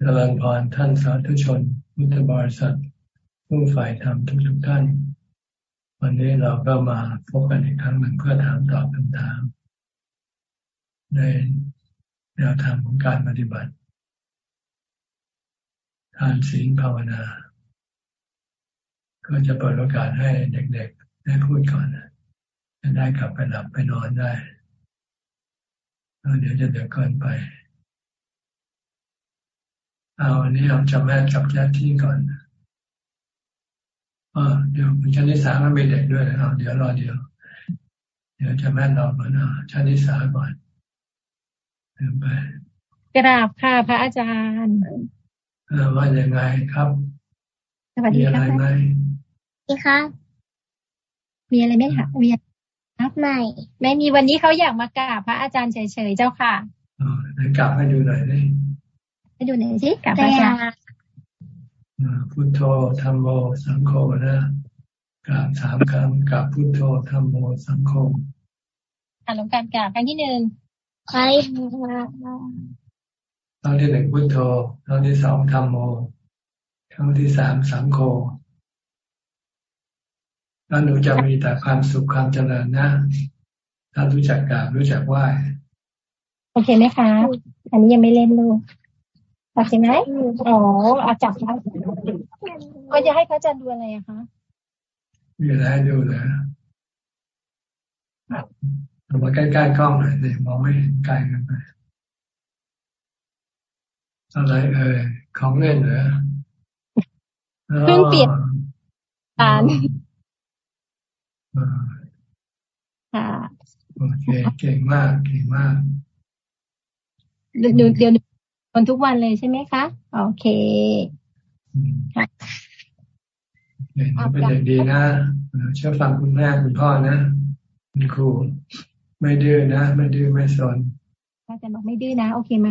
เจริญพรท่านสาธุชนมุตบริษัทผู้ฝ่ายธรรมทุกทุกท่าน วันนี้เราก็มาพบกันอีกครั้งหนึ่งเพื่อถามตอบคำถาม ในแนวทางของการปฏิบัติทานศีลภาวนา ก็จะเปิดโอกาสให้เด็กๆได้พูดก่อนจะได้กลับไปหลับไปนอนได้แล้วเดี๋ยวจะเดือดเกินไป เอาอันนี้เราจะแม่กับญาติที่ก่อนอเดี๋ยวชั้นที่สามมันมีเด็กด้วยเอาเดี๋ยวรอเดี๋ยว เดี๋ยวจะแม่รอก่อนเอาชั้นที่สามก่อนเดินไปกราบค่ะพระอาจารย์ว่ายังไงครับสวัสดีครับมีอะไรไหมมีค่ะมีอะไรไหมคะมีครับไม่ ไม่มีวันนี้เขาอยากมากราบพระอาจารย์เฉยๆเจ้าค่ะอ๋อไหนกราบให้ดูหน่อยนี่ ไปดูหน่อยสิกับพระอาจารย์พุทโธธรรมโมสังโฆนะกราบสามคำกราบพุทโธธรรมโมสังโฆอ่านลงการกราบครั้งที่หนึ่งใครครั้งที่หนึ่งพุทโธครั้งที่สองธรรมโมครั้งที่สามสังโฆแล้วหนูจะมีแต่ความสุขความเจริญนะ ถ้ารู้จักกราบรู้จักไหว้โอเคไหมคะ อันนี้ยังไม่เล่นลูก โอเคไหมอ๋ออาจับแล้วก็จะให้พระอาจารย์ดูอะไรอะคะมีอะไรให้ดูเลยเอามาใกล้ๆกล้องหน่อยเลยมองไม่เห็นไกลกันไปอะไรเอ่ยของเล่นเหรอเพิ่งเปลี่ยนตานค่ะโอเคเก่งมากเก่งมากเดี๋ยวเดี๋ยวค นทุกวันเลยใช่ไหมคะ โอเคค่ะเป็นเด็กดีนะเชื่อฟังคุณแม่คุณพ่อนะคุณครูไม่ดื้อนะไม่ดื้อไม่สนอาจารย์บอกไม่ดื้อนะ โอเคไหม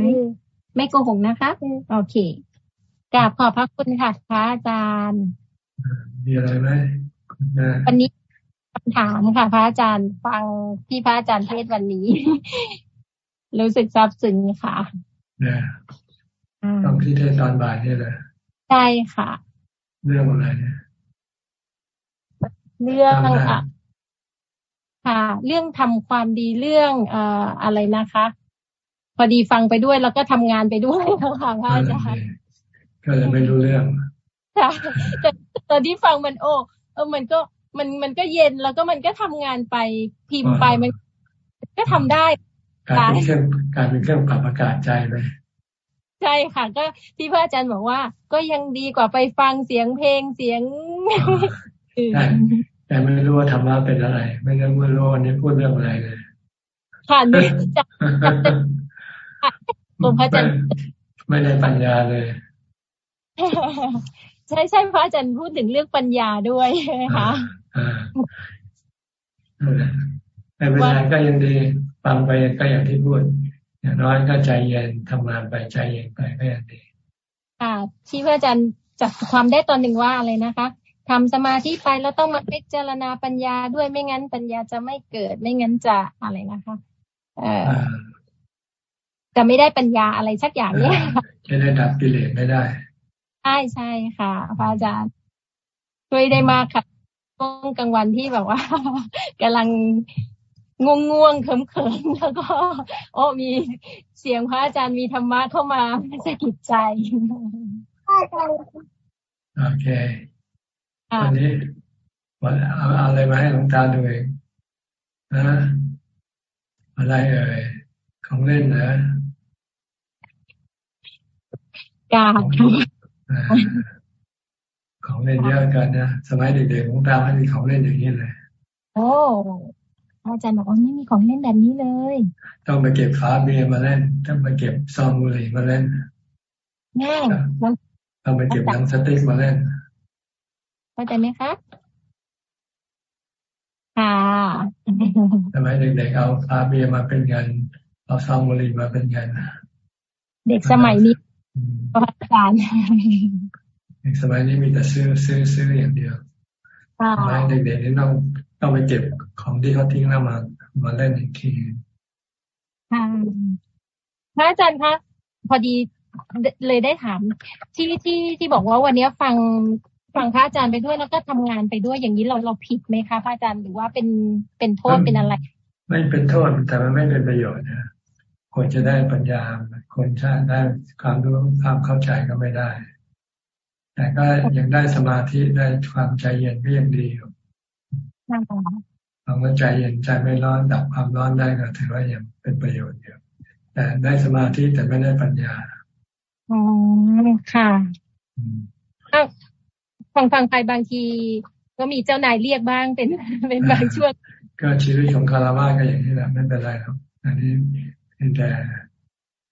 ไม่โกหกนะคะโอเคกราบขอบพระคุณค่ะพระอาจารย์ มีอะไรไหมวันนี้คำถามค่ะ พระอาจารย์ฟังที่พระอาจารย์เทศวันนี้ รู้สึกซาบซึ้งค่ะเนี่ยต้องที่เทศตอนบ่ายนี่แหละใช่ค่ะ เรื่องอะไรเนี่ยเรื่องค่ะค่ะ เรื่องทำความดีเรื่องเอ่ออะไรนะคะ พอดีฟังไปด้วยแล้วก็ทำงานไปด้วยค่ะพระอาจารย์ก็เลยไม่รู้เรื่องค่ะแต่ตอนที่ฟังมันโอ้เออมันก็มันมันก็เย็นแล้วก็มันก็ทำงานไปพิมพ์ไปมัน ก็ทำได้ กลายเป็นเครื่องกลายเป็นเครื่องปรับอากาศใจไปใช่ค่ะ ก็ที่พระอาจารย์บอกว่า ก็ยังดีกว่าไปฟังเสียงเพลงเสียงใช่แต่ไม่รู้ว่าธรรมะเป็นอะไร ไม่รู้ว่ารู้วันนี้พูดเรื่องอะไรเลยค่ะนี่จะผมพระอาจารย์ไม่ได้ปัญญาเลย ใช่ใช่พระอาจารย์พูดถึงเรื่องปัญญาด้วยใช่ไหมคะไม่เป็นไรก็ยังดี ฟังไปก็อย่างที่พูดอย่างน้อยก็ใจเย็นทำงานไปใจเย็นไปก็ยังดีค่ะที่พระอาจารย์จับความได้ตอนหนึ่งว่าอะไรนะคะทำสมาธิไปแล้วต้องมาพิจารณาปัญญาด้วยไม่งั้นปัญญาจะไม่เกิดไม่งั้นจะอะไรนะคะ เออจะไม่ได้ปัญญาอะไรสักอย่างเนี้ยจะได้ดับกิเลสไม่ได้ใช่ใช่ค่ะพระอาจารย์ช่วยได้มากค่ะช่วงกลางวันที่แบบว่ากำลัง ง่วงง่วงเขิมเขิมแล้วก็โอ้มีเสียงพระอาจารย์มีธรรมะเข้ามาสะกิดใจโอเควันนี้วันเอาอะไรมาให้หลวงตาดูเองนะอะไรเอ่ยของเล่นนะกาของเล่นเยอะกันนะสมัยเด็กๆหลวงตาไม่มีของเล่นอย่างนี้เลยโอ้ อาจารย์บอกว่าไม่มีของเล่นแบบนี้เลย ต้องไปเก็บฟ้าเบียร์มาเล่น ต้องไปเก็บซองบุหรี่มาเล่นแม่ต้องไปเก็บหนังสติ๊กมาเล่นเข้าใจไหมคะค่ะทำไมเด็กๆเอาฟ้าเบียร์มาเป็นเงินเอาซองบุหรี่มาเป็นเงินเด็กสมัยนี้อาจารย์เด็กสมัยนี้มีแต่ซื้อซื้อซื้ออย่างเดียวทำไมเด็กๆนี่ต้องต้องไปเก็บ ของที่เขาทิ้งแล้วมา มาเล่นอีกทีค่ะพระอาจารย์คะพอดีเลยได้ถาม ที่ที่ที่บอกว่าวันนี้ฟังฟังพระอาจารย์ไปด้วยแล้วก็ทำงานไปด้วยอย่างนี้เราเราผิดไหมคะพระอาจารย์หรือว่าเป็นเป็นโทษเป็นอะไร ไม่เป็นโทษแต่มันไม่เป็นประโยชน์นะควรจะได้ปัญญาคนชาติได้ความรู้ความเข้าใจก็ไม่ได้ แต่ก็ยังได้สมาธิได้ความใจเย็นก็ยังดีอยู่ ความใจเย็นใจไม่ร้อนดับความร้อนได้ก็ถือว่ายังเป็นประโยชน์อยู่แต่ได้สมาธิแต่ไม่ได้ปัญญาอ๋อค่ะฟังฟังไปบางที ก็มีเจ้านายเรียกบ้างเป็นเป็นบางช่วง ก็ชีวิตของคารวะก็อย่างนี้แหละไม่เป็นไรครับอันนี้แต่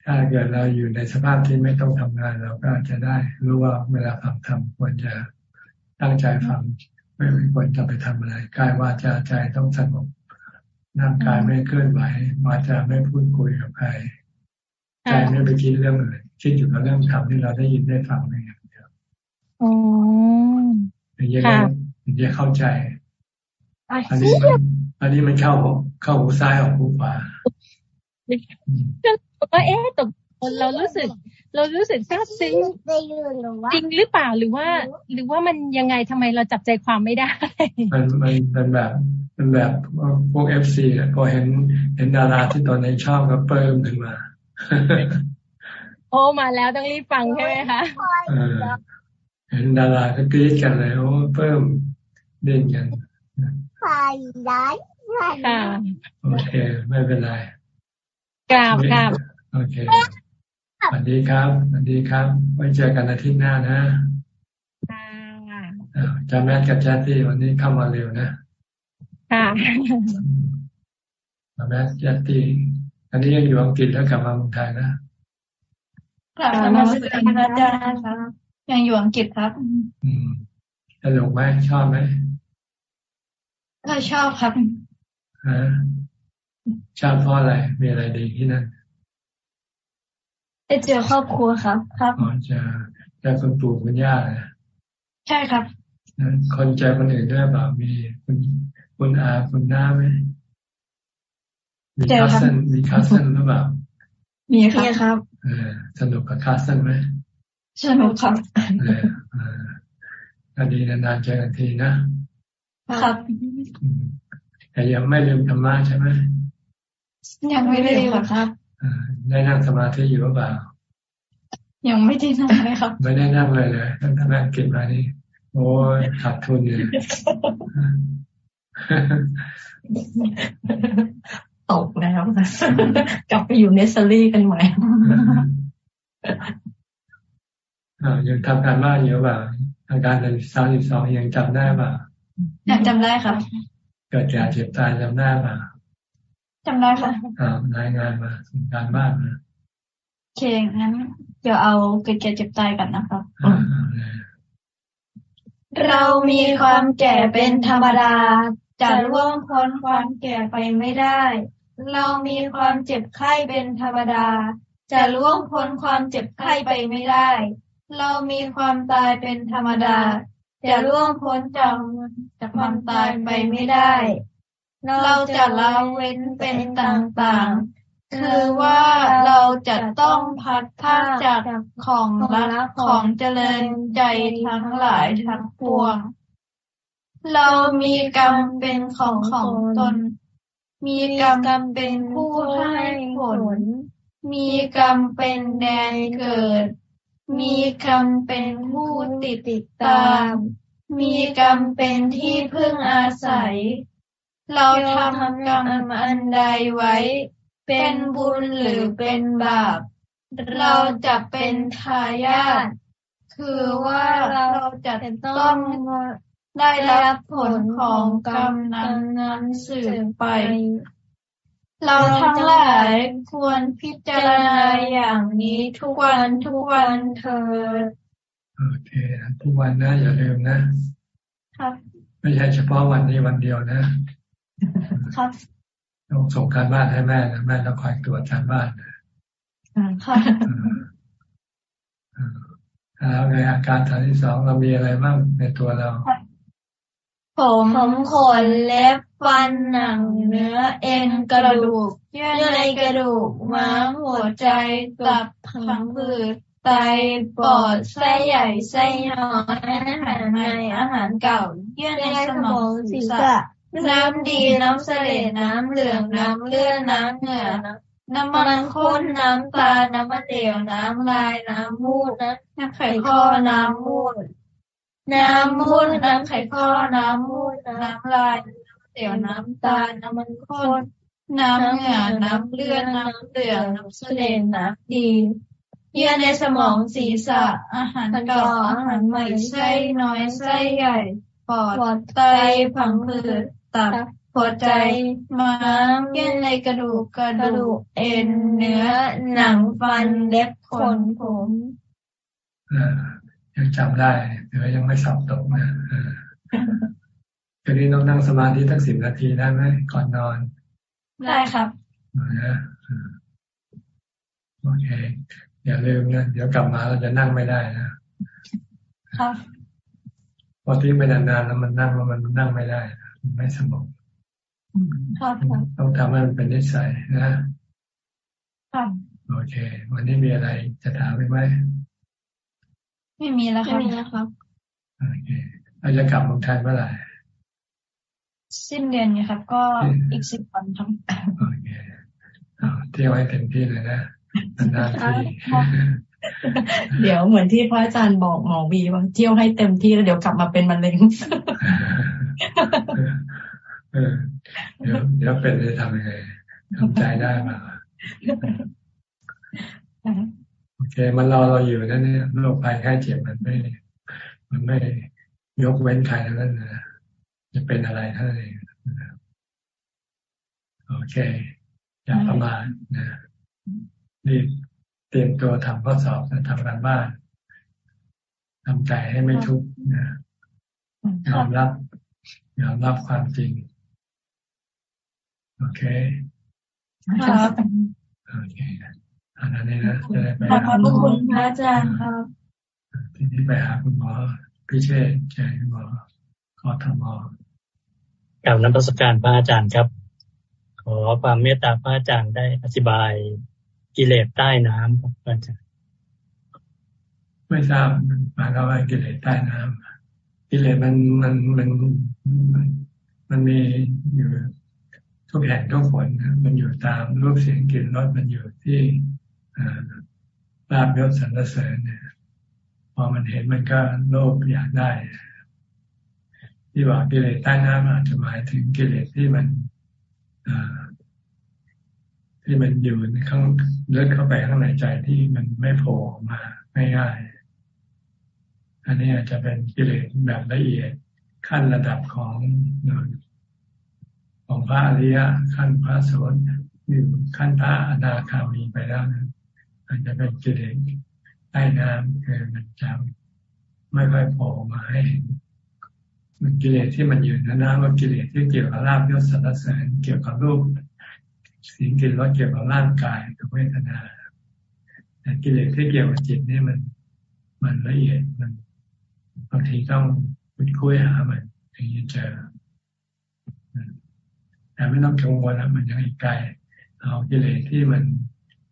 ถ้าเกิดเราอยู่ในสภาพที่ไม่ต้องทำงานเราก็จะได้รู้ว่าเวลาฟังธรรมควรจะตั้งใจฟัง ไม่ควรจะไปทำอะไรกายวาจาใจต้องสงบร่างกายไม่เคลื่อนไหววาจาไม่พูดคุยกับใครใจไม่ไปคิดเรื่องอื่นคิดอยู่กับเรื่องธรรมที่เราได้ยินได้ฟังอย่างเดียวอ๋อถึงจะถึงจะเข้าใจ อันนี้อันนี้มันเข้าเข้าหูซ้ายออกหูขวาก็เอ๊ะตก เรารู้สึก เรารู้สึกซาบซึ้งจริงหรือเปล่าหรือว่า หรือว่ามันยังไงทำไมเราจับใจความไม่ได้ มันมันเป็นแบบเป็นแบบพวก FC พอเห็นเห็นดาราที่ตนเองชอบก็ปลื้มขึ้นมา โอ้มาแล้วต้องรีบฟังใช่ไหมคะเห็นดาราก็กรี๊ดกันเลยโอ้เพิ่มเด่นกันไปได้ค่ะโอเค ไม่เป็นไรกราบกราบโอเค สวัสดีครับสวัสดีครับ ไว้เจอกันอาทิตย์หน้านะจาแมทกับแจตี้วันนี้เข้ามาเร็วนะค่ะจาแมทแจตี้อันนี้ยังอยู่อังกฤษแล้วกลับมาเมืองไทยนะกลับมาเมืองไทยอาจารย์ครับยังอยู่อังกฤษครับ อืมสนุกไหมชอบไหมก็ชอบครับฮะชอบเพราะอะไรมีอะไรดีที่นั่น ได้เจอครอบครัวครับ ครับอ๋อจะจะคุณปู่คุณย่าเลยใช่ครับคนใจคนอื่นด้วยเปล่ามีคุณคุณอาคุณน้าไหมมี cousin มี cousin หรือเปล่ามีครับเออสนุกกับ cousin ไหมสนุกครับเอออดีนานๆเจอกันทีนะครับแต่ยังไม่ลืมธรรมะใช่ไหมยังไม่ได้ครับ ได้นั่งสมาธิอยู่หรือเปล่า ยังไม่ได้นั่งเลยครับ ไม่ได้นั่งเลยเลยตั้งแต่แรกกินมานี่โอ้ยขาดทุนเลยตกแล้วกลับไปอยู่เนสซอรี่กันใหม่ยังทำการบ้านอยู่เปล่าอาการในสามสิบสองยังจำได้ป่ะยังจำได้ครับ เกิดแก่เจ็บตายจำได้ป่ะ จำได้ค่ะอ่ารายงานมาส่งการบ้านมาโอเคงั้น เดี๋ยวเอาเกิดแก่เจ็บตายกันนะครับเรามีความแก่เป็นธรรมดาจะล่วงพ้นความแก่ไปไม่ได้ เรามีความเจ็บไข้เป็นธรรมดา จะล่วงพ้นความเจ็บไข้ไปไม่ได้ เรามีความตายเป็นธรรมดา จะล่วงพ้นจากจากความตายไปไม่ได้ เราจะละเว้นเป็นต่างๆ คือว่าเราจะต้องพัดพาจากของรักของเจริญใจทั้งหลายทั้งปวง เรามีกรรมเป็นของของตน มีกรรมเป็นผู้ให้ผล มีกรรมเป็นแดนเกิด มีกรรมเป็นผู้ติดติดตาม มีกรรมเป็นที่พึ่งอาศัย เราทำกรรมอันใดไว้ เป็นบุญหรือเป็นบาป เราจะเป็นทายาทคือว่าเราจะต้องได้รับผลของกรรมนั้นนั้นสืบไป เราทั้งหลายควรพิจารณาอย่างนี้ทุกวันทุกวันเถิดโอเคทุกวันนะอย่าลืมนะ ครับ ไม่ใช่เฉพาะวันนี้วันเดียวนะ ครับต้องส่งการบ้านให้แม่นะแม่ต้องคอยตรวจการบ้านนะค่ะแล้วในอาการฐานที่สองเรามีอะไรบ้างในตัวเราผมผมขนเล็บฟันหนังเนื้อเอ็นกระดูกเยื่อในกระดูกม้ามหัวใจตับผังผืดไตปอดไส้ใหญ่ไส้น้อยอาหารใหม่อาหารเก่า เยื่อในสมองศีรษะ น้ำดีน้ำเสลน้ำเหลืองน้ำเลือดน้ำเหงื่อน้ำมันข้นน้ำตา น้ำมันเดี่ยวน้ำลายน้ำมูดน้ำไข่ข้อน้ำมูดน้ำมูดน้ำไข่ข้อน้ำมูดน้ำลายน้ำเดี่ยวน้ำตา น้ำมันข้น น้ำเหงื่อน้ำเลือดน้ำเหลืองน้ำเสลน้ำดีเยื่อในสมองศีรษะ อาหารเก่าอาหารใหม่ไส้น้อยไส้ใหญ่ปอดไตผังผืด ตับหัวใจม้ามเยื่อในกระดูกกระดูกเอ็นเนื้อหนังฟันเล็บขนผมยังจำได้แต่ว่ายังไม่สอบตกนะคืนนี้ต้องนั่งสมาธิตั้งสิบนาทีได้ไหมก่อนนอน ได้ครับนะโอเคอย่าลืมนะเดี๋ยวกลับมาเราจะนั่งไม่ได้นะครับพอที่ไม่นานๆแล้วมันนั่งแล้วมันนั่งไม่ได้ ไม่สงบต้องทำให้มันเป็นนิสัยนะโอเค วันนี้มีอะไรจะถามไหมไม่มีแล้วครับไม่มีแล้วครับโอเคเราจะกลับเมืองไทยเมื่อไหร่สิ้นเดือนนี้ครับ ก็อีกสิบวันครับโอเคเที่ยวให้เต็มที่เลยนะนานที เดี๋ยวเหมือนที่พระอาจารย์บอกหมอวีว่าเที่ยวให้เต็มที่แล้วเดี๋ยวกลับมาเป็นมะเร็งเดี๋ยวเดี๋ยวเป็นจะทำยังไงทำใจได้มาโอเค มันรอเราอยู่นั่นเนี่ยโรคภัยแค่เจ็บมันไม่ มันไม่ยกเว้นใครทั้งนั้นนะจะเป็นอะไรเท่านั้นเองโอเค อย่าประมาทนะรีบ เตรียมตัวทำข้อสอบทำการบ้านทำใจให้ไม่ทุกข์นะยอมรับยอมรับความจริง โอเคครับโอเคอันนั้นนี่นะจะได้ไปขอบคุณพระอาจารย์ครับทีนี้ไปหาคุณหมอพิเชษใจคุณหมอขอทำมอกล่าวน้ำประสบการณ์พระอาจารย์ครับ ขอความเมตตาพระอาจารย์ได้อธิบาย กิเลสใต้น้ำครับอาจารย์ไม่ทราบหมายความว่ากิเลสใต้น้ำกิเลสมันมันมันมันมีอยู่ทุกแห่งทุกคนนะมันอยู่ตามรูปเสียงกลิ่นรสมันอยู่ที่ลาบยศสรรเสริญเนี่ยพอมันเห็นมันก็โลภอยากได้ ที่ว่ากิเลสใต้น้ำอาจจะหมายถึงกิเลสที่มัน ที่มันอยู่ในข้างเลือดเข้าไปข้างในใจที่มันไม่โผล่มาง่ายๆอันนี้อาจจะเป็นกิเลสแบบละเอียดขั้นระดับของของพระอริยะขั้นพระโสดอยู่ขั้นพระอนาคามีไปแล้วนะอาจจะเป็นกิเลสใต้น้ำคือมันจะไม่ค่อยโผล่มาให้เห็นมันกิเลสที่มันอยู่ในน้ำก็กิเลสที่เกี่ยวกับลาบยศสรรเสริญเกี่ยวกับรูป สิ่งกินรสเกี่ยวกับร่างกายกับเวทนาแต่กิเลสที่เกี่ยวกับจิตนี่มัน มันละเอียดมันบางทีต้องคุยคุยหามันถึงจะเจอแต่ไม่ต้องกังวลนะมันยังอีกไกลเอากิเลสที่มัน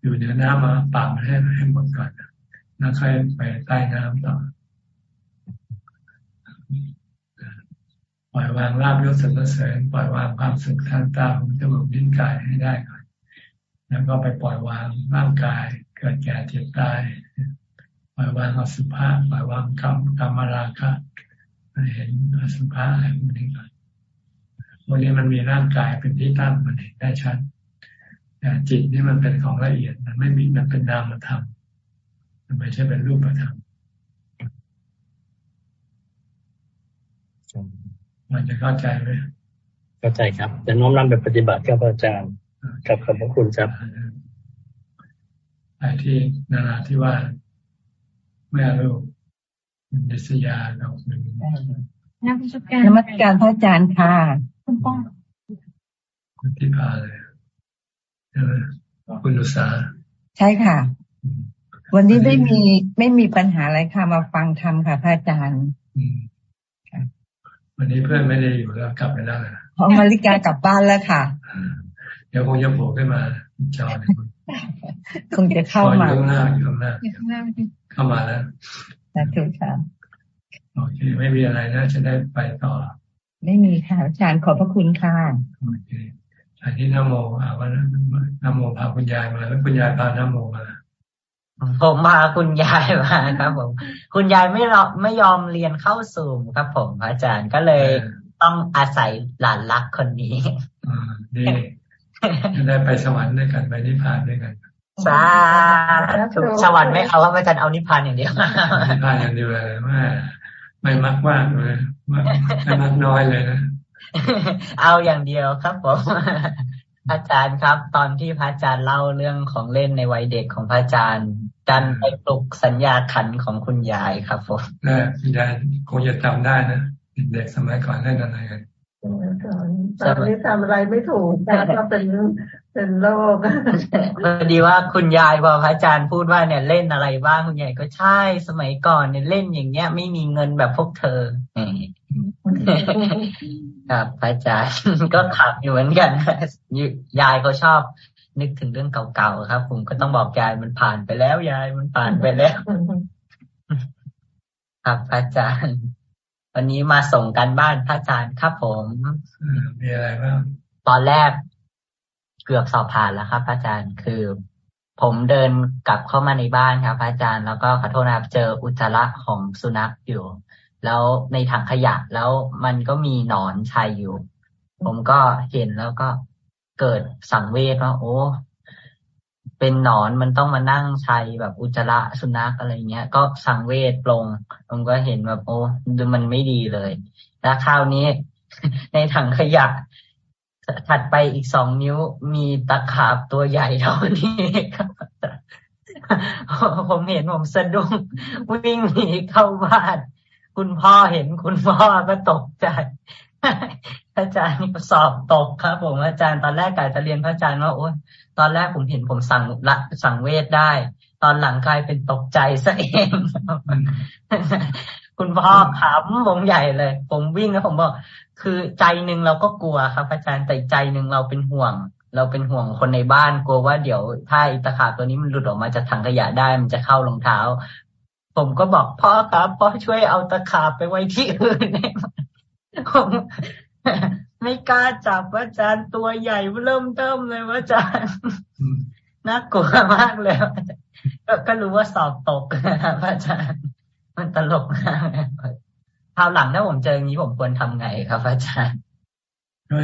อยู่เหนือน้ำมาปราบมันให้ให้หมดก่อนแล้วค่อยไปใต้น้ำต่อ ปล่อยวางลาบยศสรรเสริญปล่อยวางความสุขทางตาหูจมูกลิ้นกายให้ได้ก่อนแล้วก็ไปปล่อยวางร่างกายเกิดแก่เจ็บตายปล่อยวางอสุภะปล่อยวางกรรมกรรมราคะเห็นอสุภะอะไรพวกนี้ก่อนวันนี้มันมีร่างกายเป็นที่ตั้งมันเห็นได้ชัดแต่จิตนี่มันเป็นของละเอียดมันไม่มีมันเป็นนามธรรมมันไม่ใช่เป็นรูปธรรม มันจะเข้าใจไหมเข้าใจครับจะน้อมนำไปปฏิบัติครับอาจารย์ครับขอบพระคุณครับไปที่นาราที่ว่าแม่ลูกดิษยาเราหนึ่งนักการนมัสการพระอาจารย์ค่ะ คุณป้องคุณที่พาเลยคุณลุษาใช่ค่ะ วันนี้ไม่มีไม่มีปัญหาอะไรค่ะมาฟังธรรมค่ะพระอาจารย์ วันนี้เพื่อนไม่ได้อยู่แล้วกลับไปแล้วนะพอมาริกากลับบ้านแล้วค่ะ เดี๋ยวคงจะโผล่ขึ้นมาจอคงจะเข้ามาอยู่ข้างหน้าอยู่ข้างหน้าเข้ามาแล้วนะถูกค่ะโอเค ไม่มีอะไรนะจะได้ไปต่อ ไม่มีค่ะอาจารย์ขอบพระคุณค่ะโอเคใส่ที่นโมอ่าวันนั้นนโมพาคุณยายมาแล้วคุณยายพานโมมา ผมพาคุณยายมาครับผม คุณยายไม่รอไม่ยอมเรียนเข้าสูงครับผมอาจารย์ก็เลยต้องอาศัยหลานรักคนนี้อ่าดีจะได้ไปสวรรค์ด้วยกันไปนิพพานด้วยกันสาธุสวรรค์ไม่เอาว่าอาจารย์เอานิพพานอย่างเดียวนิพพานอย่างเดียวเลยว่าไม่มักว่างเลยไม่มักน้อยเลยนะเอาอย่างเดียวครับผม อาจารย์ครับ ตอนที่พระอาจารย์เล่าเรื่องของเล่นในวัยเด็กของพระอาจารย์ดันไปปลุกสัญญาขันของคุณยายครับผมคุณยายคงจะจำได้นะเด็กสมัยก่อนเล่นอะไรกันตอนนี้ทำอะไรไม่ถูกก็เป็นเป็นโรคพอดีว่าคุณยายพอพระอาจารย์พูดว่าเนี่ยเล่นอะไรบ้างคุณยายก็ใช่สมัยก่อนเนี่ยเล่นอย่างเงี้ย ไม่มีเงินแบบพวกเธอ ครับพระอาจารย์ก็ขับอยู่เหมือนกันยายเขาชอบ นึกถึงเรื่องเก่าๆครับ ผมก็ต้องบอกยายมันผ่านไปแล้วยายมันผ่านไปแล้ว ครับพระอาจารย์ วันนี้มาส่งกันบ้านพระอาจารย์ครับผมมีอะไรบ้างตอนแรกเกือบสอบผ่านแล้วครับพระอาจารย์คือ ผมเดินกลับเข้ามาในบ้านครับพระอาจารย์แล้วก็ขอโทษนะครับเจออุจจาระของสุนัขอยู่ แล้วในถังขยะแล้วมันก็มีหนอนชัยอยู่ ผมก็เห็นแล้วก็เกิดสังเวชว่า โอ้ เป็นหนอนมันต้องมานั่งชัยแบบอุจจาระสุนัขอะไรเงี้ย ก็สังเวชลง ผมก็เห็นแบบโอ้ดูมันไม่ดีเลย แล้วคราวนี้ในถังขยะถัดไปอีกสองนิ้วมีตะขาบตัวใหญ่เท่านี้ครับผมเห็นผมสะดุ้งวิ่งหนีเข้าบ้าน คุณพ่อเห็นคุณพ่อก็ตกใจ อาจารย์สอบตกครับ ผมอาจารย์ตอนแรกกะจะเรียนพระอาจารย์ว่าโอ้ตอนแรกผมเห็นผมสั่งละสั่งเวทได้ ตอนหลังกลายเป็นตกใจซะเองคุณพ่อขำวงใหญ่เลย ผมวิ่งแล้วผมบอก คือใจหนึ่งเราก็กลัวครับ อาจารย์แต่ใจหนึ่งเราเป็นห่วง เราเป็นห่วงคนในบ้านกลัวว่าเดี๋ยวถ้าตะขาตัวนี้มันหลุดออกมาจากถังขยะได้มันจะเข้ารองเท้า ผมก็บอกพ่อครับพ่อช่วยเอาตะขาบไปไว้ที่อื่นผมไม่กล้าจับอาจารย์ตัวใหญ่เริ่มเติมเลยอาจารย์น่ากลัวมากเลยก็รู้ว่าสอบตกอาจารย์ มันตลกมากคราวหลังถ้าผมเจออย่างนี้ผมควรทำไงครับอาจารย์ก็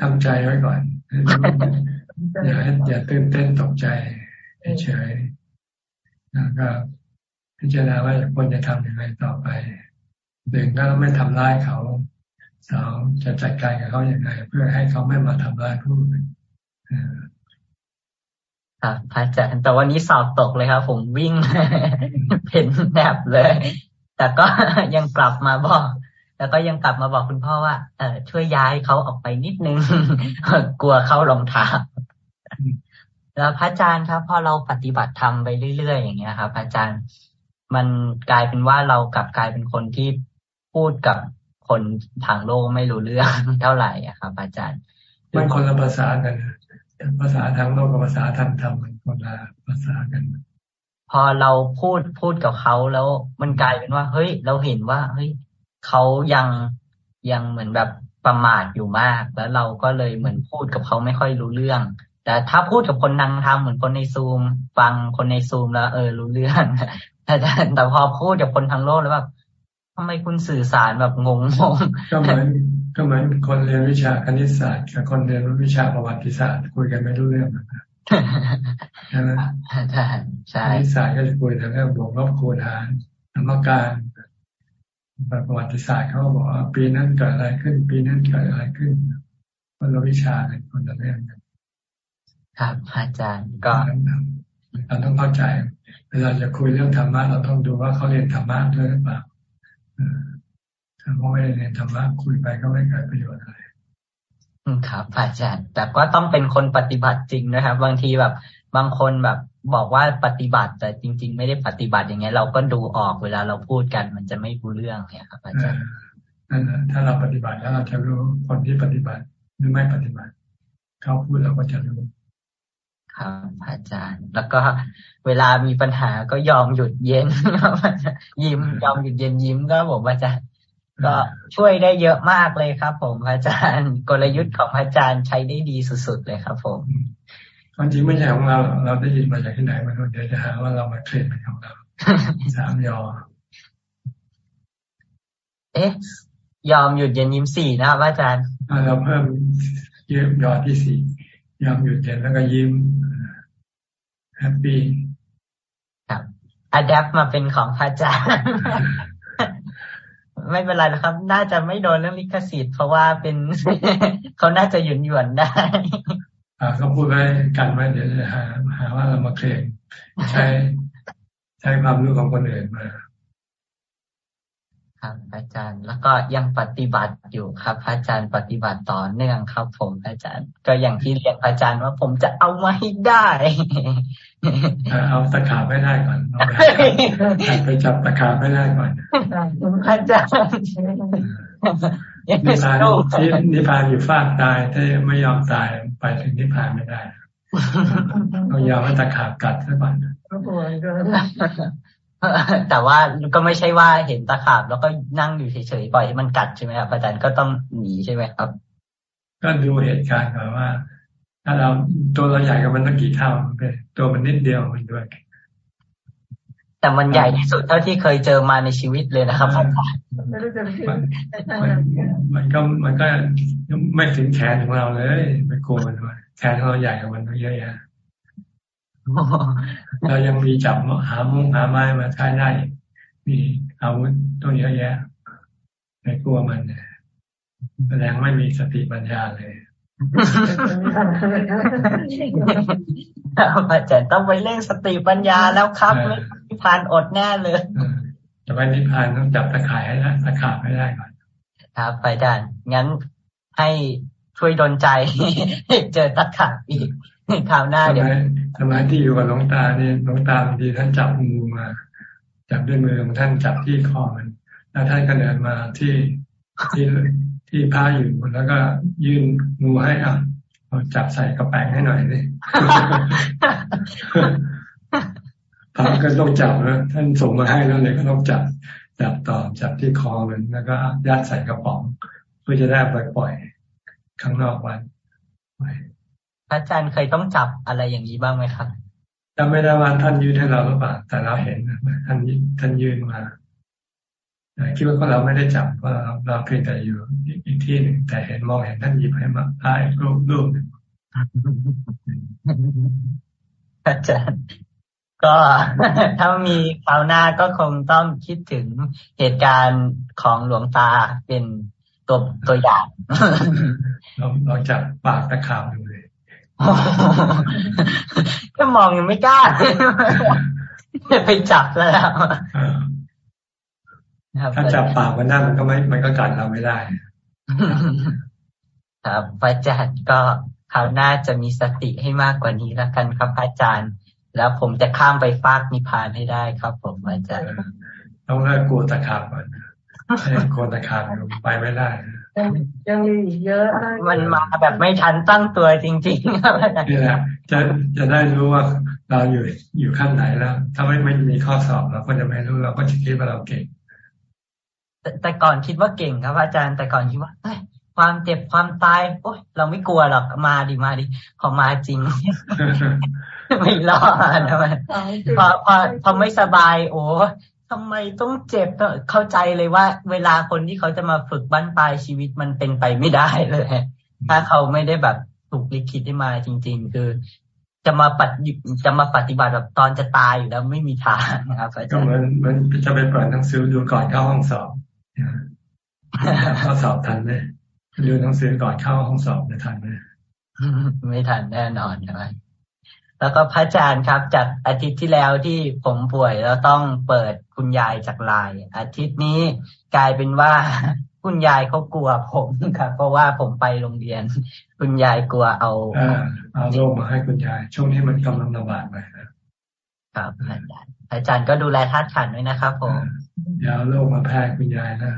ทำใจไว้ก่อนอย่าอย่าตื่นเต้นตกใจเฉยแล้วก็ พิจารณาว่าควรจะทำยังไงต่อไปหนึ่งก็ไม่ทำร้ายเขาสองจะจัดการกับเขาอย่างไรเพื่อให้เขาไม่มาทำร้ายผู้อื่นครับอาจารย์แต่วันนี้สอบตกเลยครับ ผมวิ่งเป็นแบบเลย แต่ก็ยังกลับมาบอก แล้วก็ยังกลับมาบอกคุณพ่อว่า เออช่วยย้ายเขาออกไปนิดนึงกลัวเข้ารองเท้าแล้วพระอาจารย์ครับ พอเราปฏิบัติธรรมไปเรื่อยๆอย่างเงี้ยครับพระอาจารย์ มันกลายเป็นว่าเรากลับกลายเป็นคนที่พูดกับคนทางโลกไม่รู้เรื่องเท่าไหร่อะครับอาจารย์ มันคนละภาษากันภาษาทางโลกกับภาษาทางธรรมมันคนละภาษากัน พอเราพูดพูดกับเขาแล้วมันกลายเป็นว่า เฮ้ย เราเห็นว่าเฮ้ยเขายังยังเหมือนแบบประมาทอยู่มาก แล้วเราก็เลยเหมือนพูดกับเขาไม่ค่อยรู้เรื่อง แต่ถ้าพูดกับคนนั่งทำเหมือนคนในซูม ฟังคนในซูมแล้ว เออรู้เรื่อง แต่แต่พอพูดกับคนทางโลกแล้วแบบทำไมคุณสื่อสารแบบงงงก็เหมือนก็เหมือนคนเรียนวิชาคณิตศาสตร์กับคนเรียนวิชาประวัติศาสตร์คุยกันไม่รู้เรื่องใช่ไหมใช่ใช่คณิตศาสตร์ก็จะคุยแต่เรื่องบวกลบคูณหารธรรมการประวัติศาสตร์เขาบอกว่าปีนั้นเกิดอะไรขึ้น ปีนั้นเกิดอะไรขึ้นคนละวิชากันคนละเรื่องกันครับอาจารย์ก็เราต้องเข้าใจ เวลาจะคุยเรื่องธรรมะเราต้องดูว่าเขาเรียนธรรมะด้วยหรือเปล่าถ้าเขาไม่ได้เรียนธรรมะคุยไปก็ไม่เกิดประโยชน์อะไรครับอาจารย์ แต่ก็ต้องเป็นคนปฏิบัติจริงนะครับ บางทีแบบ บางคนแบบบอกว่าปฏิบัติ แต่จริง ๆ ไม่ได้ปฏิบัติอย่างเงี้ยเราก็ดูออกเวลาเราพูดกัน มันจะไม่รู้เรื่องเนี่ยครับอาจารย์นั่นแหละถ้าเราปฏิบัติแล้วเราจะรู้คนที่ปฏิบัติหรือไม่ปฏิบัติ เขาพูดเราก็จะรู้ ครับอาจารย์ แล้วก็เวลามีปัญหาก็ยอมหยุดเย็นครับยิ้มยอมหยุดเย็นยิ้มก็ผมอาจารย์ ก็ช่วยได้เยอะมากเลยครับ ผมอาจารย์กลยุทธ์ของอาจารย์ใช้ได้ดีสุดๆเลยครับ ผมความจริงไม่ใช่ของเราเราได้ยินมาจากที่ไหนมันเดี๋ยวจะหาว่าเรามาเทรนเป็นของเราสามยอ เอ๊ะ ยอมหยุดเย็นยิ้มสี่นะครับอาจารย์เราเพิ่มยืมยอดที่สี่ ยอมหยุดเย็นแล้วก็ยิ้มแฮปปี้ครับอัดแอปมาเป็นของพระอาจารย์ไม่เป็นไรนะครับ น่าจะไม่โดนเรื่องลิขสิทธิ์เพราะว่าเป็นเขาน่าจะหยุนหยวนได้อ่าเขาพูดไว้กันไว้เดี๋ยวจะหาหาว่าเรามาเคลมใช้ใช้ความรู้ของคนอื่นมา ครับอาจารย์ แล้วก็ยังปฏิบัติอยู่ครับอาจารย์ปฏิบัติต่อเนื่องครับ ผมอาจารย์ ก็อย่างที่เรียนอาจารย์ว่าผมจะเอามาให้ได้ เอาตะขาบไม่ได้ก่อนไปจับตะขาบไม่ได้ก่อนอาจารย์นิพพานที่นิพพานอยู่ฟากตายถ้าไม่ยอมตายไปถึงนิพพานไม่ได้ต้องยอมให้ตะขาบกัดซะก่อน แต่ว่าก็ไม่ใช่ว่าเห็นตะขาบแล้วก็นั่งอยู่เฉยๆปล่อยให้มันกัดใช่ไหมครับอาจารย์ก็ต้องหนีใช่ไหมครับ ก็ดูเหตุการณ์ก่อนว่า ถ้าเราตัวเราใหญ่กับมันตั้งกี่เท่าตัวมันนิดเดียวมันด้วย แต่มันใหญ่ที่สุดเท่าที่เคยเจอมาในชีวิตเลยนะครับอาจารย์มันก็มันก็ไม่ถึงแขนของเราเลย ไม่กลัวมันด้วยแขนของเราใหญ่กว่ามันเยอะแยะ เรายังมีจับหามุ้งหาไม้มาใช้ได้ มีอาวุธตัวเยอะแยะไม่กลัวมันแสดงไม่มีสติปัญญาเลยอาจารย์ต้องไปเล่นสติปัญญาแล้วครับนิพพานอดแน่เลยจะไปนิพพานต้องจับตะข่ายให้ได้ตะขาบให้ได้ก่อนครับไปด้านงั้นให้ช่วยดนใจ เจอตะขาบอีก คราวหน้าเดี๋ยวสมัยที่อยู่กับหลวงตาเนี่ยหลวงตาบางทีท่านจับงูมา จับด้วยมือของท่านจับที่คอมัน แล้วท่านก็เดินมาที่ที่ที่ผ้าอยู่แล้วก็ยื่นงูให้อะจับใส่กระแปงให้หน่อยสิพระก็ต้องจับนะท่านส่งมาให้แล้วเลยก็ต้องจับจับต่อจับที่คอมันแล้วก็ยัดใส่กระป๋อง เพื่อจะได้ไปปล่อยข้างนอกวัน อาจารย์เคยต้องจับอะไรอย่างนี้บ้างไหมครับจำไม่ได้ว่าท่านยืนให้เราหรือเปล่าแต่เราเห็นท่านท่านยืนมาคิดว่าเราไม่ได้จับว่าเราเพียงแต่อยู่อีกที่หนึ่งแต่เห็นมองเห็นท่านหยิบให้มาให้รูปรูปหนึ่งอาจารย์ ก็ถ้ามีคราวหน้าก็คงต้องคิดถึงเหตุการณ์ของหลวงตาเป็นตัวตัวอย่างเราเราจับปากตะขาบดูเลย ก็มองยังไม่กล้าไปจับแล้วถ้าจับปากมันได้มันก็ไม่ มันก็กัดเราไม่ได้ ครับพระอาจารย์ก็คราวหน้าจะมีสติให้มากกว่านี้แล้วกันครับพระอาจารย์ แล้วผมจะข้ามไปฟากนิพพานให้ได้ครับ ผมอาจารย์ ต้องเลิกกลัวตะขาบก่อน กลัวตะขาบไปไม่ได้ยังมีเยอะ มันมาแบบไม่ทันตั้งตัวจริงๆครับนี่แหละจะจะได้รู้ว่าเราอยู่อยู่ขั้นไหนแล้ว ถ้าไม่ไม่มีข้อสอบเราก็จะไม่รู้เราก็จะคิดว่าเราเก่ง แต่ก่อนคิดว่าเก่งครับอาจารย์แต่ก่อนคิดว่าความเจ็บความตายโอ้ยเราไม่กลัวหรอกมาดิมาดิพอมาจริง ไม่รอดนะมันพอพอพอไม่สบาย โอ้ ทำไมต้องเจ็บเข้าใจเลยว่า เวลาคนที่เขาจะมาฝึกบั้นปลายชีวิตมันเป็นไปไม่ได้เลยถ้าเขาไม่ได้แบบถูกลิขิตให้มาจริง ๆ คือจะมาปฏิจะมาปฏิบัติแบบตอนจะตายอยู่แล้วไม่มีทางนะครับก็เหมือนมันจะไปเปิดหนังสือดูก่อนเข้าห้องสอบข้อสอบทันไหมดูหนังสือก่อนเข้าห้องสอบจะทันไหมไม่ทันแน่นอนใช่ไหม แล้วก็พระอาจารย์ครับ จากอาทิตย์ที่แล้วที่ผมป่วยแล้วต้องเปิดคุณยายจากไลน์อาทิตย์นี้กลายเป็นว่าคุณยายเขากลัวผมครับเพราะว่าผมไปโรงเรียน คุณยายกลัวเอาเอาโรคมาให้คุณยาย ช่วงนี้มันกำลังระบาดไปครับอาจารย์อาจารย์ก็ดูแลทัดขันด้วยนะครับผมอย่าเอาโรคมาแพร่คุณยายนะ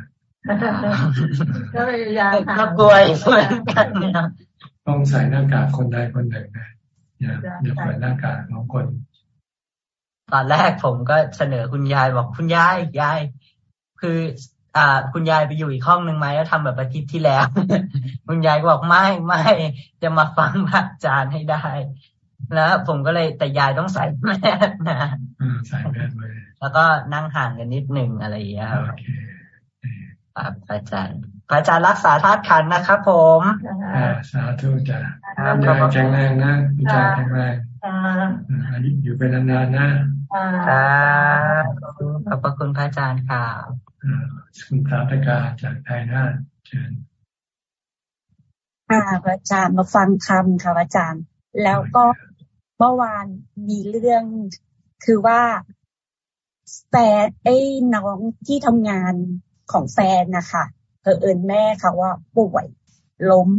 ก็พยายามก็กลัวเหมือนกันต้องใส่หน้ากากคนใดคนหนึ่งนะ อย่าอย่าเปิดหน้ากากของคน ตอนแรกผมก็เสนอคุณยายบอกคุณยายยาย คือ อ่า คุณยายไปอยู่อีกห้องหนึ่งไหมแล้วทำแบบอาทิตย์ที่แล้ว คุณยายก็บอกไม่ไม่จะมาฟังพระอาจารย์ให้ได้แล้วผมก็เลยแต่ยายต้องใส่แมสนะใส่แมสไว้แล้วก็นั่งห่างกันนิดหนึ่งอะไรอย่างเงี้ยครับครับอาจารย์พระ อาจารย์รักษาธาตุขันนะครับผมสาธุจ้ะยายแข็งแรงนะคุณยายแข็งแรงอายุอยู่เป็นนานๆนะขอบพระคุณพระอาจารย์ค่ะคุณสาธกาจากไทยนาเชิญค่ะพระอาจารย์มาฟังคำค่ะอาจารย์ แล้วก็เมื่อวานมีเรื่องคือว่าแฟนไอ้น้องที่ทำงานของแฟนนะคะ เผอิญแม่เขาว่าป่วยล้ม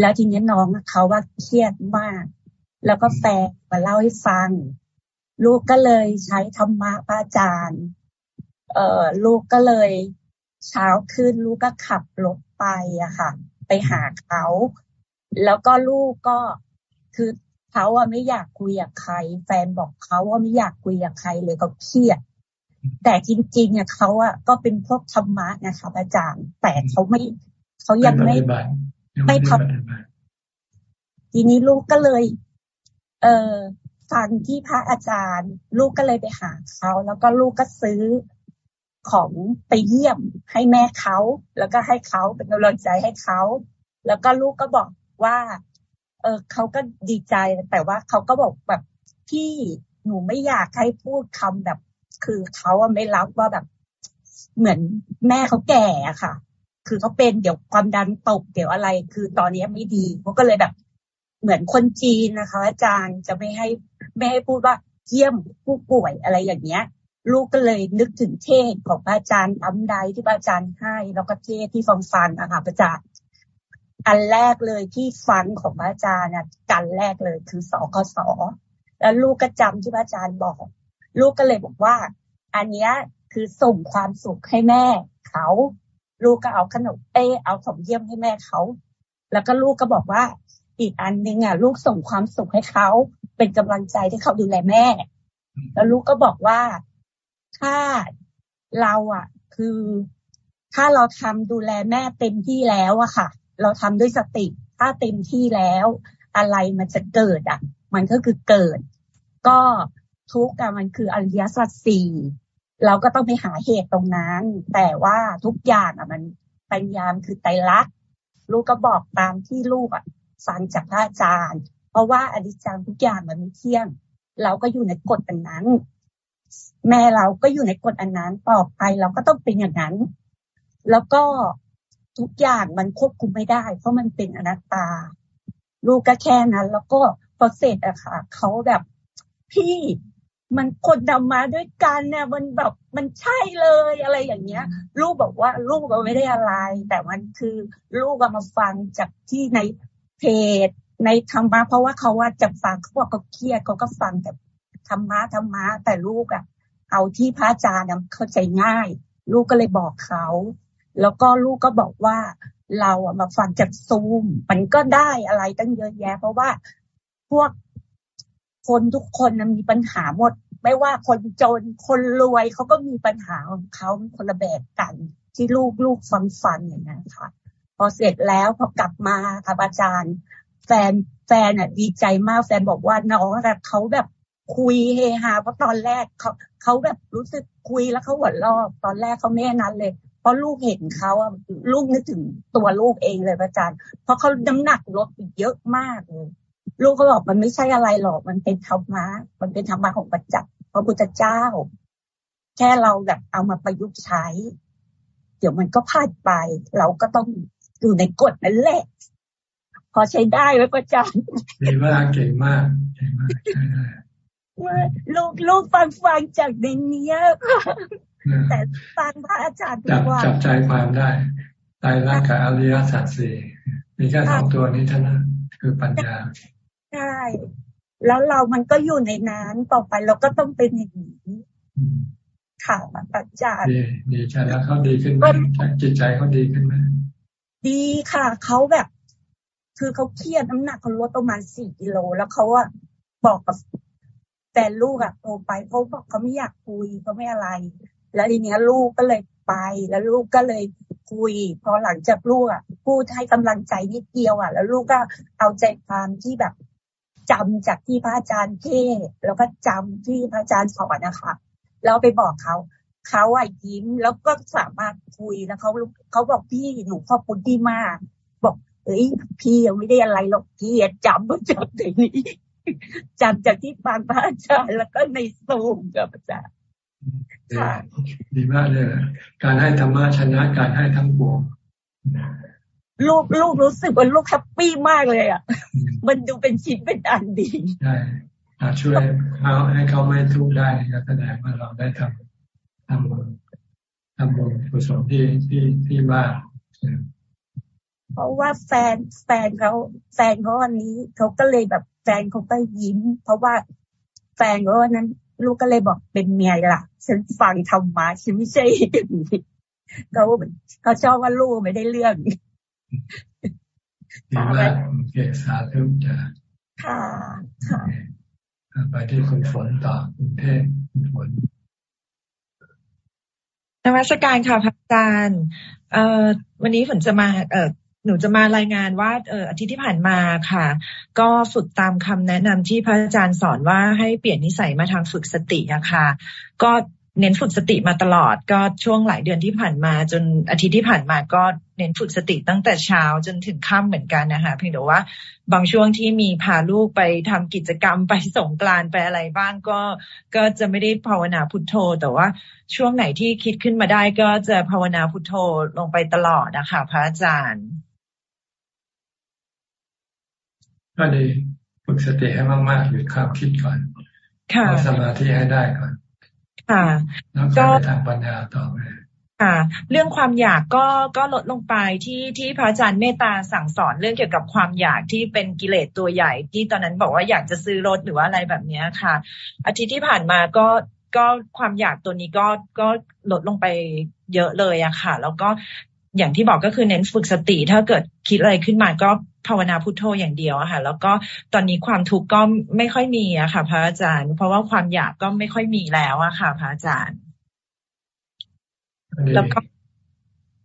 แล้วทีนี้น้องเขาว่าเครียดมาก แล้วก็แฟนมาเล่าให้ฟัง ลูกก็เลยใช้ธรรมะพระอาจารย์ เอ่อลูกก็เลยเช้าขึ้นลูกก็ขับรถไปอะค่ะ ไปหาเขา แล้วก็ลูกก็คือเขาว่าไม่อยากคุยกับใคร แฟนบอกเขาว่าไม่อยากคุยกับใครเลยเขาเครียด แต่จริงๆเนี่ยเขาอะก็เป็นพวกธรรมะนะคะอาจารย์ แต่เขาไม่เขายังไม่ไม่ทำทีนี้ลูกก็เลย เออฟังที่พระอาจารย์ ลูกก็เลยไปหาเขาแล้วก็ลูกก็ซื้อของไปเยี่ยมให้แม่เขา แล้วก็ให้เขาเป็นกำลังใจให้เขาแล้วก็ลูกก็บอกว่า เออเขาก็ดีใจแต่ว่าเขาก็บอกแบบพี่หนูไม่อยากให้พูดคำแบบ คือเขาไม่รับว่าแบบ เหมือนแม่เขาแก่อะค่ะ คือเขาเป็นเดี๋ยวความดันตกเดี๋ยวอะไร คือตอนนี้ไม่ดีเขาก็เลยแบบ เหมือนคนจีนนะคะ อาจารย์จะไม่ให้ไม่ให้พูดว่าเยี่ยมผู้ป่วยอะไรอย่างเงี้ย ลูกก็เลยนึกถึงเทศของพระอาจารย์อัมไดที่พระอาจารย์ให้ แล้วก็เทศที่ฟังฟังอะค่ะพระอาจารย์อันแรกเลยที่ฟังของพระอาจารย์น่ะกันแรกเลยคือสอคสอแล้วลูกก็จำที่พระอาจารย์บอก ลูกก็เลยบอกว่า อันนี้คือส่งความสุขให้แม่เขาลูกก็เอาขนมเอเอาของเยี่ยมให้แม่เขา แล้วก็ลูกก็บอกว่า อีกอันนึงอะ ลูกส่งความสุขให้เขา เป็นกำลังใจที่เขาดูแลแม่ แล้วลูกก็บอกว่าถ้าเราอะ คือถ้าเราทำดูแลแม่เต็มที่แล้วอะค่ะ เราทำด้วยสติถ้าเต็มที่แล้ว อะไรมันจะเกิดอะ มันก็คือเกิด ก็ ทุกข์มันคืออริยสัจสี่เราก็ต้องไปหาเหตุตรงนั้น แต่ว่าทุกอย่างอะมันปัญญามคือไตรลักษณ์ลูกก็บอกตามที่ลูกอะฟังจากพระอาจารย์ เพราะว่าอดิจังทุกอย่างมันไม่เที่ยง เราก็อยู่ในกฎอันนั้น แม่เราก็อยู่ในกฎอันนั้นต่อไปเราก็ต้องเป็นอย่างนั้น แล้วก็ทุกอย่างมันควบคุมไม่ได้ เพราะมันเป็นอนัตตา ลูกก็แค่นั้น แล้วก็พอเสร็จอะค่ะเขาแบบพี่ มันคนดำมาด้วยกันเนี่ยมันแบบมันใช่เลยอะไรอย่างเงี้ย ลูกบอกว่าลูกก็ไม่ได้อะไร แต่มันคือลูกมาฟังจากที่ในเพจในธรรมะเพราะว่าเขาว่าจะฟังเขาบอกเขาเครียดเขาก็ฟังแต่ธรรมะธรรมะแต่ลูกอะ เอาที่พระอาจารย์เข้าใจง่าย ลูกก็เลยบอกเขา แล้วก็ลูกก็บอกว่าเราอะมาฟังจากซูม มันก็ได้อะไรตั้งเยอะแยะ เพราะว่าพวก คนทุกคนมีปัญหาหมด ไม่ว่าคนจนคนรวยเขาก็มีปัญหาของเขาคนละแบบกัน ที่ลูกลูกฟังฟังอย่างนี้ค่ะ พอเสร็จแล้วพอกลับมาค่ะอาจารย์ แฟนแฟนอะ ดีใจมากแฟนบอกว่าน้องแบบเขาแบบคุยเฮฮาเพราะตอนแรกเขาเขาแบบรู้สึกคุยแล้วเขาหัวรอบตอนแรกเขาไม่นั้นเลย เพราะลูกเห็นเขาอะลูกนึกถึงตัวลูกเองเลยอาจารย์ เพราะเขาน้ำหนักลดเยอะมากเลย ลูกก็บอกมันไม่ใช่อะไรหรอก มันเป็นธรรมะมันเป็นธรรมะของปัจจักพระพุทธเจ้า แค่เราแบบเอามาประยุกต์ใช้ เดี๋ยวมันก็พลาดไป เราก็ต้องอยู่ในกฎนั่นแหละ พอใช้ได้ไหมประจันดีมากเก่งมากเก่งมากใช่ได้ลูกลูกฟังฟังจากในนี้แต่ฟังพระอาจารย์จับจับใจความได้ตายร่างกับอริยสัจสี่มีแค่สองตัวนี้เท่านั้น คือปัญญาใช่แล้วเรามันก็อยู่ในนั้นต่อไปเราก็ต้องเป็นอย่างนี้ค่ะปัจจัยดีดีใช่แล้วเขาดีขึ้นไหมจิตใจเขาดีขึ้นไหมดีค่ะเขาแบบ คือเขาเครียดน้ำหนักเขาลดประมาณสี่กิโลแล้วเขาอะบอกกับแฟนลูกอะโทรไปเขาบอกเขาไม่อยากคุยเขาไม่อะไร แล้วทีเนี้ยลูกก็เลย ไปแล้วลูกก็เลยคุย พอหลังจากลูกอะพูดให้กำลังใจนิดเดียวอะ แล้วลูกก็เอาใจความที่แบบจำจากที่พระอาจารย์เทศแล้วก็จำที่พระอาจารย์สอนนะคะแล้วไปบอกเขาเขาอะยิ้มแล้วก็สามารถคุยแล้วเขาเขาบอกพี่หนูขอบคุณที่มาก บอกเอ้ยพี่ยังไม่ได้อะไรหรอกพี่จำมาจากในนี้จำจากที่ฟังพระอาจารย์แล้วก็ในซูมกับอาจารย์ ดีมากเลยการให้ธรรมะชนะการให้ทั้งปวงลูกลูกรู้สึกว่าลูกแฮปปี้มากเลยอะ มันดูเป็นชิ้นเป็นอันดีใช่ช่วยเขาให้เขาไม่ทุกข์ได้ก็แสดงว่าเราได้ทำทำบุญทำบุญกุศลที่ที่ที่มากเพราะว่าแฟนแฟนเขาแฟนเขาวันนี้เขาก็เลยแบบแฟนเขาก็ยิ้ม เพราะว่าแฟนเขาวันนั้น ลูกก็เลยบอกเป็นเมียล่ะ ฉันฟังธรรมะฉันไม่ใช่อย่างนี้เขาเขาชอบว่าลูกไม่ได้เรื่องดีมากโอเคสาธุจ้ะค่ะค่ะไปที่คุณฝนต่อกรุงเทพคุณฝนนวัตการค่ะพระอาจารย์เอ่อวันนี้ฝนจะมาเอ่อ หนูจะมารายงานว่าเอออาทิตย์ที่ผ่านมาค่ะ ก็ฝึกตามคำแนะนำที่พระอาจารย์สอนว่าให้เปลี่ยนนิสัยมาทางฝึกสติอะค่ะ ก็เน้นฝึกสติมาตลอด ก็ช่วงหลายเดือนที่ผ่านมา จนอาทิตย์ที่ผ่านมาก็เน้นฝึกสติตั้งแต่เช้าจนถึงค่ำเหมือนกันนะคะเพียงแต่ว่าบางช่วงที่มีพาลูกไปทำกิจกรรมไปสงกลานไปอะไรบ้างก็ก็จะไม่ได้ภาวนาพุทโธ แต่ว่าช่วงไหนที่คิดขึ้นมาได้ก็จะภาวนาพุทโธลงไปตลอดนะคะพระอาจารย์ ก็ดีฝึกสติให้มากๆหยุดความคิดก่อนค่ะสมาธิให้ได้ก่อน ค่ะแล้วก็ไปทางปัญญาต่อไปค่ะ เรื่องความอยากก็ก็ลดลงไปที่ที่พระอาจารย์เมตตาสั่งสอนเรื่องเกี่ยวกับความอยากที่เป็นกิเลสตัวใหญ่ ที่ตอนนั้นบอกว่าอยากจะซื้อรถหรือว่าอะไรแบบนี้ค่ะ อาทิตย์ที่ผ่านมาก็ก็ความอยากตัวนี้ก็ก็ลดลงไปเยอะเลยอะค่ะ แล้วก็ อย่างที่บอกก็คือเน้นฝึกสติ ถ้าเกิดคิดอะไรขึ้นมาก็ภาวนาพุทโธอย่างเดียวอะค่ะ แล้วก็ตอนนี้ความทุกข์ก็ไม่ค่อยมีอะค่ะ พระอาจารย์ เพราะว่าความอยากก็ไม่ค่อยมีแล้วอะค่ะ พระอาจารย์ แล้วก็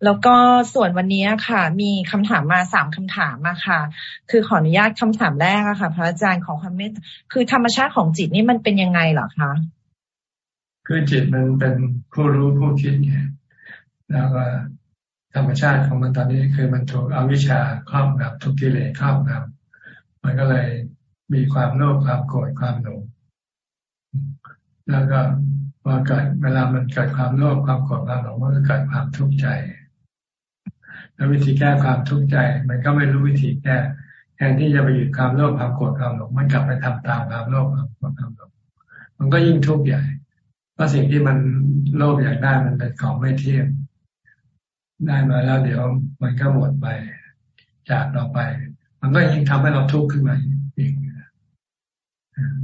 แล้วก็ส่วนวันนี้ค่ะ มีคำถามมาสามคำถามมาค่ะ คือขออนุญาตคำถามแรกอะค่ะ พระอาจารย์ของความเมตคือธรรมชาติของจิตนี่มันเป็นยังไงเหรอคะคือจิตมันเป็นผู้รู้ผู้คิดไงแล้วก็ ธรรมชาติของมันตอนนี้คือมันถูกอวิชชาครอบงำทุกกิเลสครอบงำมันก็เลยมีความโลภความโกรธความหลงแล้วก็พอเกิดเวลามันเกิดความโลภความโกรธความหลงมันก็เกิดความทุกข์ใจ แล้ววิธีแก้ความทุกข์ใจ มันก็ไม่รู้วิธีแก้แทนที่จะไปหยุดความโลภความโกรธความหลงมันกลับไปทำตามความโลภความโกรธความหลงมันก็ยิ่งทุกข์ใหญ่เพราะสิ่งที่มันโลภอยากได้มันเป็นของไม่เที่ยง ได้มาแล้วเดี๋ยวมันก็หมดไป จากเราไป มันก็ยิ่งทำให้เราทุกข์ขึ้นมาอีก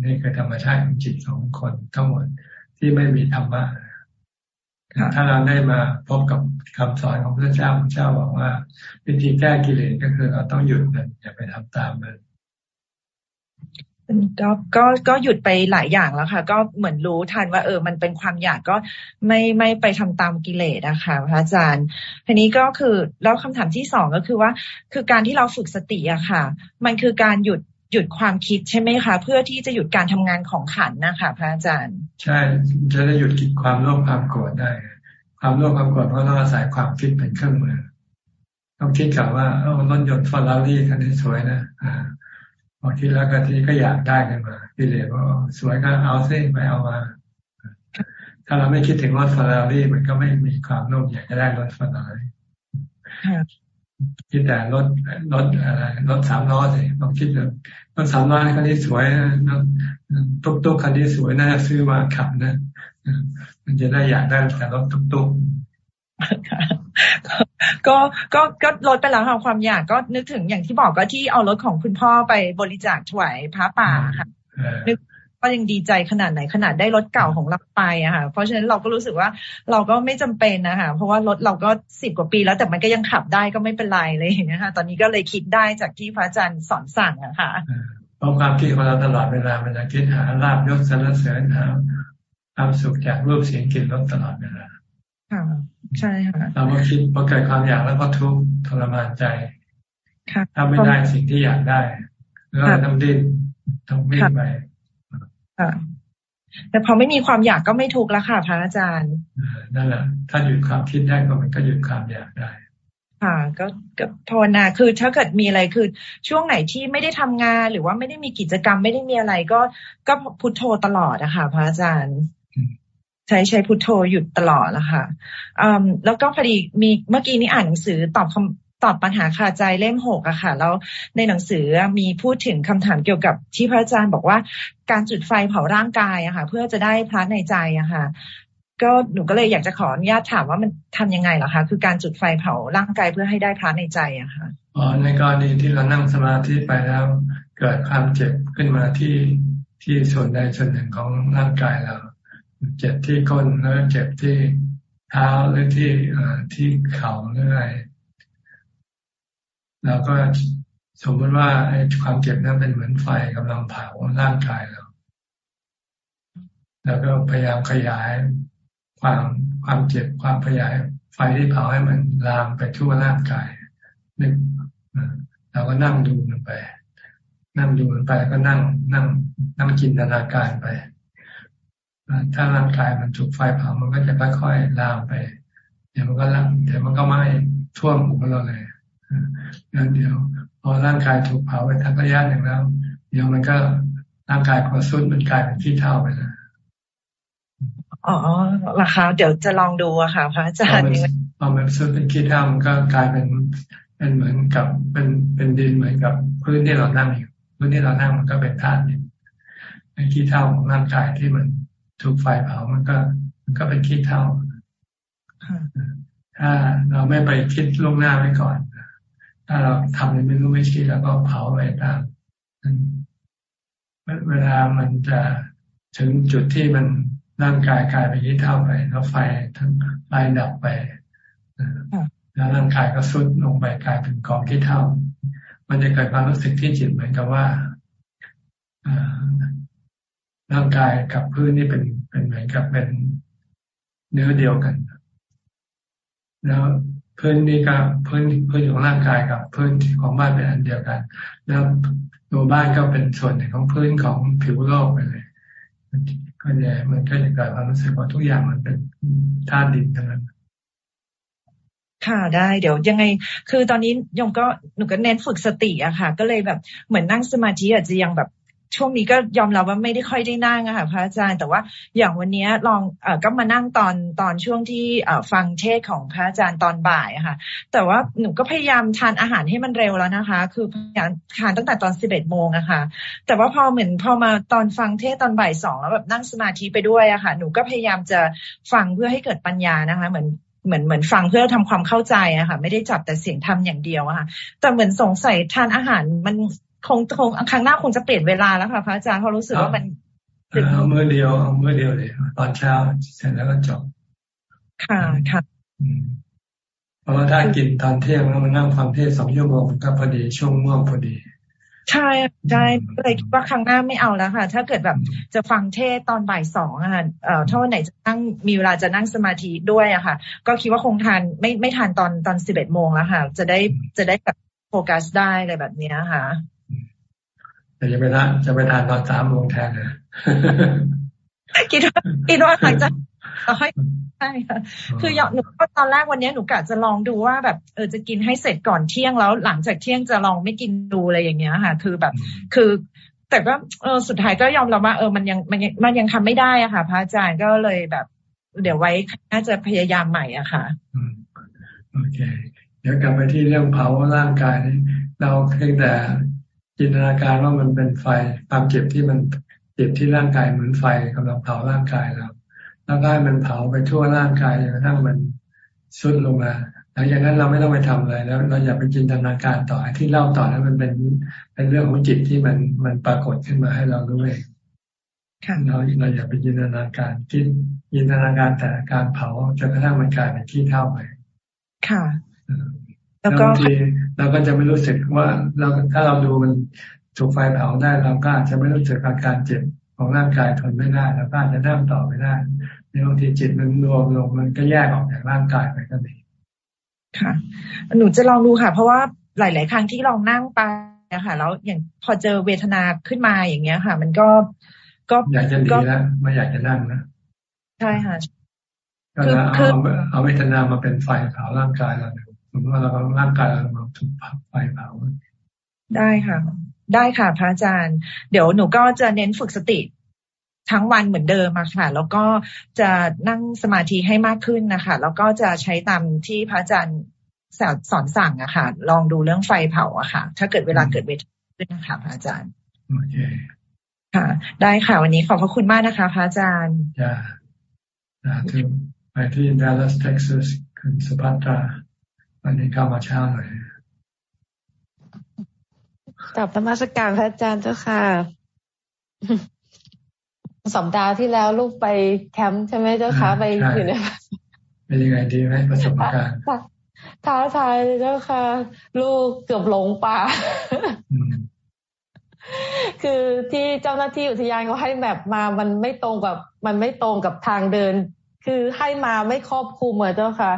นี่คือธรรมชาติของจิตของคนทั้งหมดที่ไม่มีธรรมะถ้าเราได้มาพบกับคำสอนของพระเจ้าพระเจ้าบอกว่า วิธีแก้กิเลสก็คือเราต้องหยุดมันอย่าไปทำตามมัน ก็ก็ก็หยุดไปหลายอย่างแล้วค่ะ ก็เหมือนรู้ทันว่าเออ มันเป็นความอยากก็ไม่ไม่ไปทำตามกิเลสนะคะพระอาจารย์ทีนี้ก็คือแล้วคำถามที่สองก็คือว่า คือการที่เราฝึกสติอะค่ะ มันคือการหยุดหยุดความคิดใช่ไหมคะ เพื่อที่จะหยุดการทำงานของขันนะคะพระอาจารย์ ใช่จะได้หยุดคิดความโลภความโกรธได้ ความโลภความโกรธเพราะเราอาศัยความคิดเป็นเครื่องมือ ต้องคิดกับว่าเออรถยนต์ฟอร์รารี่คันนี้สวยนะอ่า พอคิดแล้วก็ทีก็อยากได้กันมากิเลสว่าสวยก็เอาซิไปเอามา ถ้าเราไม่คิดถึงรถฟอร์รารี่มันก็ไม่มีความโลภอยากจะได้รถฟอร์รารี่คิดแต่รถรถอะไรรถสามล้อสิลองคิดดูรถสามล้อคันนี้สวยนะตุ๊กตุ๊กคันนี้สวยน่าจะซื้อมาขับนะมันจะได้อยากได้แต่รถตุ๊กตุ๊ก ก็ก็ก็ลดไปแล้วค่ะความอยากก็นึกถึงอย่างที่บอกก็ที่เอารถของคุณพ่อไปบริจาคถวายพระป่าค่ะนึกก็ยังดีใจขนาดไหนขนาดได้รถเก่าของเราไปอะค่ะเพราะฉะนั้นเราก็รู้สึกว่าเราก็ไม่จำเป็นนะคะเพราะว่ารถเราก็สิบกว่าปีแล้วแต่มันก็ยังขับได้ก็ไม่เป็นไรเลยอย่างเงี้ยค่ะตอนนี้ก็เลยคิดได้จากที่พระอาจารย์สอนสั่งอะค่ะเพราะความคิดของเราตลอดเวลามันจะคิดหาลาบยศสรรเสริญหาความสุขจากรูปเสียงกลิ่นรสตลอดเวลา ค่ะใช่ค่ะเราก็คิดพอเกิดความอยากแล้วก็ทุกข์ทรมานใจถ้าไม่ได้สิ่งที่อยากได้ก็ต้องดิ้นต้องวิ่งไปค่ะแต่พอไม่มีความอยากก็ไม่ทุกข์แล้วค่ะพระอาจารย์นั่นแหละถ้าหยุดความคิดได้ก็มันก็หยุดความอยากได้ ค่ะ ก็ก็ภาวนาคือถ้าเกิดมีอะไรคือ ช่วงไหนที่ไม่ได้ทำงานหรือว่าไม่ได้มีกิจกรรมไม่ได้มีอะไรก็ก็พุทโธตลอดอะค่ะพระอาจารย์ ใช้ใช้พุทโธหยุดตลอดแล้วค่ะอืมแล้วก็พอดีมีเมื่อกี้นี้อ่านหนังสือตอบคำตอบปัญหาคาใจเล่มหกอะค่ะ แล้วในหนังสือมีพูดถึงคำถามเกี่ยวกับที่พระอาจารย์บอกว่าการจุดไฟเผาร่างกายอะค่ะ เพื่อจะได้พระในใจอะค่ะก็หนูก็เลยอยากจะขออนุญาตถามว่ามันทำยังไงเหรอคะ คือการจุดไฟเผาร่างกายเพื่อให้ได้พระในใจอะค่ะอ๋อในกรณีที่เรานั่งสมาธิไปแล้ว เกิดความเจ็บขึ้นมาที่ที่ส่วนใดส่วนหนึ่งของร่างกายเรา เจ็บที่ก้นแล้วเจ็บที่เท้าหรือที่ที่เข่าหรืออะไรเราก็สมมติว่าไอ้ความเจ็บนั้นเป็นเหมือนไฟกำลังเผาร่างกายเรา แล้วก็พยายามขยายความความเจ็บความขยาย ไฟที่เผาให้มันลามไปทั่วร่างกายนึกเราก็นั่งดูมันไป นั่งดูมันไปก็นั่งนั่งนั่งจินตนาการไป ถ้าร่างกายมันถูกไฟเผามันก็จะค่อยๆลามไปเดี๋ยวมันก็ลามเดี๋ยวมันก็ไหม้ท่วมหัวเราเลยงั้นเดี๋ยวพอร่างกายถูกเผาไปทักระยะหนึ่งแล้ว เดี๋ยวมันก็ร่างกายพอสุดมันกลายเป็นขี้เท่าไปแล้วอ๋อราคาเดี๋ยวจะลองดูอะค่ะพระอาจารย์พอมันสุดเป็นขี้เท่ามันก็กลายเป็นเป็นเหมือนกับเป็นเป็นดินเหมือนกับพื้นที่เรานั่งอยู่พื้นที่เรานั่งมันก็เป็นธาตุดินเป็นขี้เท่าของร่างกายที่มัน ถูกไฟเผามันก็ มันก็เป็นคิดเท่าถ้าเราไม่ไปคิดล่วงหน้าไว้ก่อน ถ้าเราทำในไม่รู้ไม่ชี้แล้วก็เผาไปตามเวลามันจะถึงจุดที่มันร่างกายกลายเป็นคิดเท่าไป แล้วไฟทั้งไฟดับไปแล้วร่างกายก็สุดลงไปกลายเป็นกองคิดเท่า มันจะเกิดความรู้สึกที่จิตเหมือนกับว่า ร่างกายกับพื้นนี่เป็นเป็นเหมือนกับเป็นเนื้อเดียวกัน แล้วพื้นนี่ก็พื้นพื้นของร่างกายกับพื้นของบ้านเป็นอันเดียวกัน แล้วตัวบ้านก็เป็นส่วนหนึ่งของพื้นของผิวโลกไปเลยก็จะมันก็จะเกิดความรู้สึกว่าทุกอย่างมันเป็นธาตุดินทั้งนั้นค่ะได้เดี๋ยวยังไง คือตอนนี้ยมก็หนูก็เน้นฝึกสติอะค่ะ ก็เลยแบบเหมือนนั่งสมาธิอาจจะยังแบบ ช่วงนี้ก็ยอมรับว่าไม่ได้ค่อยได้นั่งอะค่ะพระอาจารย์ แต่ว่าอย่างวันนี้ลองเอก็มานั่งตอนตอนช่วงที่เอฟังเทศของพระอาจารย์ตอนบ่ายค่ะ แต่ว่าหนูก็พยายามทานอาหารให้มันเร็วแล้วนะคะ คือพยายามทานตั้งแต่ตอนสิบเอ็ดโมงอะค่ะแต่ว่าพอเหมือนพอมาตอนฟังเทศตอนบ่ายสองแล้วแบบนั่งสมาธิไปด้วยอะค่ะ หนูก็พยายามจะฟังเพื่อให้เกิดปัญญานะคะเหมือนเหมือนเหมือนฟังเพื่อทำความเข้าใจอะค่ะ ไม่ได้จับแต่เสียงทำอย่างเดียวอะค่ะ แต่เหมือนสงสัยทานอาหารมัน คงคงครั้งหน้าคงจะเปลี่ยนเวลาแล้วค่ะพระอาจารย์เพราะรู้สึกว่ามันเอาเมื่อเดียวเอาเมื่อเดียวเลยตอนเช้าเสร็จแล้วก็จบค่ะค่ะเพราะว่าถ้ากินตอนเที่ยงแล้วมันนั่งฟังเทศสองชั่วโมงก็พอดีช่วงม่วงพอดีใช่ใช่เลยคิดว่าครั้งหน้าไม่เอาแล้วค่ะ ถ้าเกิดแบบจะฟังเทศตอนบ่ายสองอะค่ะเอ่อถ้าวันไหนจะนั่งมีเวลาจะนั่งสมาธิด้วยอะค่ะ ก็คิดว่าคงทานไม่ไม่ทานตอนตอนสิบเอ็ดโมงแล้วค่ะ จะได้จะได้แบบโฟกัสได้อะไรแบบนี้ค่ะ แต่จะไปทานจะไปทานตอนสามโมงแทนเลยคิดว่าคิดว่าหลังจากให้ใช่ค่ะคือหนูก็ตอนแรกวันนี้หนูกะจะลองดูว่าแบบเออจะกินให้เสร็จก่อนเที่ยงแล้ว หลังจากเที่ยงจะลองไม่กินดูอะไรอย่างเงี้ยค่ะ คือแบบ คือ แต่ก็เออสุดท้ายก็ยอมรับว่าเออมันยังมันยังมันยังทำไม่ได้อะค่ะ พระอาจารย์ก็เลยแบบ เดี๋ยวไว้น่าจะพยายามใหม่อะค่ะโอเค เดี๋ยวกลับไปที่เรื่องเผาร่างกายเราเพียงแต่ จินตนาการว่ามันเป็นไฟ ความเจ็บที่มันเจ็บที่ร่างกายเหมือนไฟกำลังเผาร่างกายเราร่างกายมันเผาไปทั่วร่างกายจนกระทั่งมันสุดลงมาหลังจากนั้นเราไม่ต้องไปทำอะไรแล้ว เราอย่าไปจินตนาการต่อที่เล่าต่อนั้นมันเป็นเป็นเรื่องของจิตที่มันมันปรากฏขึ้นมาให้เรารู้เองเราเราอย่าไปจินตนาการคิดจินตนาการแต่การเผาจนกระทั่งมันกลายเป็นขี้เท่าไปค่ะ แล้วก็ที เราก็จะไม่รู้สึกว่าเราถ้าเราดูมันถูกไฟเผาได้เราก็อาจจะไม่รู้สึกอาการเจ็บของร่างกายทนไม่ได้แล้วก็อาจจะนั่งต่อไม่ได้ในบางทีจิตมันรวมลงมันก็แยกออกจากร่างกายไปก็มีค่ะ หนูจะลองดูค่ะ เพราะว่าหลาย ๆ ครั้งที่ลองนั่งไปนะคะแล้วอย่างพอเจอเวทนาขึ้นมาอย่างเงี้ยค่ะ มันก็ก็อยากจะดีแล้วไม่อยากจะนั่งนะใช่ค่ะก็เอาเอาเวทนามาเป็นไฟเผาร่างกายเราส มมติว่าเราร่างกายเราถูกไฟเผาได้ค่ะ ได้ค่ะพระอาจารย์ เดี๋ยวหนูก็จะเน้นฝึกสติทั้งวันเหมือนเดิมมาค่ะ แล้วก็จะนั่งสมาธิให้มากขึ้นนะคะ แล้วก็จะใช้ตามที่พระอาจารย์สอนสั่งอะค่ะ ลองดูเรื่องไฟเผาอะค่ะ ถ้าเกิดเวลาเกิดเวทขึ้นนะคะพระอาจารย์โอเคค่ะ ได้ค่ะ วันนี้ขอบพระคุณมากนะคะพระอาจารย์จ้าถึงไปที่ดัลลัสเท็กซัสคุณสุภัตรา วันนี้เข้ามาเช้าหน่อยกลับธรรมสการพระอาจารย์เจ้าค่ะสัปดาห์ที่แล้วลูกไปแคมป์ใช่ไหมเจ้าค่ะไปอยู่ในเป็นยังไงดีไหมประสบการณ์ท้าทายเจ้าค่ะ ลูกเกือบหลงป่า คือที่เจ้าหน้าที่อุทยานเขาให้แมปมา มันไม่ตรงกับ มันไม่ตรงกับทางเดิน คือให้มาไม่ครอบคลุมเหมือนเจ้าค่ะ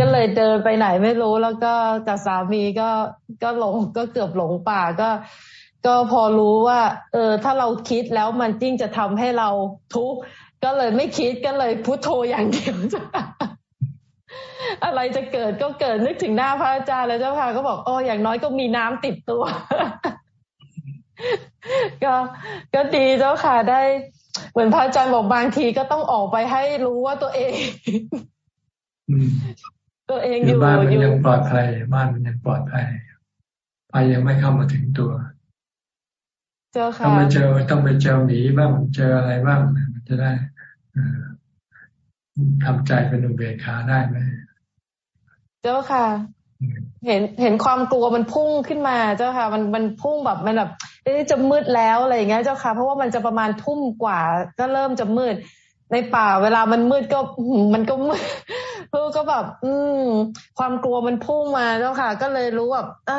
ก็เลยเดินไปไหนไม่รู้ แล้วก็กับสามีก็ก็หลงก็เกือบหลงป่าก็ ก็พอรู้ว่า เออ ถ้าเราคิดแล้วมันจริงจะทำให้เราทุกข์ก็เลยไม่คิดก็เลยพุโทโธอย่างเดียวจ้ะอะไรจะเกิดก็เกิดนึกถึงหน้าพระอาจารย์แล้วเจ้าค่ะ ก็บอกโอ้อย่างน้อยก็มีน้ำติดตัว ก็ก็ดีเจ้าค่ะได้ เหมือนพระอาจารย์บอกบางทีก็ต้องออกไปให้รู้ว่าตัวเอง ตัวเองอยู่บ้านมันยังปลอดภัย บ้านมันยังปลอดภัยภัยยังไม่เข้ามาถึงตัวเจ้าค่ะต้องไปเจอต้องไปเจอหมีบ้างเจออะไรบ้างมันจะได้ทำใจเป็นอุเบกขาได้ไหมเจ้าค่ะ เห็นเห็นความกลัวมันพุ่งขึ้นมาเจ้าค่ะ มันมันพุ่งแบบมันแบบเอ๊ะจะมืดแล้วอะไรอย่างเงี้ยเจ้าค่ะ เพราะว่ามันจะประมาณทุ่มกว่า ก็เริ่มจะมืด ในป่า เวลามันมืดก็มันก็มืดเพื่อก็แบบ อืม ความกลัวมันพุ่งมาเจ้าค่ะ ก็เลยรู้แบบอ่า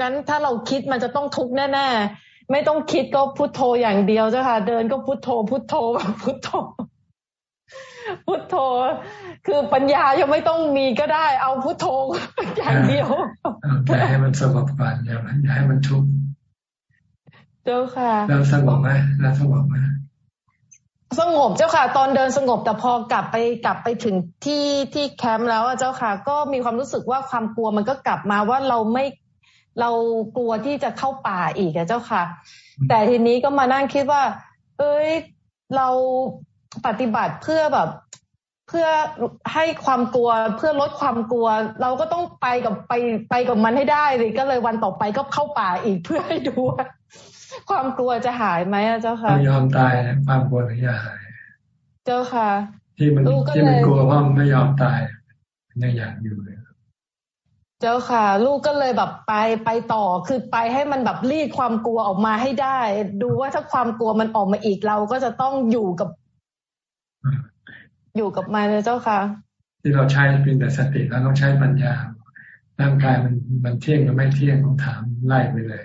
งั้นถ้าเราคิดมันจะต้องทุกข์แน่ๆไม่ต้องคิดก็พุทโธอย่างเดียวเจ้าค่ะ เดินก็พุทโธ พุทโธแบบพุทโธพุทโธ คือปัญญายังไม่ต้องมีก็ได้ เอาพุทโธอย่างเดียวอย่าให้มันสงบก่อนอย่าอย่าให้มันทุกข์ เจ้าค่ะแล้วสงบไหมแล้วสงบไหมสงบเจ้าค่ะ ตอนเดินสงบแต่พอกลับไปกลับไปถึงที่ที่แคมป์แล้วเจ้าค่ะ ก็มีความรู้สึกว่าความกลัวมันก็กลับมาว่าเราไม่เรากลัวที่จะเข้าป่าอีกอะเจ้าค่ะ แต่ทีนี้ก็มานั่งคิดว่า เอ้ยเราปฏิบัติเพื่อแบบ เพื่อให้ความกลัวเพื่อลดความกลัว เราก็ต้องไปกับไปไปกับมันให้ได้เลยก็เลยวันต่อไปก็เข้าป่าอีกเพื่อให้ดูว่า ความกลัวจะหายไหมเจ้าค่ะไม่ยอมตายความกลัวถึงจะหาย เจ้าค่ะ ที่มันที่มันกลัวเพราะมันไม่ยอมตายมันยังอยากอยู่เลยเจ้าค่ะ ลูกก็เลยแบบไปไปต่อคือไปให้มันแบบรีดความกลัวออกมาให้ได้ ดูว่าถ้าความกลัวมันออกมาอีกเราก็จะต้องอยู่กับ อยู่กับมันเลยเจ้าค่ะ ที่เราใช้เป็นแต่สติแล้วต้องใช้ปัญญาร่างกายมันมันเที่ยงหรือไม่เที่ยงต้องถามไล่ไปเลย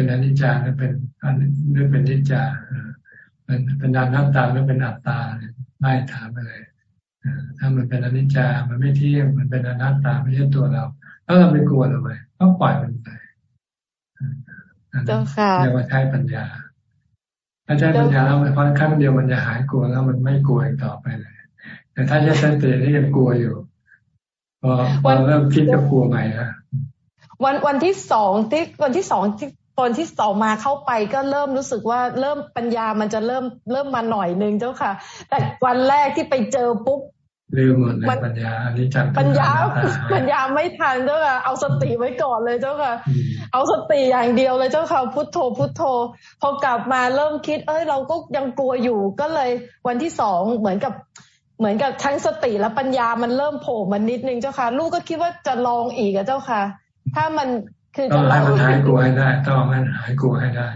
เป็นอนิจจาหรือเป็นหรือเป็นนิจจาเป็นเป็นนานัตตาหรือเป็นอัตตาไล่ถามไปเลยถ้ามันเป็นอนิจจา มันไม่เที่ยงมันเป็นอนัตตาไม่ใช่ตัวเราถ้าเราไม่กลัวเราไปก็ปล่อยมันไปเจ้าค่ะเรียกว่าใช้ปัญญาถ้าใช้ปัญญาแล้วมันพอครั้งเดียวมันจะหายกลัวแล้วมันไม่กลัวอีกต่อไปเลย แต่ถ้าใช้สตินี่ยังกลัวอยู่พอพอเริ่มคิดจะกลัวใหม่ละวันวันที่สองที่วันที่สองที่ ตอนที่สองมาเข้าไปก็เริ่มรู้สึกว่าเริ่มปัญญามันจะเริ่มเริ่มมาหน่อยนึงเจ้าค่ะ แต่วันแรกที่ไปเจอปุ๊บลืมหมดเลยปัญญาอันนี้จังปัญญาปัญญาไม่ทันเจ้าค่ะเอาสติไว้ก่อนเลยเจ้าค่ะ เอาสติอย่างเดียวเลยเจ้าค่ะพุทโธพุทโธ พอกลับมาเริ่มคิด เอ้ยเราก็ยังกลัวอยู่ก็เลยวันที่สองเหมือนกับเหมือนกับทั้งสติและปัญญามันเริ่มโผล่มานิดนึงเจ้าค่ะ ลูกก็คิดว่าจะลองอีกอะเจ้าค่ะ ถ้ามัน คือต้องให้มันหายกลัวให้ได้ ต้องให้มันหายกลัวให้ได้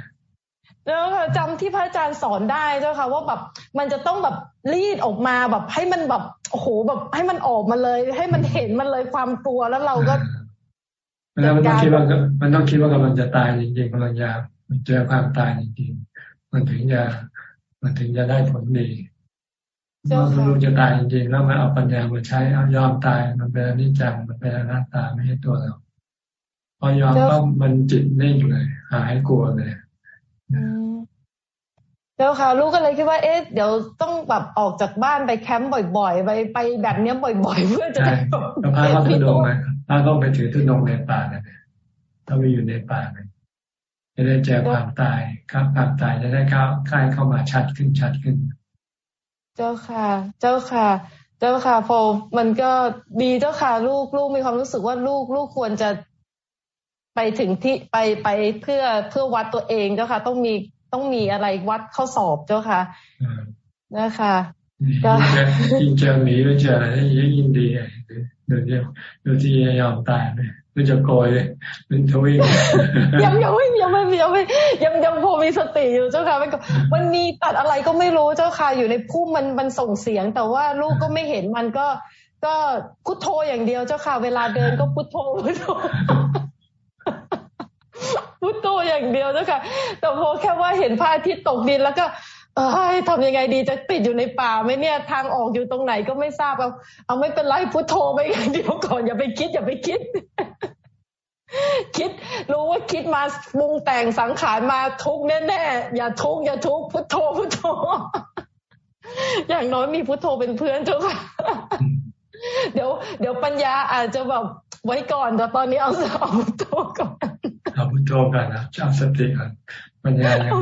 เจ้าค่ะจำที่พระอาจารย์สอนได้เจ้าค่ะว่าแบบมันจะต้องแบบรีดออกมาแบบให้มันแบบโอ้โหแบบ ให้มันออกมาเลย ให้มันเห็นมันเลยความกลัวแล้วเราก็แล้วมันต้องคิดว่ามันต้องคิดว่ากำลังจะตายจริงๆกำลังจะเจอความตายจริงๆมันถึงจะมันถึงจะได้ผลดีเมื่อรู้จะตายจริงๆแล้วมันเอาปัญญามาใช้เอายอมตายมันเป็นอนิจจังมันเป็นอนัตตาไม่ใช่ตัวเรา พอยอมก็มันจิตนิ่งเลยหายกลัวเลยเจ้าค่ะ ลูกก็เลยคิดว่าเอ๊ะเดี๋ยวต้องแบบออกจากบ้านไปแคมป์บ่อยๆ ไปไปแบบเนี้ยบ่อย ๆ เพื่อจะได้แล้วพาเขาทุดงไหมพาต้องไปถือทุดงในป่าเนี่ยถ้าไปอยู่ในป่าเนี่ยจะได้เจอความตายครับความตายจะได้เข้าใกล้เข้ามาชัดขึ้นชัดขึ้น เจ้าค่ะ เจ้าค่ะ เจ้าค่ะพอมันก็ดีเจ้าค่ะ ลูกลูกมีความรู้สึกว่าลูกลูกควรจะ ไปถึงที่ไปไปเพื่อเพื่อวัดตัวเองเจ้าค่ะ ต้องมีต้องมีอะไรวัดข้อสอบเจ้าค่ะนะคะก็ยิ่งเจอหมีหรือเจออะไรยิ่งดีเดี๋ยวเดียวดูที่ยอมตายไปหรือจะโกยเป็นทวิ่งยังยังไม่ยังไม่ยังไม่ยังยังพอมีสติอยู่เจ้าค่ะมันมีตัดอะไรก็ไม่รู้เจ้าค่ะ อยู่ในพุ่มมันมันส่งเสียง แต่ว่าลูกก็ไม่เห็นมันก็ ก็พุทโธอย่างเดียวเจ้าค่ะ เวลาเดินก็พุทโธพุทโธ พุทโธอย่างเดียวเจ้าค่ะ แต่พอแค่ว่าเห็นพระอาทิตย์ตกดินแล้วก็ เอ้ยทำยังไงดีจะติดอยู่ในป่าไหมเนี่ย ทางออกอยู่ตรงไหนก็ไม่ทราบเอาเอาไม่เป็นไรพุทโธไปอย่างเดียวก่อนอย่าไปคิดอย่าไปคิด คิดรู้ว่าคิดมาปรุงแต่งสังขารมาทุกแน่ๆอย่าทุกอย่าทุกพุทโธพุทโธ อย่างน้อยมีพุทโธเป็นเพื่อนเจ้าค่ะเดี๋ยว เดี๋ยวปัญญาอาจจะแบบไว้ก่อนแต่ตอนนี้เอาเอาพุทโธก่อน เอาพุทโธก่อนนะเอาสติก่อนปัญญายัง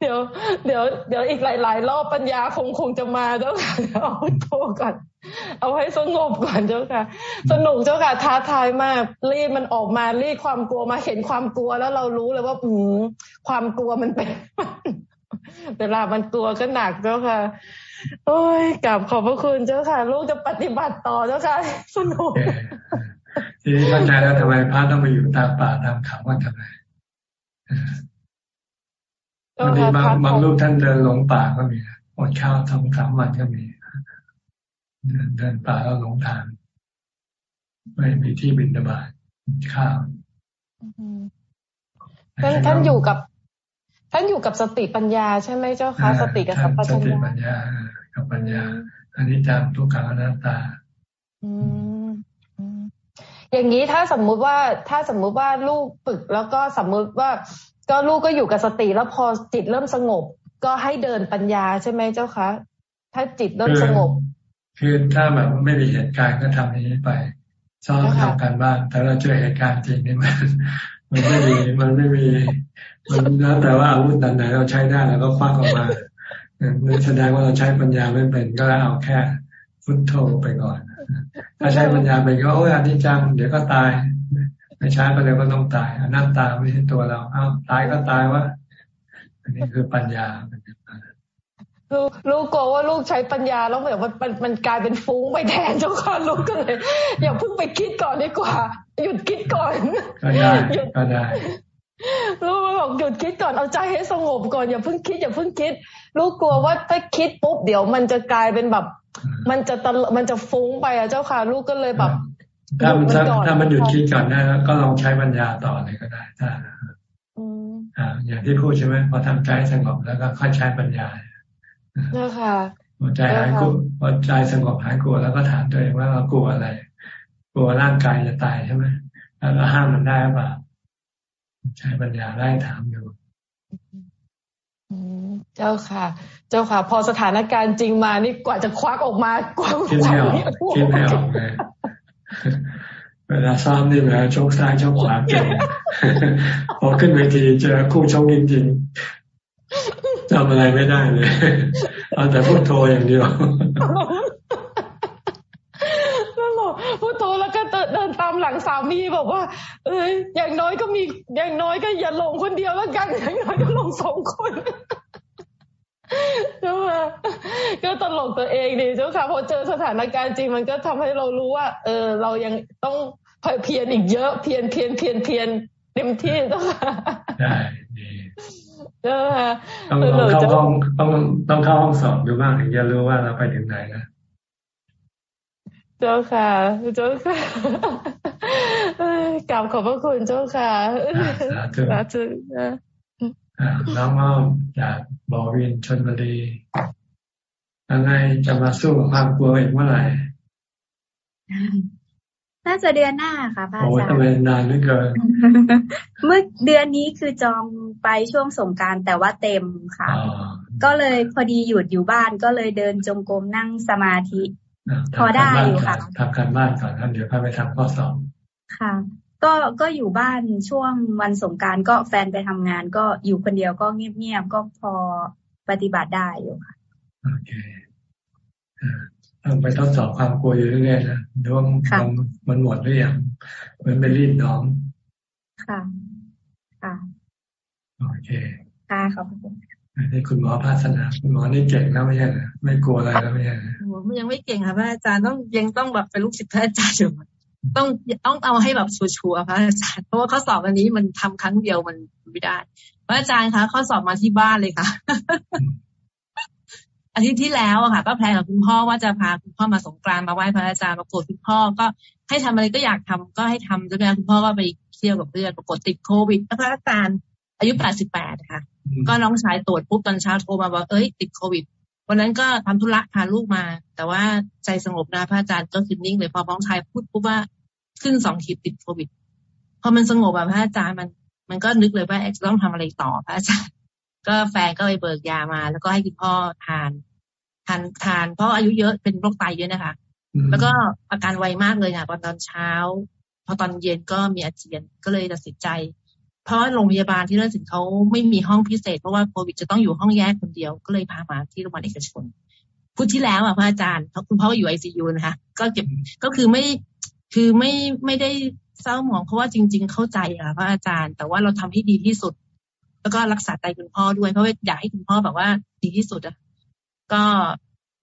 เดี๋ยวเดี๋ยวเดี๋ยวอีกหลาย ๆ รอบปัญญาคงคงจะมาเจ้าค่ะเอาโทก่อนเอาให้สงบก่อนเจ้าค่ะ สนุกเจ้าค่ะท้าทายมากรีบมันออกมารีบความกลัวมาเห็นความกลัวแล้วเรารู้เลยว่าอืมความกลัวมันเป็นเวลามันกลัวก็หนักเจ้าค่ะ โอ้ยกลับขอบพระคุณเจ้าค่ะ ลูกจะปฏิบัติต่อเจ้าค่ะ สนุก ทีนี้เข้าใจแล้วทำไมพระต้องไปอยู่ตามป่าตามเขาว่าทำไมบางทีบางบางลูกท่านเดินหลงป่าก็มีอดข้าวทำสามวันก็มีเดินเดินป่าแล้วหลงทาง ไม่มีที่บินตบาทข้าวท่านท่านอยู่กับ ท่านอยู่กับสติปัญญาใช่ไหมเจ้าคะสติกับสัมปชัญญะสติปัญญากับปัญญาอันนี้จำทุกขังอนัตตา อืม อย่างนี้ถ้าสมมุติว่าถ้าสมมุติว่าลูกฝึกแล้วก็สมมุติว่า ก็ลูกก็อยู่กับสติแล้วพอจิตเริ่มสงบ ก็ให้เดินปัญญาใช่ไหมเจ้าคะ ถ้าจิตเริ่มสงบ คือถ้าแบบไม่มีเหตุการณ์ก็ทำอย่างนี้ไปซ้อมทำกันบ้างแต่เราเจอเหตุการณ์จริงนี่มันมันไม่มีมันไม่มีมันแล้วแต่ว่าอาวุธไหนเราใช้ได้แล้วก็คว้าออกมานั่นแสดงว่าเราใช้ปัญญาไม่เป็นก็เอาแค่ฟุตโธไปก่อน ถ้าใช้ปัญญาไปก็โอ้ยอันนี้จังเดี๋ยวก็ตายไม่ช้าก็เร็วก็ต้องตายอนัตตาไม่ใช่ตัวเราเอาตายก็ตายวะอันนี้คือปัญญาลูกลูกกลัวว่าลูกใช้ปัญญาแล้วแบบมันมันมันกลายเป็นฟุ้งไปแทนเจ้าค่ะลูกก็เลยอย่าเพิ่งไปคิดก่อนดีกว่า หยุดคิดก่อนก็ได้ก็ได้ ลูกบอกหยุดคิดก่อนเอาใจให้สงบก่อนอย่าเพิ่งคิดอย่าเพิ่งคิด ลูกกลัวว่าถ้าคิดปุ๊บเดี๋ยวมันจะกลายเป็นแบบ มันจะตมันจะฟุ้งไปอะเจ้าค่ะ ลูกก็เลยแบบถ้ามันถ้ามันหยุดคิดก่อนได้แล้วก็ลองใช้ปัญญาต่อเลยก็ได้ถ้าอ่า อย่างที่พูดใช่ไหมพอทำใจสงบแล้วก็ค่อยใช้ปัญญานะคะพอใจหายกลัวพอใจสงบหายกลัวแล้วก็ถามตัวเองว่าเรากลัวอะไร กลัวร่างกายจะตายใช่ไหมแล้วเราห้ามมันได้ป่ะ ใช้ปัญญาไล่ถามอยู่เจ้าค่ะ เจ้าค่ะ พอสถานการณ์จริงมานี่กว่าจะควักออกมากว่าคิดไม่ออกคิดไม่ออกเลยเวลาซ้อมนี่แบบชกซ้ายชกขวาเก่งพอขึ้นเวทีเจอคู่ชกจริงๆจำอะไรไม่ได้เลยเอาแต่พูดโทรอย่างเดียวพูดโทรแล้วก็เดินตาม หลังสามีบอกว่า เอ้ยอย่างน้อยก็มี อย่างน้อยก็อย่าลงคนเดียวแล้วกัน อย่างน้อยก็ลงสองคนเจ้าค่ะก็ตลกตัวเองดีเจ้าค่ะพอเจอสถานการณ์จริงมันก็ทำให้เรารู้ว่า เออ เรายังต้องเพียรอีกเยอะเพียรเพียรเพียรเพียรเต็มที่เจ้าค่ะได้ดีเจ้าค่ะต้องเข้าห้องต้องต้องเข้าห้องสอบดูบ้างถึงจะรู้ว่าเราไปถึงไหนนะเจ้าค่ะ เจ้าค่ะ กลับขอบพระคุณเจ้าค่ะสาธุสาธุน้องอ้อมจากบอวินชนบุรีอะไรจะมาสู้ความกลัวอีกเมื่อไหร่น่าจะเดือนหน้าค่ะพระอาจารย์โอ้ทำไมนานไม่เกินเมื่อเดือนนี้คือจองไปช่วงสงการแต่ว่าเต็มค่ะ ก็เลยพอดีหยุดอยู่บ้านก็เลยเดินจงกรมนั่งสมาธิ พอได้อยู่ค่ะทำการบ้านก่อนท่านเดี๋ยวพาไปทำข้อสอบ ค่ะ ก็ก็อยู่บ้านช่วงวันสงการก็แฟนไปทำงาน ก็อยู่คนเดียวก็เงียบๆก็พอปฏิบัติได้อยู่ค่ะโอเคต้องไปทดสอบความกลัวอยู่เรื่อยๆนะดวงมันมันหมดหรือยังเหมือนไปรีดน้อง ค่ะ ค่ะ โอเค ค่ะ ขอบคุณนี่คุณหมอภาสนาคุณหมอนี่เก่งแล้วไม่ใช่หรอไม่กลัวอะไรแล้วไม่ใช่หรอยังไม่เก่งค่ะพระอาจารย์ต้องยังต้องแบบเป็นลูกศิษย์พระอาจารย์อยู่ ต้องต้องเอาให้แบบชัวร์ๆพระอาจารย์เพราะว่าข้อสอบอันนี้มันทำครั้งเดียวมันไม่ได้ พระอาจารย์คะข้อสอบมาที่บ้านเลยค่ะอาทิตย์ที่แล้วอะค่ะ ก็แพลนกับคุณพ่อว่าจะพาคุณพ่อมาสงกรานมาไหว้พระอาจารย์ปรากฏคุณพ่อก็ให้ทำอะไรก็อยากทำก็ให้ทำใช่ไหมคุณพ่อก็ไปเที่ยวกับเพื่อนปรากฏติดโควิดแล้วพระอาจารย์อายุแปดสิบแปดค่ะ ก็น้องชายตรวจปุ๊บตอนเช้าโทรมาบอกเอ้ยติดโควิด วันนั้นก็ทำธุระพาลูกมา แต่ว่าใจสงบนะพระอาจารย์ก็คือนิ่งเลยพอน้องชายพูดปุ๊บว่าขึ้นสองขีดติดโควิด พอมันสงบแบบพระอาจารย์มันมันก็นึกเลยว่าจะต้องทำอะไรต่อพระอาจารย์ก็แฟนก็ไปเบิกยามา แล้วก็ให้คุณพ่อทานทานทานเพราะอายุเยอะเป็นโรคไตเยอะนะคะ แล้วก็อาการไวมากเลยค่ะตอนเช้า พอตอนเย็นก็มีอาเจียนก็เลยตัดสินใจ เพราะโรงพยาบาลที่เลือดถึงเขาไม่มีห้องพิเศษ เพราะว่าโควิดจะต้องอยู่ห้องแยกคนเดียว ก็เลยพามาที่โรงพยาบาลเอกชนพูดที่แล้วอะพระอาจารย์คุณพ่อก็อยู่ไอซียูนะคะก็เก็บก็คือไม่คือไม่ไม่ได้เศร้าหมองเพราะว่าจริง ๆ เข้าใจค่ะพระอาจารย์ แต่ว่าเราทำให้ดีที่สุด แล้วก็รักษาใจคุณพ่อด้วยเพราะว่าอยากให้คุณพ่อแบบว่าดีที่สุดอะก็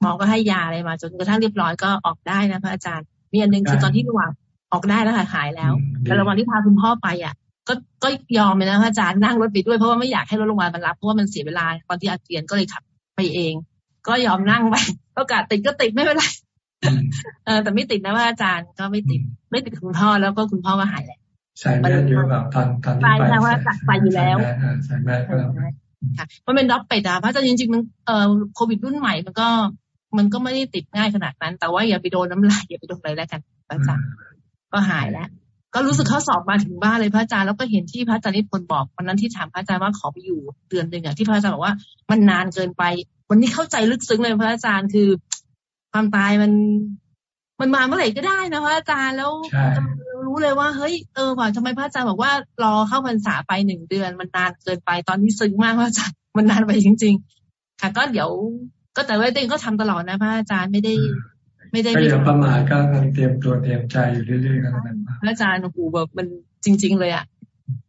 หมอก็ให้ยาอะไรมา จนกระทั่งเรียบร้อยก็ออกได้นะพระอาจารย์ มีอันหนึ่งคือตอนที่ระหว่างออกได้แล้วหายแล้ว แต่ระหว่างที่พาคุณพ่อไปอะ ก็ก็ยอมเลยนะพระอาจารย์นั่งรถไปด้วยเพราะว่าไม่อยากให้รถโรงพยาบาลมารับเพราะว่ามันเสียเวลาตอนที่อาเจียนก็เลยขับไปเอง ก็ยอมนั่งไปโอกาสติดก็ติดไม่เป็นไรเออแต่ไม่ติดนะว่าอาจารย์ก็ไม่ติดไม่ติดคุณพ่อแล้วก็คุณพ่อก็หายแหละใส่แมสอยู่แบบตอนตอนที่ไปใส่ใส่อยู่แล้วใส่แมสก็ค่ะมันเป็นด็อกเป็ดอะพระอาจารย์จริงๆมันเอ่อโควิดรุ่นใหม่มันก็มันก็ไม่ได้ติดง่ายขนาดนั้น แต่ว่าอย่าไปโดนน้ำลายอย่าไปโดนอะไรแล้วกันพระอาจารย์ก็หายแล้ว ก็รู้สึกข้อสอบมาถึงบ้านเลยพระอาจารย์แล้วก็เห็นที่พระอาจารย์นิพนธ์บอกวันนั้นที่ถามพระอาจารย์ว่าขอไปอยู่เดือนหนึ่งอะที่พระอาจารย์บอกว่ามันนานเกินไป วันนี้เข้าใจลึกซึ้งเลยพระอาจารย์คือ ความตายมัน มันมาเมื่อไหร่ก็ได้นะพระอาจารย์แล้วรู้เลยว่าเฮ้ยเออว่าทำไมพระอาจารย์บอกว่ารอเข้าพรรษาไปหนึ่งเดือน มันนานเกินไปตอนนี้ซึ้งมากพระอาจารย์มันนานไปจริง ๆ ค่ะ ก็เดี๋ยวก็แต่ว่าตัวเองก็ทำตลอดนะพระอาจารย์ไม่ได้ ไม่ได้ไม่อย่าประมาทก็กำลังเตรียมตัวเตรียมใจอยู่เรื่อยๆกันพระอาจารย์โอ้โหแบบมันจริง ๆ เลยอะ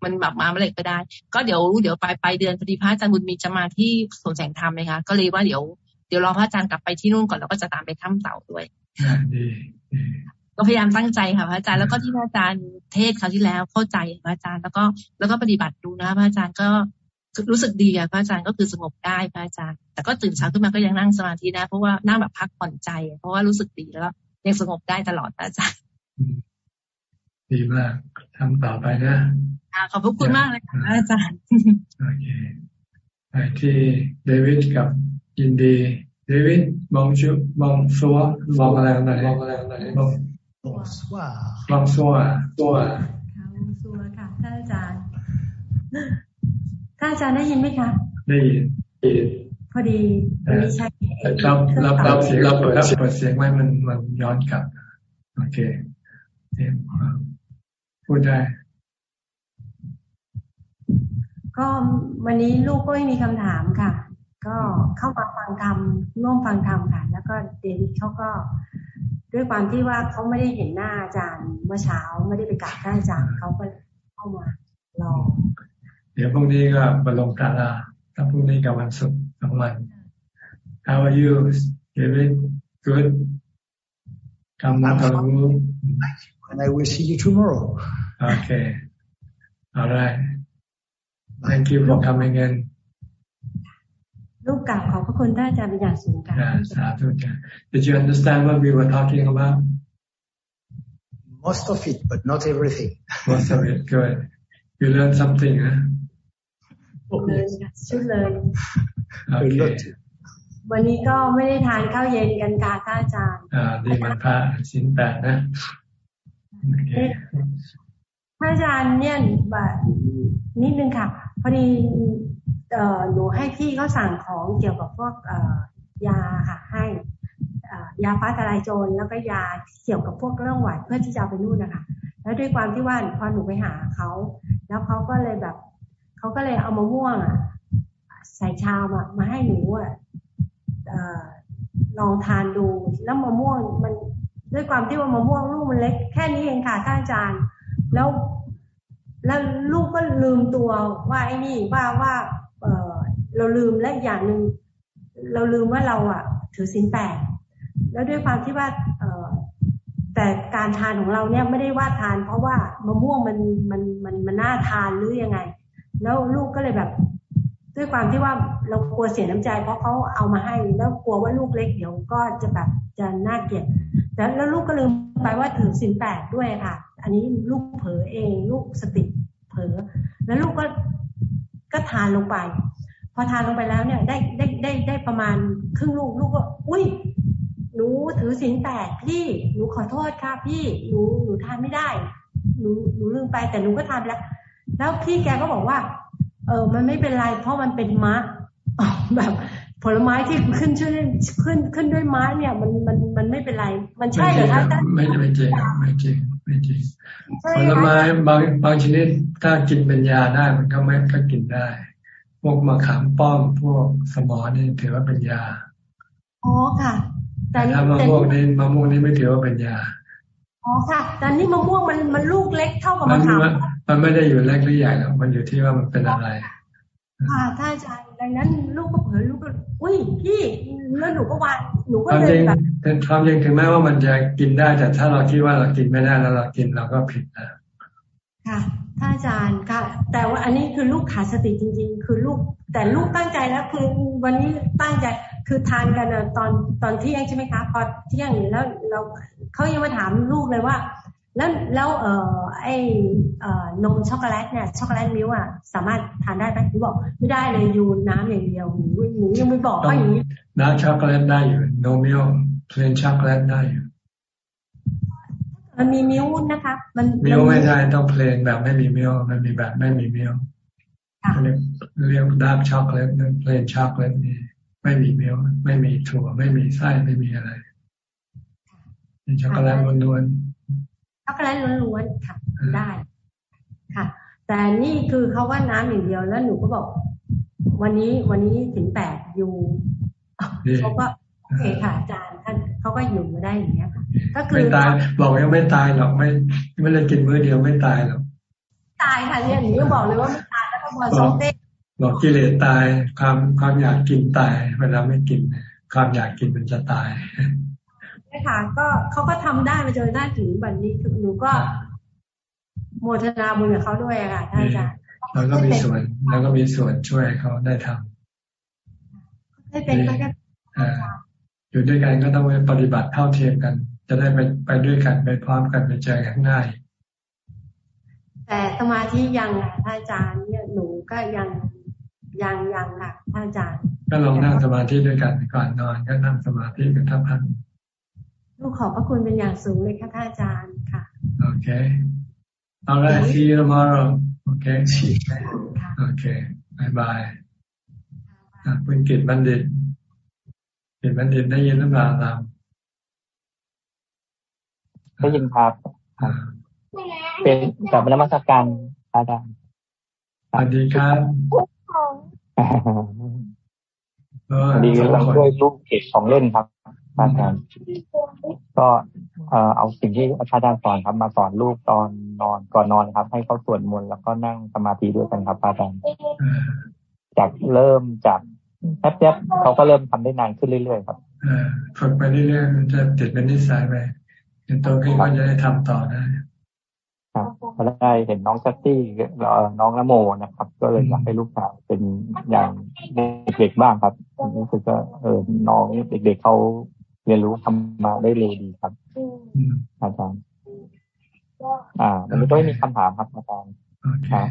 มันแบบมาเมื่อไหร่ก็ได้ ก็เดี๋ยวเดี๋ยวปลายปลายเดือนพอดีพระอาจารย์บุญมีจะมาที่สวนแสงธรรมเลยค่ะก็เลยว่าเดี๋ยวเดี๋ยวรอพระอาจารย์กลับไปที่นู่นก่อนแล้วก็จะตามไปถ้ำเต่าด้วยก็พยายามตั้งใจค่ะพระอาจารย์แล้วก็ที่พระอาจารย์เทศคราวที่แล้วเข้าใจพระอาจารย์แล้วก็แล้วก็ปฏิบัติดูนะพระอาจารย์ก็ รู้สึกดีอะพระอาจารย์ก็คือสงบได้พระอาจารย์ แต่ก็ตื่นเช้าขึ้นมาก็ยังนั่งสมาธินะเพราะว่านั่งแบบพักผ่อนใจ เพราะว่ารู้สึกดีแล้วยังสงบได้ตลอดพระอาจารย์ดีมากทำต่อไปนะขอบพระคุณมากเลยค่ะอาจารย์โอเคไปที่เดวิดกับยินดีเดวิดมองชุมองซัวมองอะไรไหนมองอะไรไหนมองซัวมองซัวตัวมองซัวค่ะท่านอาจารย์ ท่านอาจารย์ได้ยินไหมคะ ได้ยินพอดีวันนี้ใช้รับรับรับเสียงรับเปิดรับเปิดเสียงไว้มันมันย้อนกลับ โอเคพูดได้ ก็วันนี้ลูกก็ไม่มีคำถามค่ะ ก็เข้ามาฟังธรรมร่วมฟังธรรมค่ะ แล้วก็เดวิดเขาก็ด้วยความที่ว่าเขาไม่ได้เห็นหน้าอาจารย์เมื่อเช้าไม่ได้ไปกราบท่านอาจารย์เขาก็เข้ามารอ เดี๋ยวพรุ่งนี้ก็บรรลงตาลาถ้าพรุ่งนี้กับวันศุกร์สองวัน How are you David Good กำลังรู้ And I will see you tomorrow Okay All right Thank you for coming in ลูกกราบขอบพระคุณท่านอาจารย์เป็นอย่างสูงค่ะสาธุจ้ะ Did you understand what we were talking about Most of it but not everything Most of it good You learned something นะ เลยชุดเลยโอเควันนี้ก็ไม่ได้ทานข้าวเย็นกันค่ะท่านอาจารย์ อ่าดีมันพระสินแปดนะท่านอาจารย์เนี่ยแบบนิดนึงค่ะ พอดีเอ่อหนูให้พี่เขาสั่งของเกี่ยวกับพวกเอ่อยาค่ะให้ยาฟ้าทลายโจรแล้วก็ยาเกี่ยวกับพวกเรื่องหวัดเพื่อที่จะเอาไปนู่นนะคะแล้วด้วยความที่ว่าพอหนูไปหาเขา แล้วเขาก็เลยแบบ เขาก็เลยเอามะม่วงอะใส่ชามอะมาให้หนูอะลองทานดูแล้วมะม่วงมันด้วยความที่ว่ามะม่วงลูกมันเล็กแค่นี้เองค่ะท่านอาจารย์ แล้วแล้วลูกก็ลืมตัวว่าไอ้นี่ว่าว่าเออเราลืมและอย่างหนึ่งเราลืมว่าเราอะ ถือสินแปดแล้วด้วยความที่ว่าเออแต่การทานของเราเนี่ยไม่ได้ว่าทาน เพราะว่ามะม่วงมันมันมันมันน่าทานหรือยังไง แล้วลูกก็เลยแบบ ด้วยความที่ว่าเรากลัวเสียน้ำใจ เพราะเขาเอามาให้ แล้วกลัวว่าลูกเล็กเดี๋ยวก็จะแบบจะน่าเกลียดแล้วแล้วลูกก็ลืมไปว่าถือสินแปดด้วยค่ะ อันนี้ลูกเผลอเอง ลูกสติเผลอแล้วลูกก็ก็ทานลงไป พอทานลงไปแล้วเนี่ย ได้ได้ได้ได้ประมาณครึ่งลูกลูกก็อุ้ยหนูถือสินแปดพี่หนูขอโทษค่ะพี่หนูหนูทานไม่ได้หนูหนูลืมไปแต่หนูก็ทานแล้ว แล้วพี่แกก็บอกว่า เออ มันไม่เป็นไร เพราะมันเป็นมะแบบผลไม้ที่ขึ้นชื่อขึ้นขึ้นด้วยไม้เนี่ย มันมันมันไม่เป็นไร มันใช่เหรอคะไม่ไม่จริงไม่จริงไม่จริงผลไม้บางบางชนิดถ้ากินเป็นยาได้มันก็ไม่ก็กินได้ พวกมะขามป้อมพวกสมอนี่ถือว่าเป็นยาอ๋อค่ะ แต่ถ้ามะม่วงนี่มะม่วงนี่ไม่ถือว่าเป็นยาอ๋อค่ะแต่นี่มะม่วงมันมันลูกเล็กเท่ากับมะขาม มันไม่ได้อยู่เล็กหรือใหญ่หรอกมันอยู่ที่ว่ามันเป็นอะไรค่ะท่านอาจารย์ดังนั้นลูกก็เผลอลูกก็อุ้ยพี่แล้วหนูก็วางหนูก็เลยแบบเป็นความจริงถึงแม้ว่ามันจะกินได้แต่ถ้าเราคิดว่าเรากินไม่ได้แล้วเรากินเราก็ผิดนะค่ะท่านอาจารย์ค่ะ แต่ว่าอันนี้คือลูกขาดสติจริง ๆ คือลูกแต่ลูกตั้งใจแล้วคือวันนี้ตั้งใจคือทานกันตอนตอนเที่ยงใช่ไหมคะพอเที่ยงแล้วเราเขายังมาถามลูกเลยว่า แล้วแล้วเอ่อไอ้เอ่อนมช็อกโกแลตเนี่ยช็อกโกแลตมิลอะสามารถทานได้ไหมหนูบอกไม่ได้เลยยูน้ำอย่างเดียวหนูหนูยังไม่บอกว่าอย่างนี้น้ำช็อกโกแลตได้อยู่ no milk plain ช็อกโกแลตได้อยู่มันมี milk นะคะ มัน milk ไม่ได้ต้อง plain แบบไม่มี milk มันมีแบบไม่มี milk เรียกเรียก dark ช็อกโกแลต plain ช็อกโกแลตนี่ไม่มี milk ไม่มีถั่ว ไม่มีไส้ไม่มีอะไรเป็นช็อกโกแลตล้วน ช็อกโกแลตล้วนๆค่ะ ได้ค่ะ แต่นี่คือเขาว่าน้ำอย่างเดียวแล้วหนูก็บอก วันนี้วันนี้ถึงแปดอยู่เขาก็โอเคค่ะอาจารย์ท่านเขาก็อยู่มาได้อย่างเงี้ยค่ะ ก็คือไม่ตายบอกยังไม่ตายหรอกไม่ไม่ได้กินมื้อเดียวไม่ตายหรอกตายค่ะเนี่ยหนูก็บอกเลยว่าไม่ตายแล้วก็พอสองเต้บอกกิเลสตายความความอยากกินตายเวลาไม่กิน ความอยากกินมันจะตาย ค่ะ ก็เขาก็ทำได้มาจนได้ถึงวันนี้คือหนูก็โมทนาบุญกับเขาด้วยค่ะท่านอาจารย์แล้วก็มีส่วนแล้วก็มีส่วนช่วยเขาได้ทำให้เป็นไปกันอยู่ด้วยกันก็ต้องไปปฏิบัติเท่าเทียมกัน จะได้ไปไปด้วยกันไปพร้อมกันไปเจอกันง่ายแต่สมาธิยังค่ะท่านอาจารย์เนี่ยหนูก็ยังยังยังค่ะท่านอาจารย์ ก็ลองนั่งสมาธิด้วยกันก่อนนอนก็นั่งสมาธิกันทักพัน ลูกขอบพระคุณเป็นอย่างสูงเลยค่ะท่านอาจารย์ค่ะ โอเค alright see you tomorrow okay okay bye bye คุณกิตบัณฑิตกิตบัณฑิตได้ยินหรือเปล่าตามได้ยินครับ เป็นกับนมัสการอาจารย์สวัสดีครับสวัสดีกำลังด้วยลูกเก็บของเล่นครับ อาจารย์ก็เอาสิ่งที่อาจารย์สอนครับมาสอนลูกตอนนอนก่อนนอนครับ ให้เขาสวดมนต์แล้วก็นั่งสมาธิด้วยกันครับอาจารย์จากเริ่มจากแป๊บๆเขาก็เริ่มทำได้นานขึ้นเรื่อยๆครับฝึกไปเรื่อยๆมันจะติดเป็นนิสัยไปจนโตขึ้นก็จะได้ทำต่อได้ครับก็ได้เห็นน้องชัตตี้น้องนโมนะครับ ก็เลยอยากให้ลูกสาวเป็นอย่างเด็กๆบ้างครับรู้สึกว่าเออน้องเด็กๆเขา เรียนรู้ทำมาได้เร็วดีครับอาจารย์อ่ามันก็ไม่มีคำถามครับอาจารย์ครับ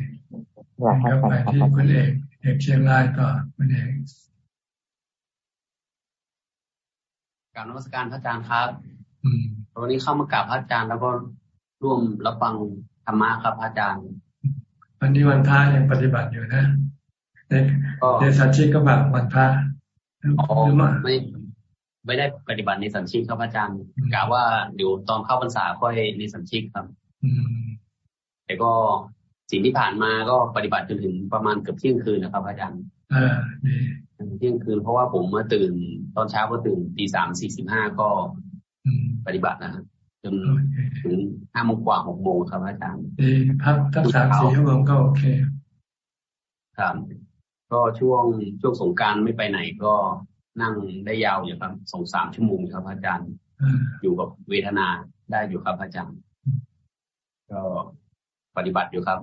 อยากให้ไปที่คุณเอกเอกเชียงรายต่อคุณเอกการนมัสการพระอาจารย์ครับวันนี้เข้ามากราบพระอาจารย์แล้วก็ร่วมรับฟังธรรมะครับอาจารย์ วันนี้วันพระยังปฏิบัติอยู่นะในในสันชิกก็แบบวันพระอ๋อไม่ ไม่ได้ปฏิบัติในสันชิกครับอาจารย์กะว่าเดี๋ยวตอนเข้าพรรษาค่อยในสันชิกครับแต่ก็สิ่งที่ผ่านมาก็ปฏิบัติจนถึงประมาณเกือบเที่ยงคืนนะครับ อาจารย์อ่าเที่ยงคืนเพราะว่าผมมาตื่น ตอนเช้าก็ตื่นตีสามสี่สิบห้าก็ปฏิบัตินะครับจนถึงห้าโมงกว่าหกโมงครับอาจารย์ดีพักตั้งสามสี่ชั่วโมงก็โอเคครับก็ช่วงช่วงสงการไม่ไปไหนก็ นั่งได้ยาวอยู่ครับสองสามชั่วโมงครับอาจารย์ อยู่กับเวทนาได้อยู่ครับอาจารย์ ก็ปฏิบัติอยู่ครับ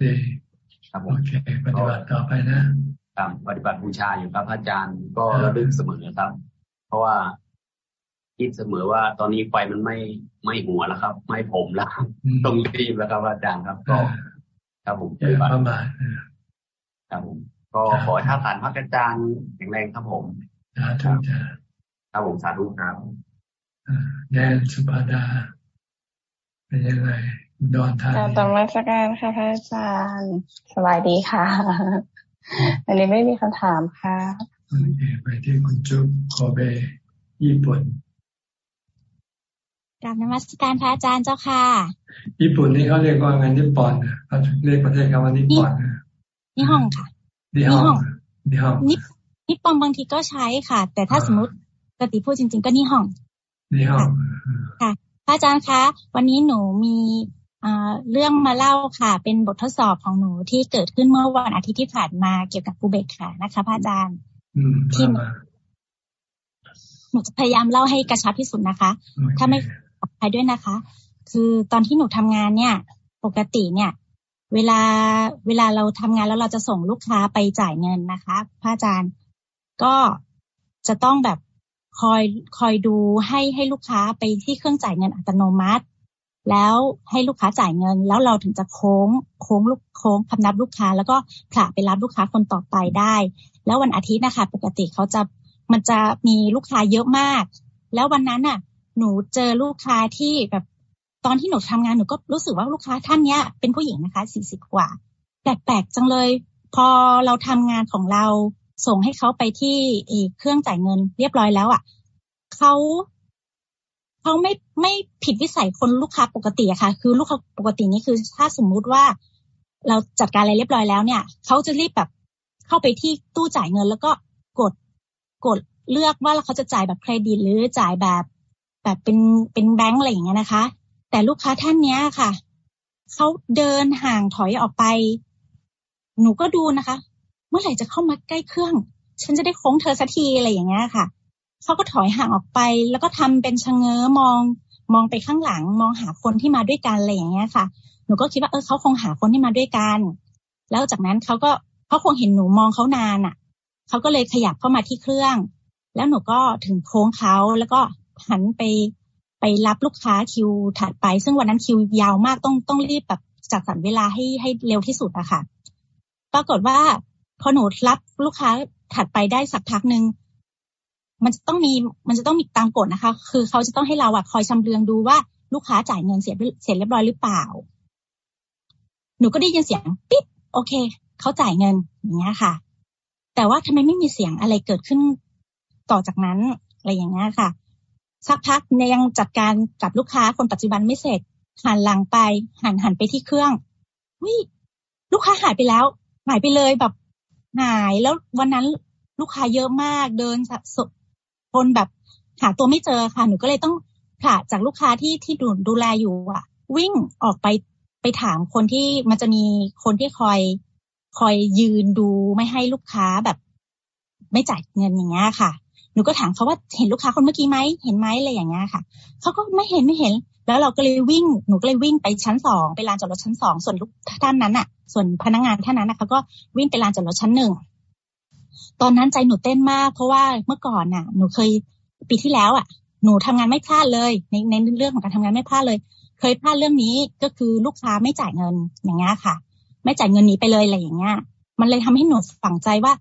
ดีครับผมโอเคปฏิบัติต่อไปนะครับปฏิบัติบูชาอยู่ครับอาจารย์ก็ระลึกเสมอครับ เพราะว่าคิดเสมอว่าตอนนี้ไฟมันไม่ไม่หัวแล้วครับ ไม่ผมแล้วต้องรีบแล้วครับอาจารย์ครับ ก็ครับผมปฏิบัติครับผมก็ขอท่าทานพระอาจารย์แข็งแรงครับผม สาธุจ้าครับผมสาธุครับแดนสุภาดา เป็นยังไงดอนทานต่อมาสักการค่ะพระอาจารย์สบายดีค่ะอันนี้ไม่มีคำถามค่ะโอเคไปที่คุณจุ๊บโคเบญี่ปุ่นกราบนมัสการพระอาจารย์เจ้าค่ะ ญี่ปุ่นนี่เขาเรียกว่าไงนิปปอนเขาเรียกประเทศคำว่านิปปอนนิฮ่องค่ะนิฮ่องนิฮ่อง นิปปอนบางทีก็ใช้ค่ะ แต่ถ้าสมมติปกติพูดจริง ๆ ก็นิฮ่องนิฮ่องค่ะพระอาจารย์คะ วันนี้หนูมีเรื่องมาเล่าค่ะ เป็นบททดสอบของหนูที่เกิดขึ้นเมื่อวันอาทิตย์ที่ผ่านมาเกี่ยวกับกูเบกค่ะนะคะพระอาจารย์ที่หนูจะพยายามเล่าให้กระชับที่สุดนะคะ ถ้าไม่ขอภัยด้วยนะคะ คือตอนที่หนูทำงานเนี่ย ปกติเนี่ย เวลาเวลาเราทำงานแล้วเราจะส่งลูกค้าไปจ่ายเงินนะคะพระอาจารย์ ก็จะต้องแบบคอยคอยดูให้ให้ลูกค้าไปที่เครื่องจ่ายเงินอัตโนมัติ แล้วให้ลูกค้าจ่ายเงิน แล้วเราถึงจะโค้งโค้งลูกโค้งคำนับลูกค้า แล้วก็ผ่าไปรับลูกค้าคนต่อไปได้ แล้ววันอาทิตย์นะคะ ปกติเขาจะมันจะมีลูกค้าเยอะมาก แล้ววันนั้นน่ะ หนูเจอลูกค้าที่แบบตอนที่หนูทำงานหนูก็รู้สึกว่าลูกค้าท่านเนี้ยเป็นผู้หญิงนะคะสี่สิบกว่าแปลกๆจังเลย พอเราทำงานของเรา ส่งให้เขาไปที่เครื่องจ่ายเงินเรียบร้อยแล้วอะเขาเขาไม่ไม่ผิดวิสัยคนลูกค้าปกติอะค่ะ คือลูกค้าปกตินี่คือถ้าสมมุติว่าเราจัดการอะไรเรียบร้อยแล้วเนี่ยเขาจะรีบแบบเข้าไปที่ตู้จ่ายเงิน แล้วก็กดกดเลือกว่าเขาจะจ่ายแบบเครดิตหรือจ่ายแบบแบบเป็นเป็นแบงก์อะไรอย่างเงี้ยนะคะ แต่ลูกค้าท่านเนี้ยค่ะเขาเดินห่างถอยออกไป หนูก็ดูนะคะ เมื่อไหร่จะเข้ามาใกล้เครื่อง ฉันจะได้โค้งเธอสักทีอะไรอย่างเงี้ยค่ะเขาก็ถอยห่างออกไปแล้วก็ทำเป็นชะเง้อมอง มองไปข้างหลัง มองหาคนที่มาด้วยกันอะไรอย่างเงี้ยค่ะ หนูก็คิดว่าเออเขาคงหาคนที่มาด้วยกัน แล้วจากนั้นเขาก็เขาคงเห็นหนูมองเขานานอะเขาก็เลยขยับเข้ามาที่เครื่อง แล้วหนูก็ถึงโค้งเขาแล้วก็หันไปไปรับลูกค้าคิวถัดไป ซึ่งวันนั้นคิวยาวมากต้องต้องรีบแบบจัดสรรเวลาให้ให้เร็วที่สุดอะค่ะ ปรากฏว่า พอหนูรับลูกค้าถัดไปได้สักพักหนึ่งมันจะต้องมีมันจะต้องมีตามกฎนะคะ คือเขาจะต้องให้เราอะคอยชำเลืองดูว่าลูกค้าจ่ายเงินเสร็จเสร็จเรียบร้อยหรือเปล่า หนูก็ได้ยินเสียงปิ๊บโอเคเขาจ่ายเงินอย่างเงี้ยค่ะ แต่ว่าทำไมไม่มีเสียงอะไรเกิดขึ้นต่อจากนั้นอะไรอย่างเงี้ยค่ะ สักพักในยังจัดการกับลูกค้าคนปัจจุบันไม่เสร็จหันหลังไปหันหันไปที่เครื่องวิลูกค้าหายไปแล้วหายไปเลยแบบ หายแล้ววันนั้นลูกค้าเยอะมากเดินสคนแบบหาตัวไม่เจอค่ะ หนูก็เลยต้องผ่าจากลูกค้าที่ที่ดูดูแลอยู่อะ วิ่งออกไปไปถามคนที่มันจะมีคนที่คอยคอยยืนดูไม่ให้ลูกค้าแบบ ไม่จ่ายเงินอย่างเงี้ยค่ะ หนูนูก็ถามเขาว่าเห็นลูกค้าคนเมื่อกี้ไหมเห็นไหมอะไรอย่างเงี้ยค่ะเขาก็ไม่เห็นไม่เห็น แล้วเราก็เลยวิ่งหนูก็เลยวิ่งไปชั้นสองไปลานจอดรถชั้นสองส่วนลูกท่านนั้นอะ ส่วนพนักงานท่านนั้นนะคะก็วิ่งไปลานจอดรถชั้นหนึ่งตอนนั้นใจหนูเต้นมาก เพราะว่าเมื่อก่อนน่ะ หนูเคยปีที่แล้วอะ หนูทำงานไม่พลาดเลย ในในเรื่องของการทำงานไม่พลาดเลย เคยพลาดเรื่องนี้ก็คือลูกค้าไม่จ่ายเงินอย่างเงี้ยค่ะ ไม่จ่ายเงินนี้ไปเลยอะไรอย่างเงี้ยมันเลยทำให้หนูฝังใจว่า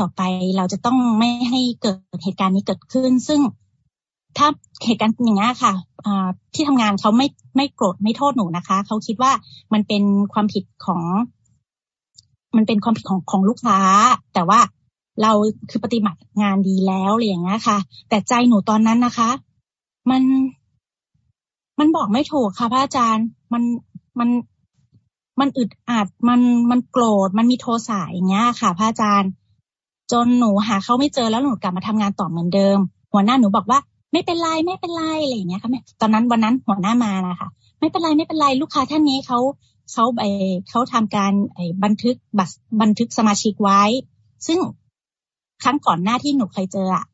ต่อไปเราจะต้องไม่ให้เกิดเหตุการณ์นี้เกิดขึ้น ซึ่ง ถ้าเหตุการณ์อย่างนี้ค่ะที่ทำงานเขาไม่ไม่โกรธไม่โทษหนูนะคะเขาคิดว่ามันเป็นความผิดของ มันเป็นความผิดของของลูกค้า แต่ว่าเราคือปฏิบัติงานดีแล้วอะไรอย่างเงี้ยค่ะ แต่ใจหนูตอนนั้นนะคะ มันมันบอกไม่ถูกค่ะพระอาจารย์มันมันมันอึดอัดมันมันโกรธมันมีโทสะอย่างเงี้ยค่ะพระอาจารย์ จนหนูหาเขาไม่เจอแล้วหนูกลับมาทำงานต่อเหมือนเดิม หัวหน้าหนูบอกว่า ไม่เป็นไรไม่เป็นไรอะไรอย่างเงี้ยค่ะแม่ตอนนั้นวันนั้นหัวหน้ามานะคะไม่เป็นไรไม่เป็นไรลูกค้าท่านนี้เขาเขาไอเขาทำการไอบันทึกบัตรบันทึกสมาชิกไว้ ซึ่งครั้งก่อนหน้าที่หนูเคยเจออะ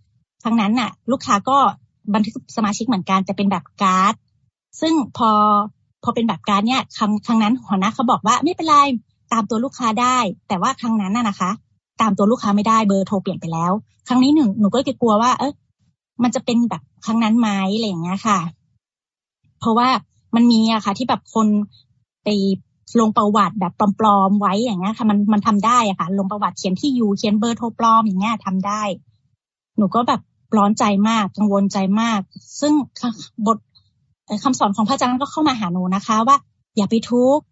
ครั้งนั้นน่ะ ลูกค้าก็บันทึกสมาชิกเหมือนกันแต่เป็นแบบการ์ด ซึ่งพอพอเป็นแบบการ์ดเนี่ยครั้งครั้งนั้นหัวหน้าเขาบอกว่าไม่เป็นไรตามตัวลูกค้าได้ แต่ว่าครั้งนั้นน่ะนะคะ ตามตัวลูกค้าไม่ได้เบอร์โทรเปลี่ยนไปแล้ว ครั้งนี้หนึ่งหนูก็กลัวว่าเออ มันจะเป็นแบบครั้งนั้นไหมอะไรอย่างเงี้ยค่ะ เพราะว่ามันมีอะค่ะ ที่แบบคนไปลงประวัติแบบปลอมๆไว้อย่างเงี้ยค่ะ มันมันทำได้อะค่ะ ลงประวัติเขียนที่อยู่เขียนเบอร์โทรปลอมอย่างเงี้ยทำได้ หนูก็แบบร้อนใจมากกังวลใจมาก ซึ่งบทคำสอนของพระอาจารย์ก็เข้ามาหาหนูนะคะ ว่าอย่าไปทุกข์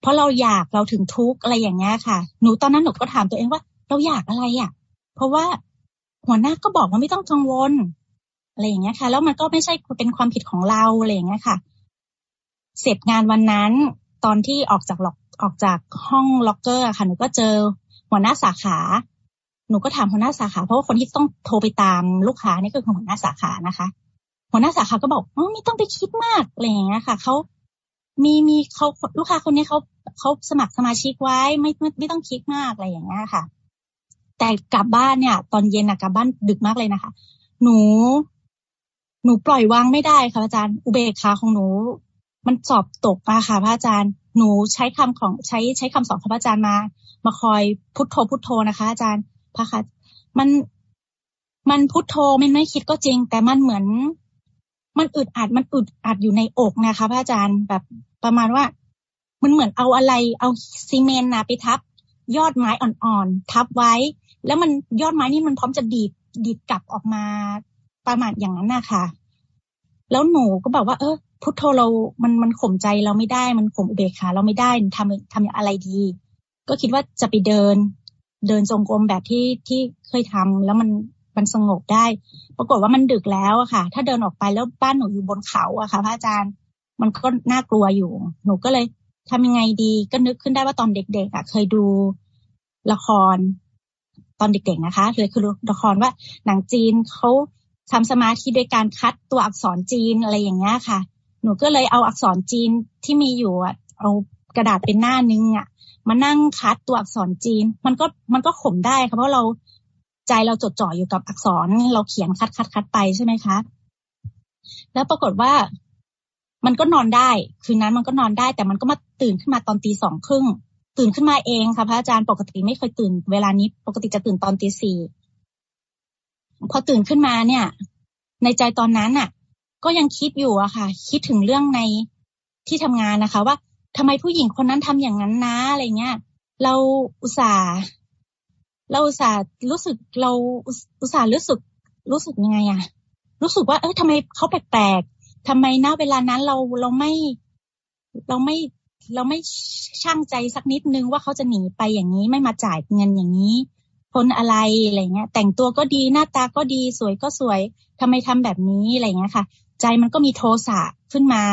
เพราะเราอยากเราถึงทุกข์อะไรอย่างเงี้ยค่ะ หนูตอนนั้นหนูก็ถามตัวเองว่า เราอยากอะไรอะ เพราะว่าหัวหน้าก็บอกว่าไม่ต้องกังวล อะไรอย่างเงี้ยค่ะ แล้วมันก็ไม่ใช่เป็นความผิดของเราอะไรอย่างเงี้ยค่ะ เสร็จงานวันนั้น ตอนที่ออกจากล็อกออกจากห้องล็อกเกอร์ค่ะหนูก็เจอหัวหน้าสาขา หนูก็ถามหัวหน้าสาขาเพราะว่าคนที่ต้องโทรไปตามลูกค้านี่ก็คือหัวหน้าสาขานะคะ หัวหน้าสาขาก็บอกอ๋อไม่ต้องไปคิดมากอะไรอย่างเงี้ยค่ะเขามีมีเขาลูกค้าคนนี้เขาเขาสมัครสมาชิกไว้ไม่ไม่ไม่ต้องคิดมากอะไรอย่างเงี้ยค่ะ แต่กลับบ้านเนี่ย ตอนเย็นอะกลับบ้านดึกมากเลยนะคะ หนู หนูปล่อยวางไม่ได้ค่ะอาจารย์ อุเบกขาของหนู มันสอบตกมาค่ะพระอาจารย์ หนูใช้คำของใช้ใช้คำสอนของพระอาจารย์มา มาคอยพุทโธพุทโธนะคะ อาจารย์พระค่ะมันมันพุทโธไม่ไม่คิดก็จริง แต่มันเหมือน มันอึดอัดมันอึดอัดอยู่ในอกนะคะพระอาจารย์แบบประมาณว่า มันเหมือนเอาอะไร เอาซีเมนต์นะไปทับ ยอดไม้อ่อนๆทับไว้ แล้วมันยอดไม้นี่มันพร้อมจะดีดดีดกลับออกมา ประมาณอย่างนั้นนะคะแล้วหนูก็บอกว่า เออพุทโธเรา มันมันข่มใจเราไม่ได้ มันข่มอุเบกขาเราไม่ได้ทำทำอะไรดี ก็คิดว่าจะไปเดิน เดินจงกรมแบบที่ที่เคยทำแล้วมันมันสงบได้ ปรากฏว่ามันดึกแล้วอะค่ะ ถ้าเดินออกไปแล้วบ้านหนูอยู่บนเขาอะค่ะพระอาจารย์ มันก็น่ากลัวอยู่ หนูก็เลยทำยังไงดีก็นึกขึ้นได้ว่าตอนเด็ก ๆอะเคยดูละคร ตอนเด็กๆนะคะเลยคือละครว่าหนังจีนเขา ทำสมาธิโดยการคัดตัวอักษรจีนอะไรอย่างเงี้ยค่ะ หนูก็เลยเอาอักษรจีนที่มีอยู่เอากระดาษเป็นหน้านึงอะมานั่งคัดตัวอักษรจีน มันก็มันก็ข่มได้ค่ะเพราะเราใจเราจดจ่ออยู่กับอักษรเราเขียนคัดคัดคัดไปใช่ไหมคะ แล้วปรากฏว่ามันก็นอนได้ คืนนั้นมันก็นอนได้ แต่มันก็มาตื่นขึ้นมาตอนตีสองครึ่งตื่นขึ้นมาเองค่ะพระอาจารย์ปกติไม่เคยตื่น เวลานี้ปกติจะตื่นตอนตีสี่ พอตื่นขึ้นมาเนี่ย ในใจตอนนั้นอะ ก็ยังคิดอยู่อะค่ะ คิดถึงเรื่องในที่ทำงานนะคะ ว่าทำไมผู้หญิงคนนั้นทำอย่างนั้นนะอะไรเงี้ย เราอุตส่าห์เราอุตส่าห์รู้สึกเราอุตส่าห์รู้สึกรู้สึกยังไงอะรู้สึกว่าเออทำไมเขาแปลกๆทำไมนะเวลานั้นเราเราไม่เราไม่เราไม่ช่างใจสักนิดนึงว่าเขาจะหนีไปอย่างนี้ไม่มาจ่ายเงินอย่างนี้ คนอะไรอะไรเงี้ย แต่งตัวก็ดีหน้าตาก็ดีสวยก็สวยทำไมทำแบบนี้อะไรเงี้ยค่ะ ใจมันก็มีโทสะขึ้นมา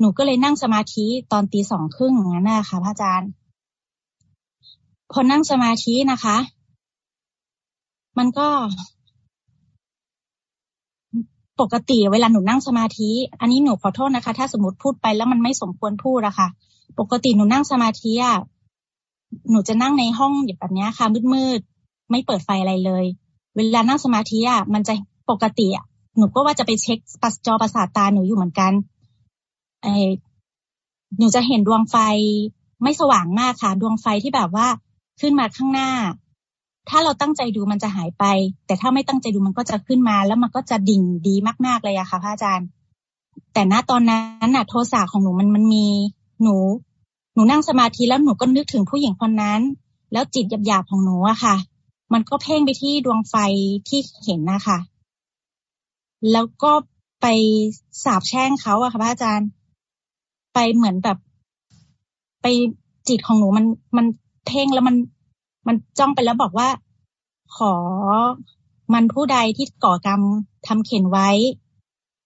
หนูก็เลยนั่งสมาธิตอนตีสองครึ่งอย่างนั้นนะคะพระอาจารย์ พอนั่งสมาธินะคะ มันก็ปกติเวลาหนูนั่งสมาธิ อันนี้หนูขอโทษนะคะ ถ้าสมมติพูดไปแล้วมันไม่สมควรพูดอะค่ะ ปกติหนูนั่งสมาธิอะ หนูจะนั่งในห้องแบบนี้ค่ะ มืดๆ ไม่เปิดไฟอะไรเลย เวลานั่งสมาธิอะมันจะปกติอะหนูก็ว่าจะไปเช็คปัสจอประสาทตาหนูอยู่เหมือนกันไอหนูจะเห็นดวงไฟไม่สว่างมากค่ะ ดวงไฟที่แบบว่าขึ้นมาข้างหน้า ถ้าเราตั้งใจดูมันจะหายไป แต่ถ้าไม่ตั้งใจดูมันก็จะขึ้นมา แล้วมันก็จะดิ่งดีมากๆเลยอะค่ะพระอาจารย์ แต่ณตอนนั้นน่ะ โทสะของหนูมันมันมี หนู นูนั่งสมาธิแล้วหนูก็นึกถึงผู้หญิงคนนั้น แล้วจิตหยาบๆของหนูอะค่ะ มันก็เพ่งไปที่ดวงไฟที่เห็นนะคะแล้วก็ไปสาบแช่งเขาอะค่ะพระอาจารย์ ไปเหมือนแบบ ไปจิตของหนูมันมันเพ่งแล้วมันมันจ้องไปแล้วบอกว่า ขอมันผู้ใดที่ก่อกรรมทำเข็นไว้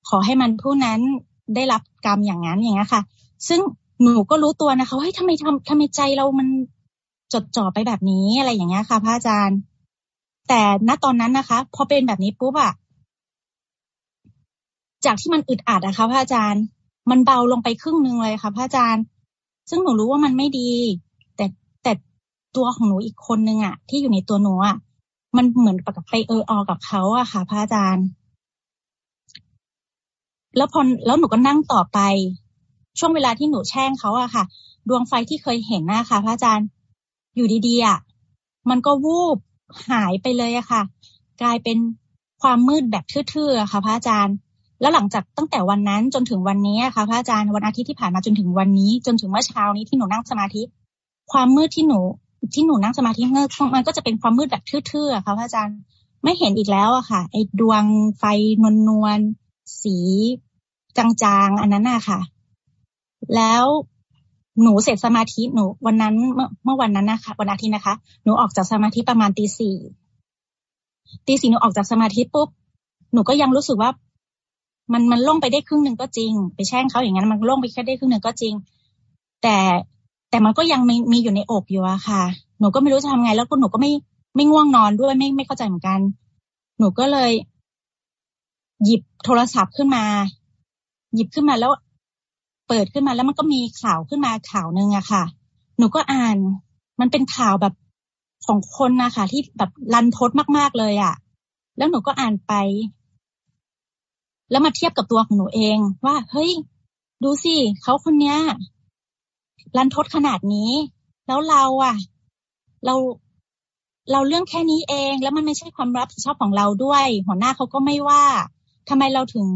ขอให้มันผู้นั้นได้รับกรรมอย่างนั้นอย่างนี้ค่ะ ซึ่ง หนูก็รู้ตัวนะคะว่าทำไมทำทำไมใจเรามันจดจ่อไปแบบนี้อะไรอย่างเงี้ยค่ะ พระอาจารย์ แต่ณตอนนั้นนะคะ พอเป็นแบบนี้ปุ๊บอะจากที่มันอึดอัดอะคะพระอาจารย์ มันเบาลงไปครึ่งหนึ่งเลยค่ะ พระอาจารย์ ซึ่งหนูรู้ว่ามันไม่ดี แต่แต่ตัวของหนูอีกคนนึงอะที่อยู่ในตัวหนูอะมันเหมือนกับไปเออออกับเขาอะค่ะ พระอาจารย์ แล้วพอแล้วหนูก็นั่งต่อไป ช่วงเวลาที่หนูแช่งเขาอะค่ะ ดวงไฟที่เคยเห็นนะคะพระอาจารย์อยู่ดีๆอะมันก็วูบหายไปเลยอะค่ะ กลายเป็นความมืดแบบทื่อๆค่ะ พระอาจารย์ แล้วหลังจากตั้งแต่วันนั้นจนถึงวันนี้ค่ะ พระอาจารย์วันอาทิตย์ที่ผ่านมาจนถึงวันนี้ จนถึงเมื่อเช้านี้ที่หนูนั่งสมาธิ ความมืดที่หนู ที่หนูนั่งสมาธิเงือกมันก็จะเป็นความมืดแบบทื่อๆค่ะพระอาจารย์ไม่เห็นอีกแล้วอะค่ะ ไอ้ดวงไฟนวลนวลสีจางๆ อันนั้นน่ะค่ะ แล้วหนูเสร็จสมาธิหนู วันนั้นเมื่อเมื่อวันนั้นนะคะวันอาทิตย์นะคะ หนูออกจากสมาธิประมาณตีสี่ตีสี่หนูออกจากสมาธิปุ๊บหนูก็ยังรู้สึกว่า มันมันล่งไปได้ครึ่งหนึ่งก็จริง ไปแช่งเขาอย่างนั้น มันล่งไปแค่ได้ครึ่งหนึ่งก็จริง แต่แต่มันก็ยังมีมีอยู่ในอกอยู่อะค่ะ หนูก็ไม่รู้จะทำไง แล้วก็หนูก็ไม่ไม่ง่วงนอนด้วยไม่ไม่เข้าใจเหมือนกัน หนูก็เลย หยิบโทรศัพท์ขึ้นมา หยิบขึ้นมาแล้ว เปิดขึ้นมาแล้วมันก็มีข่าวขึ้นมาข่าวหนึ่งอะค่ะ หนูก็อ่าน มันเป็นข่าวแบบของคนนะคะที่แบบรันทดมากๆเลยอะแล้วหนูก็อ่านไป แล้วมาเทียบกับตัวของหนูเอง ว่า เฮ้ย ดูสิเขาคนเนี้ยรันทดขนาดนี้ แล้วเราอะเราเราเรื่องแค่นี้เอง แล้วมันไม่ใช่ความรับผิดชอบของเราด้วย หัวหน้าเขาก็ไม่ว่าทำไมเราถึง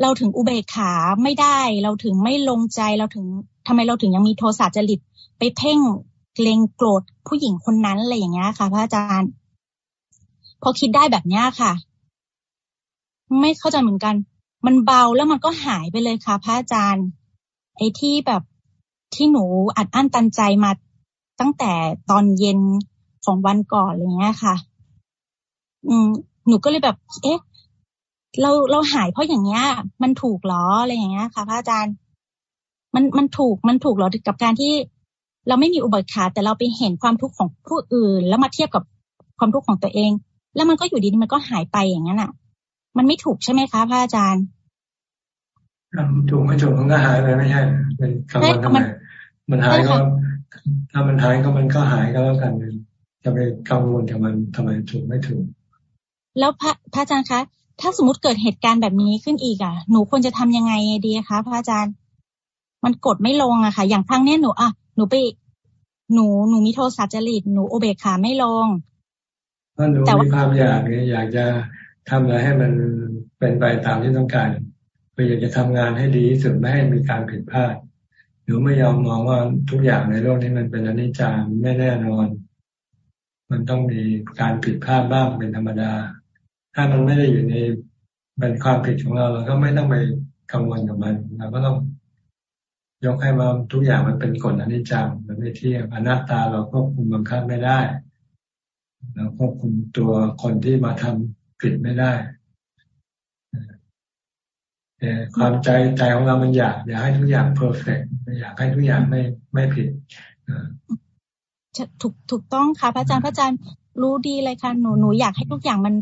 เราถึงอุเบกขาไม่ได้ เราถึงไม่ลงใจเราถึงทำไมเราถึงยังมีโทสะจริตไปเพ่งเกรงโกรธผู้หญิงคนนั้นอะไรอย่างเงี้ยค่ะ พระอาจารย์ พอคิดได้แบบเนี้ยค่ะ ไม่เข้าใจเหมือนกัน มันเบาแล้วมันก็หายไปเลยค่ะ พระอาจารย์ ไอ้ที่แบบที่หนูอัดอั้นตันใจมาตั้งแต่ตอนเย็นของวันก่อนอะไรเงี้ยค่ะ อืมหนูก็เลยแบบ เอ๊ะ เราเราหายเพราะอย่างเงี้ย มันถูกหรออะไรอย่างเงี้ยค่ะพระอาจารย์ มันมันถูกมันถูกหรอกับการที่ เราไม่มีอุบัติขาแต่เราไปเห็นความทุกข์ของผู้อื่น แล้วมาเทียบกับความทุกข์ของตัวเอง แล้วมันก็อยู่ดีมันก็หายไปอย่างนั้นอะ มันไม่ถูกใช่ไหมคะพระอาจารย์ถูกไม่ถูกมันก็หายไปไม่ใช่เป็นกังวลทำไมมันหายก็ถ้ามันหายก็มันก็หายก็แล้วกันจะไปกังวลกับมันทำไมถูกไม่ถูก แล้วพระพระอาจารย์คะ ถ้าสมมติเกิดเหตุการณ์แบบนี้ขึ้นอีกอะ หนูควรจะทำยังไงดีคะพระอาจารย์ มันกดไม่ลงอะค่ะ อย่างครั้งเนี้ยหนูอะหนูไป หนูหนูมีโทรศัพท์จริตหนูโอเบกขาไม่ลงแต่ว่าความอยากเนี่ยอยากจะทำอะไรให้มันเป็นไปตามที่ต้องการพยายามจะทำงานให้ดีที่สุดไม่ให้มีการผิดพลาดหรือไม่ยอมมองว่าทุกอย่างในโลกนี้มันเป็นอนิจจังไม่แน่นอน มันต้องมีการผิดพลาดบ้างเป็นธรรมดา ถ้ามันไม่ได้อยู่ในเป็นความผิดของเราเราก็ไม่ต้องไปกังวลกับมันเราก็ต้องยกให้ว่าทุกอย่างมันเป็นกฎอนิจจังมันไม่เที่ยงอนัตตาเราควบคุมบังคับไม่ได้ เราควบคุมตัวคนที่มาทำผิดไม่ได้แต่ความใจใจของเรามันอยากอยากให้ทุกอย่างเพอร์เฟกต์อยากให้ทุกอย่างไม่ไม่ผิดถูกถูกต้องค่ะพระอาจารย์พระอาจารย์รู้ดีเลยค่ะหนูหนูอยากให้ทุกอย่างมัน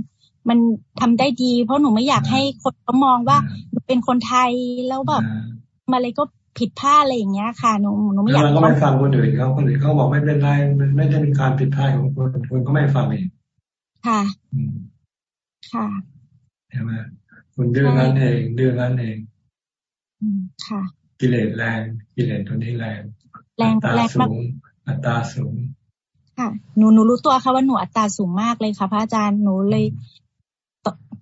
มันทำได้ดี เพราะหนูไม่อยากให้คนเขามองว่าหนูเป็นคนไทยแล้วแบบมาเลยก็ผิดพลาดอะไรอย่างเงี้ยค่ะหนูหนูไม่อยากเราก็ไม่ฟังคนอื่นเขาคนอื่นเขาบอกไม่เป็นไรมันไม่ได้เป็นการผิดพลาดของคนคนก็ไม่ฟังเองค่ะ ค่ะใช่ไหมคุณดื้อนั้นเองดื้อนั้นเองอืมค่ะ กิเลสแรงกิเลสตัวนี้แรงแรงแรงมากอัตราสูงค่ะหนูหนูรู้ตัวค่ะว่าหนูอัตราสูงมากเลยค่ะ พระอาจารย์หนูเลย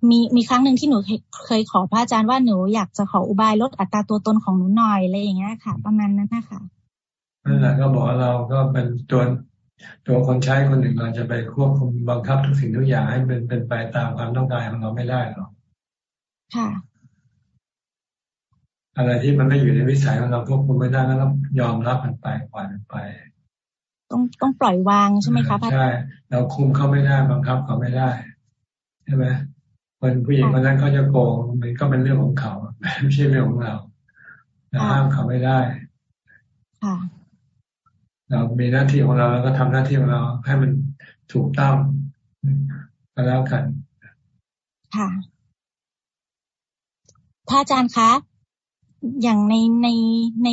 มีมีครั้งหนึ่งที่หนูเคยขอพระอาจารย์ว่าหนูอยากจะขออุบายลดอัตราตัวตนของหนูหน่อยอะไรอย่างเงี้ยค่ะ ประมาณนั้นนะคะนั่นแหละก็บอกเราก็เป็นตัวตัวคนใช้คนหนึ่งเราจะไปควบคุมบังคับทุกสิ่งทุกอย่างให้เป็นเป็นไปตามความต้องการของเราไม่ได้หรอกค่ะ อะไรที่มันไม่อยู่ในวิสัยของเราควบคุมไม่ได้ก็ต้องยอมรับมันไปปล่อยมันไป ต้องต้องปล่อยวางใช่ไหมคะใช่เราคุมเขาไม่ได้บังคับเขาไม่ได้ใช่ไหม คนผู้หญิงคนนั้นเขาจะโกงมันก็เป็นเรื่องของเขาไม่ใช่เรื่องของเราเราห้ามเขาไม่ได้ค่ะเรามีหน้าที่ของเราแล้วก็ทำหน้าที่ของเราให้มันถูกต้องก็แล้วกัน ค่ะพระอาจารย์คะ อย่างในในใน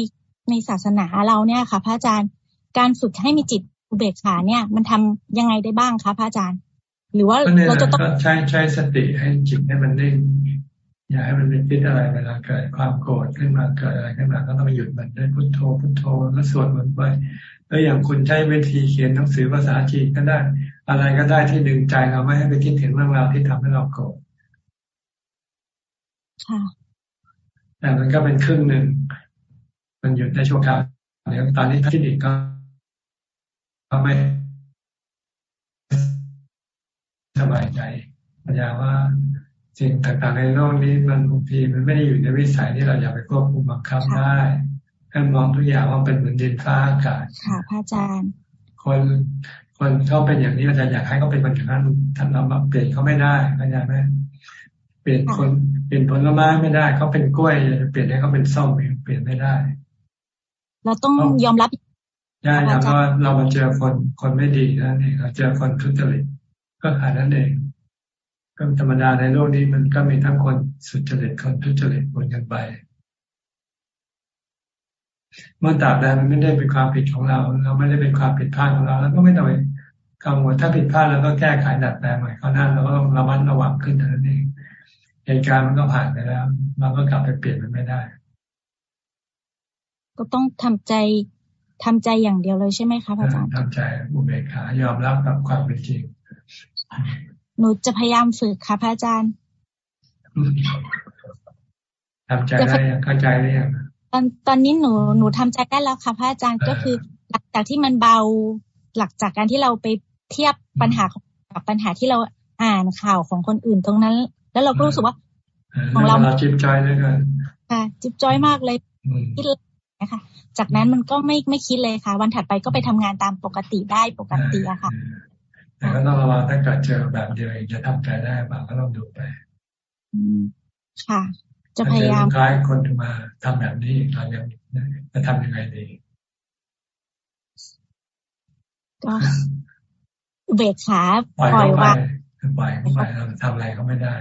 ในศาสนาเราเนี่ยค่ะ พระอาจารย์ การฝึกให้มีจิตอุเบกขาเนี่ย มันทำยังไงได้บ้างคะพระอาจารย์ หรือว่าเราจะต้องใช้ใช้สติให้จิตให้มันนิ่งอย่าให้มันเป็นคิดอะไรเวลาเกิดความโกรธขึ้นมาเกิดอะไรขึ้นมาก็ต้องหยุดมันด้วยพุทโธพุทโธแล้วสวดมนต์ไปแล้วอย่างคุณใช้วิธีเขียนหนังสือภาษาจีนก็ได้ อะไรก็ได้ที่ดึงใจเราไม่ให้ไปคิดถึงเรื่องราวที่ทำให้เราโกรธแต่มันก็เป็นครึ่งหนึ่ง มันหยุดในช่วงคราวเดี๋ยวตอนนี้ที่ดีก็ก็ไม่ สบายใจปัญญาว่าสิ่งต่างๆในโลกนี้มันบางทีมันไม่ได้อยู่ในวิสัยที่เราอยากไปควบคุมบังคับได้ให้มองทุกอย่างว่าเป็นเหมือนดินฟ้าอากาศค่ะพระอาจารย์คนคนเขาเป็นอย่างนี้เราจะอยากให้เขาเป็นคนอย่างนั้นท่านเรามาเปลี่ยนเขาไม่ได้เข้าใจไหมเปลี่ยนคนเปลี่ยนผลไม้ไม่ได้เขาเป็นกล้วยจะเปลี่ยนให้เขาเป็นส้มเปลี่ยนไม่ได้ เราต้องยอมรับใช่แต่ว่าเรามาเจอคนคนไม่ดีนั่นเองเราเจอคนทุจริต ก็ขาดนั่นเองก็ธรรมดาในโลกนี้มันก็มีทั้งคนสุจริตคนทุจริตบนกันไป เมื่อตราบใดมันไม่ได้เป็นความผิดของเรา เราไม่ได้เป็นความผิดพลาดของเรา แล้วก็ไม่ต้องไปกังวลถ้าผิดพลาดแล้วก็แก้ไขดัดแปลงใหม่เขาหน้าเราก็ต้องระมัดระวังขึ้นเท่านั้นเองเหตุการณ์มันก็ผ่านไปแล้วเราก็กลับไปเปลี่ยนมันไม่ได้ ก็ต้องทำใจทำใจอย่างเดียวเลยใช่ไหมคะอาจารย์ทำใจอุเบกขายอมรับกับความเป็นจริง หนูจะพยายามฝึกค่ะพระอาจารย์ทำใจได้ยังเข้าใจได้ยังตอนตอนนี้หนูหนูทำใจได้แล้วค่ะพระอาจารย์ก็คือ หลังจากที่มันเบาหลักจากการที่เราไปเทียบปัญหากับปัญหาที่เราอ่านข่าวของคนอื่นตรงนั้น แล้วเราก็รู้สึกว่า ของเราจิบใจเลยกันค่ะ จิบจอยมากเลยที่นะคะจากนั้นมันก็ไม่ไม่คิดเลยค่ะ วันถัดไปก็ไปทำงานตามปกติได้ปกติอะค่ะ แต่ก็ต้องระวังถ้าเกิดเจอแบบเดียวเองจะทำใจได้บ้างก็ต้องดูไปค่ะ จะพยายามคล้ายคนมาทำแบบนี้เราจะจะทำยังไงดีก็เบกขาปล่อยว่าปล่อยเขาไปเราทำอะไรก็ไม่ได้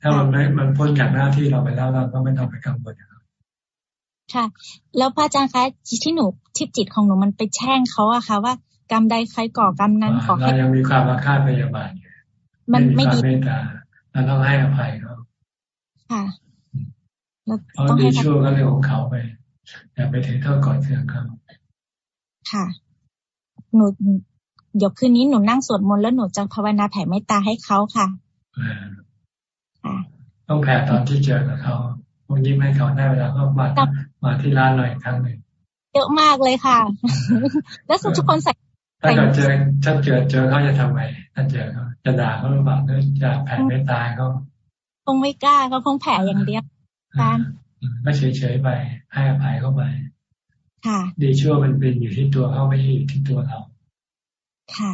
ถ้ามันไม่มันพ้นจากหน้าที่เราไปแล้วเราก็ไม่ต้องไปกังวลค่ะ แล้วพระอาจารย์คะที่หนูที่จิตของหนูมันไปแช่งเขาอะค่ะว่า กรรมใดใครก่อกรรมนั้นขอให้เรายังมีความอาฆาตพยาบาทมันไม่ดีเมตตาเราต้องให้อภัยเขาค่ะเขาดีชั่วก็เรื่องของเขาไปอย่าไปถือโทษก่อนเสื่อเขาค่ะ หนูเดี๋ยวคืนนี้หนูนั่งสวดมนต์แล้วหนูจะภาวนาแผ่เมตตาให้เขาค่ะต้องแผ่ตอนที่เจอกับเขาวันยิ้มให้เขาได้เวลาเขามามาที่ร้านหน่อยครั้งหนึ่งเยอะมากเลยค่ะ แล้วทุกคนใส่ ถ้าเกิดเจอถ้าเจอเจอเขาจะทำไงถ้าเจอเขาจะด่าเขาหรือเปล่าหรือจะแผ่ไม่ตายเขาคงไม่กล้าเขาคงแผ่อย่างเดียวการไม่เฉยๆไปให้อภัยเข้าไป ค่ะ ดีชั่วมันเป็นอยู่ที่ตัวเขาไม่อยู่ที่ตัวเรา ค่ะ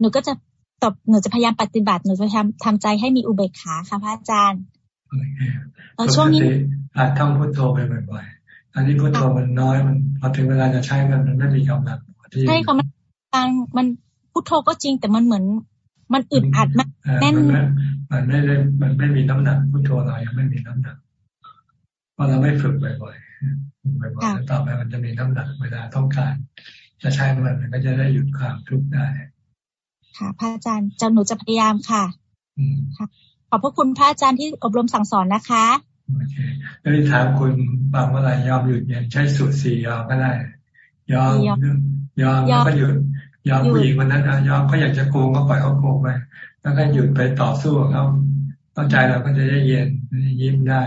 หนูก็จะตบหนูจะพยายามปฏิบัติหนูจะทำทำใจให้มีอุเบกขาค่ะพระอาจารย์แล้วช่วงนี้อาจท่องพุทโธไปบ่อย อันนี้พุทโธมันน้อยมันพอถึงเวลาจะใช้มันมันไม่มีกำลังที่ใช่ค่ะมันบางมันพุทโธก็จริง แต่มันเหมือน มันอึดอัดมากแน่นมันไม่ได้มันไม่มีน้ำหนักพุทโธเรายังไม่มีน้ำหนักเพราะเราไม่ฝึกบ่อยๆบ่อยๆต่อไปมันจะมีน้ำหนักเวลาต้องการ จะใช้มันมันก็จะได้หยุดความทุกข์ได้ ค่ะพระอาจารย์จะหนูจะพยายามค่ะค่ะขอบพระคุณพระอาจารย์ที่อบรมสั่งสอนนะคะ โอเคแล้วถามคุณบางเมื่อไรยอมหยุดเนี่ยใช้สูตรสี่ยอมก็ได้ ยอมยอมแล้วก็หยุด ยอมผู้หญิงวันนั้นยอมเขาอยากจะโกงก็ปล่อยเขาโกงไปแล้วก็หยุดไปต่อสู้กับเขาเข้าใจเราก็จะได้เย็นยิ้มได้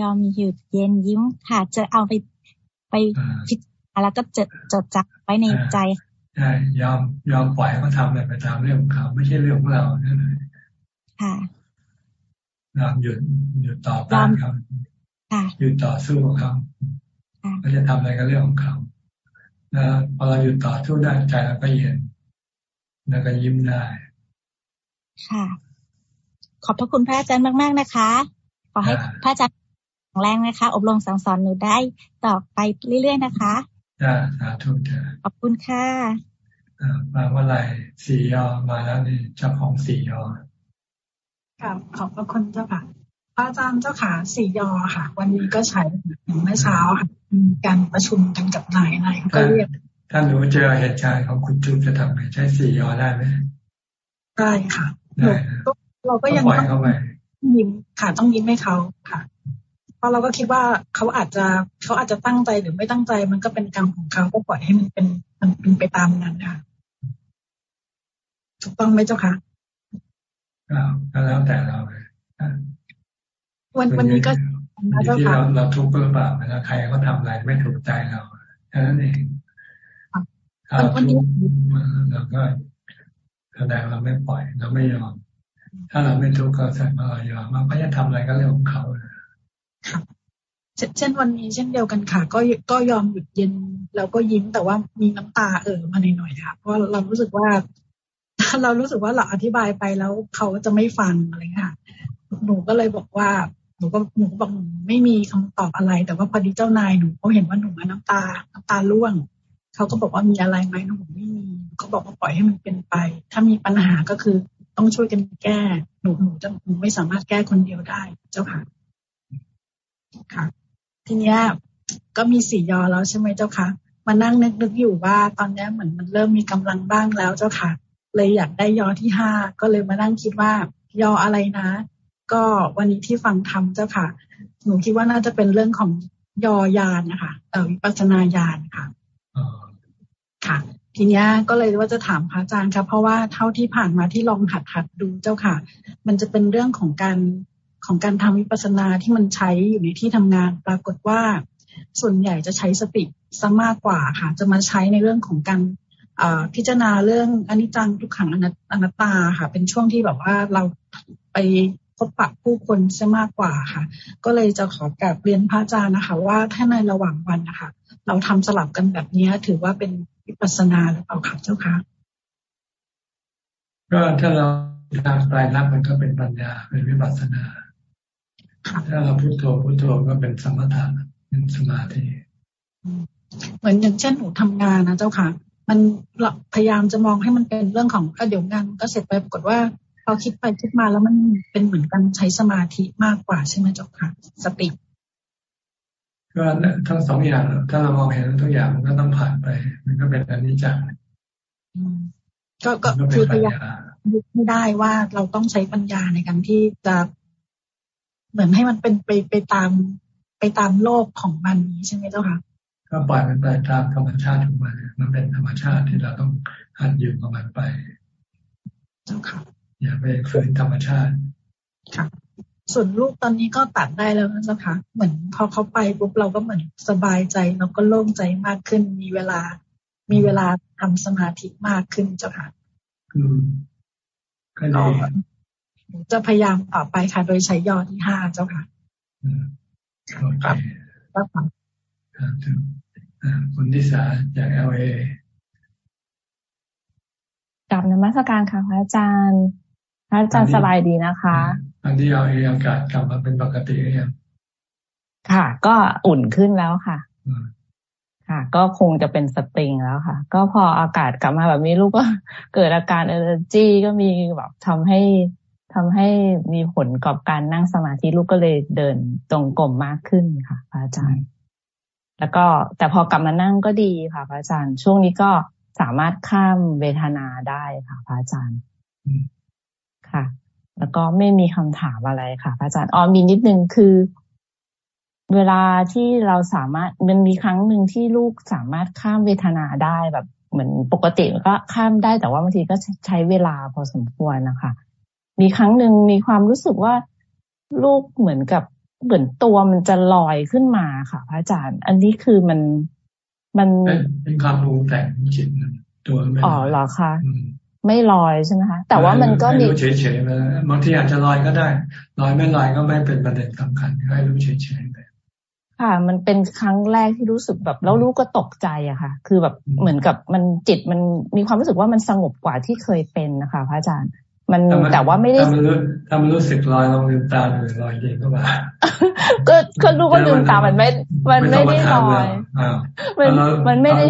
ยอมหยุดเย็นยิ้มค่ะจะเอาไปไปพิจารณาแล้วก็จดจดจับไว้ในใจใช่ยอมยอมปล่อยเขาทำอะไรไปตามเรื่องของเขาไม่ใช่เรื่องของเรานั่นเลยค่ะยอม หยุดหยุดต่อต้านเขาหยุดต่อสู้กับเขาเขาจะทำอะไรก็เรื่องของเขาแล้วพอเราหยุดต่อสู้ได้ใจเราก็เย็นแล้วก็ยิ้มได้ ค่ะ ขอบพระคุณพระอาจารย์มาก ๆ นะคะ ขอให้พระอาจารย์แข็งแรงนะคะ อบรมสั่งสอนหนูได้ต่อไปเรื่อย ๆ นะคะจ้าสาธุจ้าขอบคุณค่ะมาเมื่อไหร่สี่ยอมาแล้วนี่เจ้าของสี่ยอ ค่ะขอบพระคุณเจ้าค่ะพระอาจารย์เจ้าขาสี่ยอค่ะ วันนี้ก็ใช้เมื่อเช้าค่ะมีการประชุมกันกับนายนายก็เรียกถ้าหนูเจอเหตุการณ์ของคุณจุ๊บจะทำไงใช้สี่ยอได้ไหมได้ค่ะได้เราก็ยังต้องยิ้มค่ะต้องยิ้มให้เขาค่ะ เพราะเราก็คิดว่าเขาอาจจะเขาอาจจะตั้งใจหรือไม่ตั้งใจมันก็เป็นกรรมของเขาก็ปล่อยให้มันเป็นมันเป็นไปตามนั้นค่ะ ถูกต้องไหมเจ้าคะ ก็แล้วแต่เราเลยวันวันนี้ก็ที่เราเราทุกข์หรือเปล่าแล้วใครก็ทำอะไรไม่ถูกใจเราแค่นั้นเองถ้าทุกข์เราก็แสดงเราไม่ปล่อย เราไม่ยอม ถ้าเราไม่ทุกข์ก็แสดงว่าเรายอมมันก็จะทำอะไรก็เรื่องของเขาเช่นวันนี้เช่นเดียวกันค่ะ ก็ก็ยอมหยุดเย็นแล้วก็ยิ้มแต่ว่ามีน้ำตาเออมาหน่อยๆค่ะ เพราะเรารู้สึกว่า เรารู้สึกว่าเราอธิบายไปแล้วเขาจะไม่ฟังอะไรค่ะ หนูก็เลยบอกว่าหนูก็หนูก็บอกหนูไม่มีคำตอบอะไร แต่ว่าพอดีเจ้านายหนูเขาเห็นว่าหนูมาน้ำตา น้ำตาร่วงเขาก็บอกว่ามีอะไรไหมหนูไม่มีเขาบอกว่าปล่อยให้มันเป็นไป ถ้ามีปัญหาก็คือต้องช่วยกันแก้ หนูหนูจะหนูไม่สามารถแก้คนเดียวได้ เจ้าค่ะค่ะ ทีเนี้ยก็มีสี่ยอแล้วใช่ไหมเจ้าค่ะมานั่งนึกนึกอยู่ว่าตอนนี้เหมือนมันเริ่มมีกำลังบ้างแล้วเจ้าค่ะ เลยอยากได้ยอที่ห้าก็เลยมานั่งคิดว่ายออะไรนะ ก็วันนี้ที่ฟังธรรมเจ้าค่ะ หนูคิดว่าน่าจะเป็นเรื่องของยอยานนะคะเอ่อวิปัสนาญาณค่ะค่ะ ทีนี้ก็เลยว่าจะถามพระอาจารย์ครับเพราะว่าเท่าที่ผ่านมาที่ลองหัดหัดดูเจ้าค่ะ มันจะเป็นเรื่องของการของการทำวิปัสนาที่มันใช้อยู่ในที่ทำงาน ปรากฏว่า ส่วนใหญ่จะใช้สติซะมากกว่าค่ะ จะมาใช้ในเรื่องของการ พิจารณาเรื่องอนิจจังทุกขังอนัตตาค่ะ เป็นช่วงที่แบบว่าเราไปพบปะผู้คนซะมากกว่าค่ะ ก็เลยจะขอกราบเรียนพระอาจารย์นะคะ ว่าถ้าในระหว่างวันนะคะเราทำสลับกันแบบนี้ถือว่าเป็นวิปัสสนาหรือเปล่าคะเจ้าคะก็ถ้าเราทางปลายนับมันก็เป็นปัญญาเป็นวิปัสสนา ถ้าเราพุโทโธพุโทโธก็เป็นสมถะเป็นสมาธิเหมือนอย่างเช่นหนูทำงานนะเจ้าค่ะ มันพยายามจะมองให้มันเป็นเรื่องของเดี๋ยวงานก็เสร็จไปปรากฏว่าพอคิดไปคิดมาแล้วมันเป็นเหมือนกันใช้สมาธิมากกว่าใช่ไหมจ๊ะค่ะสติก็ทั้งสองอย่าง ถ้าเรามองเห็นทุกอย่างมันก็ต้องผ่านไป มันก็เป็นอนิจจังก็ก็คือพยายามยึดไม่ได้ว่าเราต้องใช้ปัญญาในการที่จะเหมือนให้มันเป็นไปไปตามไปตามโลกของมันนี้ใช่ไหมเจ้าค่ะ ก็ปล่อยมันไปตามธรรมชาติของมัน มันเป็นธรรมชาติที่เราต้องหัดอยู่กับมันไปอย่าไปฝืนธรรมชาติค่ะส่วนลูกตอนนี้ก็ตัดได้แล้วนะเจ้าค่ะ เหมือนพอเขาไปปุ๊บเราก็เหมือนสบายใจเราก็โล่งใจมากขึ้น มีเวลา มีเวลาทำสมาธิมากขึ้นเจ้าค่ะอืมก็ดีจะพยายามต่อไปค่ะ โดยใช้ยอที่ห้าเจ้าค่ะครับค รับคุณทิสาจากเอลเอกับนมัสการค่ะพระอาจารย์พระอาจารย์สบายดีนะคะ อันที่เอลเออากาศกลับมาเป็นปกติยังค่ะ ก็อุ่นขึ้นแล้วค่ะ ค่ะ ก็คงจะเป็นสปริงแล้วค่ะ ก็พออากาศกลับมาแบบนี้ลูกก็เกิดอาการเอเนอร์จีก็มีแบบทำให้ทำให้มีผลกับการนั่งสมาธิลูกก็เลยเดินตรงกลมมากขึ้นค่ะพระอาจารย์ แล้วก็แต่พอกลับมานั่งก็ดีค่ะพระอาจารย์ ช่วงนี้ก็สามารถข้ามเวทนาได้ค่ะพระอาจารย์ค่ะ แล้วก็ไม่มีคำถามอะไรค่ะพระอาจารย์อ๋อมีนิดนึงคือ เวลาที่เราสามารถมันมีครั้งหนึ่งที่ลูกสามารถข้ามเวทนาได้แบบ เหมือนปกติก็ข้ามได้แต่ว่าบางทีก็ใช้เวลาพอสมควรนะคะ มีครั้งหนึ่งมีความรู้สึกว่าลูกเหมือนกับ เหมือนตัวมันจะลอยขึ้นมาค่ะ พระอาจารย์ อันนี้คือมันมันเป็นความรู้แต่งจิตตัวไม่อ๋อเหรอคะไม่ลอยใช่ไหมคะแต่ว่ามันก็มีเฉยๆไปบางทีอาจจะลอยก็ได้ลอยไม่ลอยก็ไม่เป็นประเด็นสำคัญให้รู้เฉยๆไปค่ะ มันเป็นครั้งแรกที่รู้สึกแบบแล้วลูกก็ตกใจอะค่ะ คือแบบเหมือนกับมันจิตมันมีความรู้สึกว่ามันสงบกว่าที่เคยเป็นนะคะ พระอาจารย์ มันแต่ว่าไม่ได้ถ้ามันรู้ถ้ามันรู้สึกลอยลองลืมตาดูลอยเองก็มาก็ก็รู้ว่าลืมตามันไม่ มันไม่ได้ลอยมันมันไม่ได้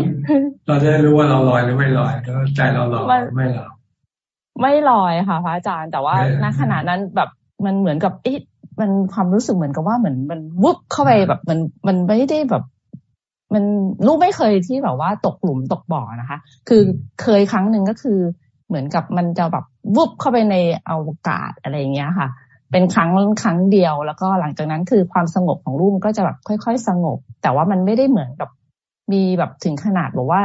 เราจะได้รู้ว่าเราลอยหรือไม่ลอยแล้วใจเราลอยไม่ลอยไม่ลอยค่ะพระอาจารย์ แต่ว่าณขณะนั้นแบบมันเหมือนกับอ๊มันความรู้สึกเหมือนกับว่าเหมือนมันวุบเข้าไปแบบมันมันไม่ได้แบบ มันลูกไม่เคยที่แบบว่าตกหลุมตกบ่อนะคะ คือเคยครั้งหนึ่งก็คือเหมือนกับมันจะแบบ วุบเข้าไปในอวกาศอะไรอย่างเงี้ยค่ะ เป็นครั้งครั้งเดียว แล้วก็หลังจากนั้นคือความสงบของลูกก็จะแบบค่อย ๆ สงบ แต่ว่ามันไม่ได้เหมือนกับมีแบบถึงขนาดบอกว่า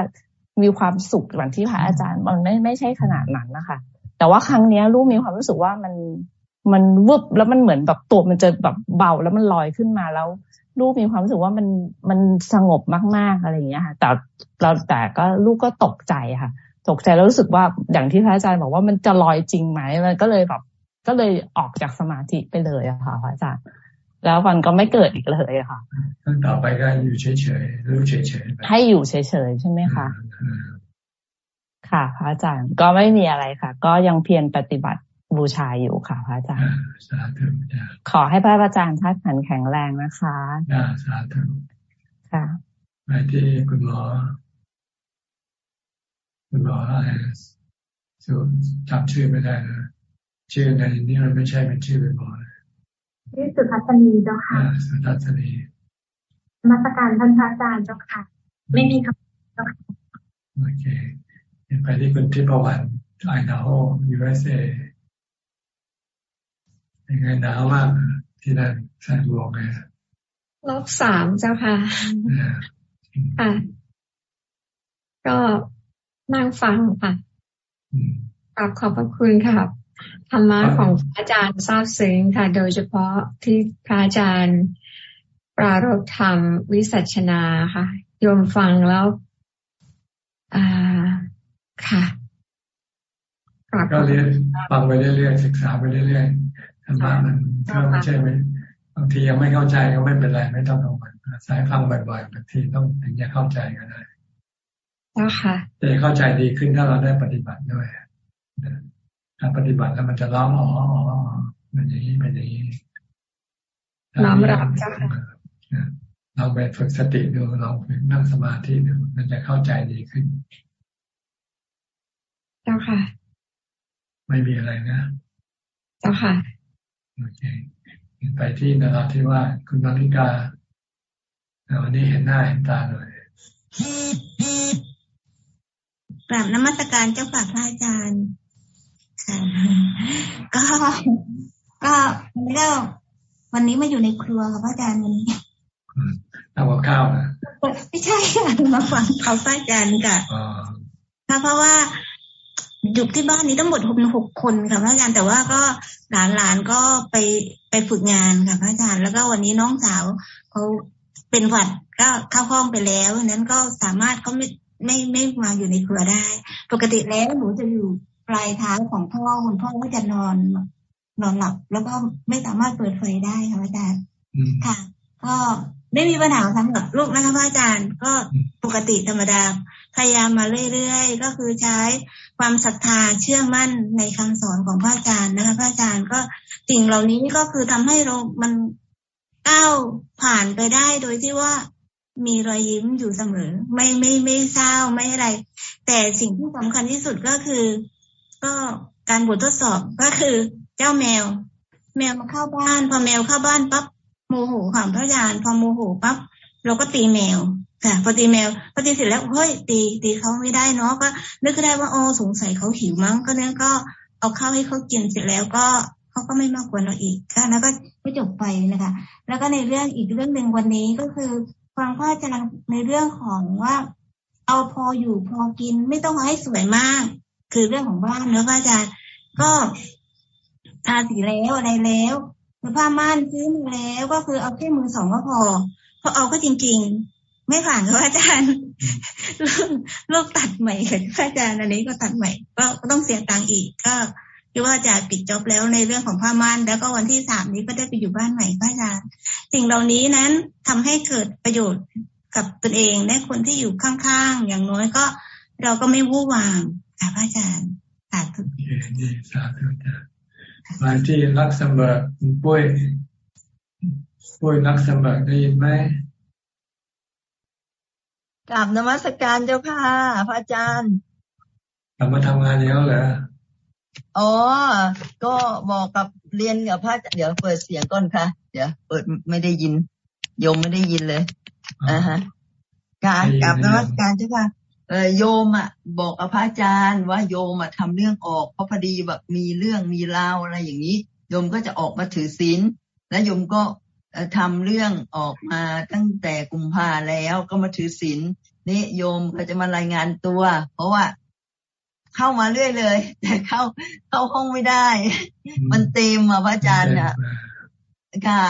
มีความสุขอย่างที่พระอาจารย์ มันไม่ไม่ใช่ขนาดนั้นนะคะ แต่ว่าครั้งเนี้ยลูกมีความรู้สึกว่ามันมันวุบแล้วมันเหมือนแบบตัวมันจะแบบเบาแล้วมันลอยขึ้นมาแล้วลูกมีความรู้สึกว่ามันมันสงบมากๆอะไรอย่างเงี้ยค่ะ แต่เราแต่ก็ลูกก็ตกใจค่ะ ตกใจแล้วรู้สึกว่าอย่างที่พระอาจารย์บอกว่ามันจะลอยจริงไหมมันก็เลยแบบก็เลยออกจากสมาธิไปเลยอะค่ะพระอาจารย์ แล้วมันก็ไม่เกิดอีกเลยอะค่ะต่อไปก็อยู่เฉยๆรู้เฉยๆให้อยู่เฉยๆใช่ไหมคะค่ะพระอาจารย์ก็ไม่มีอะไรค่ะ ก็ยังเพียรปฏิบัติบูชาอยู่ค่ะ พระอาจารย์สาธุขอให้พระอาจารย์ท่านแข็งแรงนะคะสาธุค่ะไปที่คุณหมอ คุณหมออะไรจำชื่อไม่ได้นะชื่อในนี้มันไม่ใช่เป็นชื่อเป็นหมอชื่อสุทัศนีเจ้าค่ะสุทัศนีนมัสการท่านพระอาจารย์เจ้าค่ะ ไม่มีคำถามเจ้าค่ะโอเคไปที่คุณทิพวรรณ Idaho USA ยังไงหนาวมากที่นั่นแสนบวกไงลบสามเจ้าค่ะ ค่ะ ก็ นั่งฟังค่ะกราบขอบพระคุณค่ะธรรมะของอาจารย์ทราบซึ้งค่ะ โดยเฉพาะที่พระอาจารย์ปรารบธรรมวิสัชนาค่ะโยมฟังแล้ว อ่าค่ะก็เรียนฟังไปเรื่อยๆศึกษาไปเรื่อยๆธรรมะมันก็ไม่ใช่ไหมบางทียังไม่เข้าใจก็ไม่เป็นไรไม่ต้องกังวลสายฟังบ่อยๆบางทีต้องถึงจะเข้าใจก็ได้ แล้วค่ะจะเข้าใจดีขึ้นถ้าเราได้ปฏิบัติด้วยถ้าปฏิบัติแล้วมันจะร้องอ๋อมันอย่างนี้เป็นอย่างนี้น้อมรับจ้าเราไปฝึกสติดูเราฝึกนั่งสมาธิดูมันจะเข้าใจดีขึ้น เจ้าค่ะ ไม่มีอะไรนะ เจ้าค่ะโอเคไปที่นราธิวาสคุณมาริกาวันนี้เห็นหน้าเห็นตาเลย กราบนมัสการเจ้าค่ะพระอาจารย์ก็ ก็ก็วันนี้มาอยู่ในครัวค่ะพระอาจารย์วันนี้ทำกับข้าวนะไม่ใช่ค่ะมาฟังเขาพระอาจารย์ค่ะเพราะว่าอยู่ที่บ้านนี้ทั้งหมดหกหกคนค่ะพระอาจารย์แต่ว่าก็หลานหลานก็ไปไปฝึกงานค่ะพระอาจารย์แล้วก็วันนี้น้องสาวเขาเป็นหวัดก็เข้าห้องไปแล้วนั้นก็สามารถเขาไม่ ไม่ไม่มาอยู่ในครัวได้ ปกติแล้วหนูจะอยู่ปลายเท้าของพ่อคุณพ่อก็จะนอนนอนหลับ แล้วก็ไม่สามารถเปิดไฟได้ค่ะอาจารย์ค่ะ ก็ไม่มีปัญหาสำหรับลูกนะคะพระอาจารย์ก็ปกติธรรมดาพยายามมาเรื่อยๆ ก็คือใช้ความศรัทธาเชื่อมั่นในคำสอนของพระอาจารย์นะคะพระอาจารย์ก็สิ่งเหล่านี้ก็คือทำให้เรา มันก้าวผ่านไปได้โดยที่ว่า มีรอยยิ้มอยู่เสมอ ไม่ไม่ไม่เศร้าไม่อะไร แต่สิ่งที่สำคัญที่สุดก็คือ ก็การบททดสอบก็คือเจ้าแมว แมวมาเข้าบ้าน พอแมวเข้าบ้านปั๊บโมโหค่ะพระอาจารย์พอโมโหปั๊บเราก็ตีแมวค่ะพอตีแมวพอตีเสร็จแล้วเฮ้ยตีตีเขาไม่ได้เนาะก็ นึกได้ว่าโอ้สงสัยเขาหิวมั้งก็เนั้นก็เอาข้าวให้เขากินเสร็จแล้วก็เขาก็ไม่มากว่าเราอีกค่ะแล้วก็ก็จบไปนะคะ แล้วก็ในเรื่องอีกเรื่องหนึ่งวันนี้ก็คือ ฟังพ่ออาจารย์ในเรื่องของว่า เอาพออยู่พอกินไม่ต้องให้สวยมาก คือเรื่องของบ้านเนอะพระอาจารย์ก็ทาสีแล้วอะไรแล้วผ้าม่านซื้อมาแล้วก็คือเอาแค่มือสองก็พอพอเอาก็จริง ๆ ไม่ผ่านครับอาจารย์ลูกตัดใหม่ค่ะอาจารย์อันนี้ก็ตัดใหม่ ก็ต้องเสียตังค์อีกก็ คิดว่าจะปิดจบแล้วในเรื่องของผ้าม่านแล้วก็วันที่สามนี้ก็ได้ไปอยู่บ้านใหม่พระอาจารย์สิ่งเหล่านี้นั้นทำให้เกิดประโยชน์กับตนเองและคนที่อยู่ข้างๆ อย่างน้อยก็เราก็ไม่วู่วางค่ะพระอาจารย์สาธุดีสาธุจ้ะมาที่ลักษณะปุ้ยปุ้ยลักษณะได้ยินไหมกลับนมัสการเจ้าค่ะพระอาจารย์กลับมาทำงานแล้วเหรอ อ๋อ ก็บอกกับเรียนกับพระเดี๋ยวเปิดเสียงก่อนค่ะ เดี๋ยวเปิดไม่ได้ยินโยมไม่ได้ยินเลยอ่าฮะการกลับนมัสการเจ้าค่ะเออโยมอะ บอกกับพระอาจารย์ว่าโยมอะทำเรื่องออกเพราะพอดีแบบมีเรื่องมีราวอะไรอย่างนี้ โยมก็จะออกมาถือศีลและโยมก็ทำเรื่องออกมาตั้งแต่กุมภาแล้วก็มาถือศีลนี่โยมก็จะมารายงานตัว เพราะว่า เข้ามาเรื่อยเลย แต่เข้าเข้าห้องไม่ได้ มันเต็มอะพระอาจารย์อะค่ะ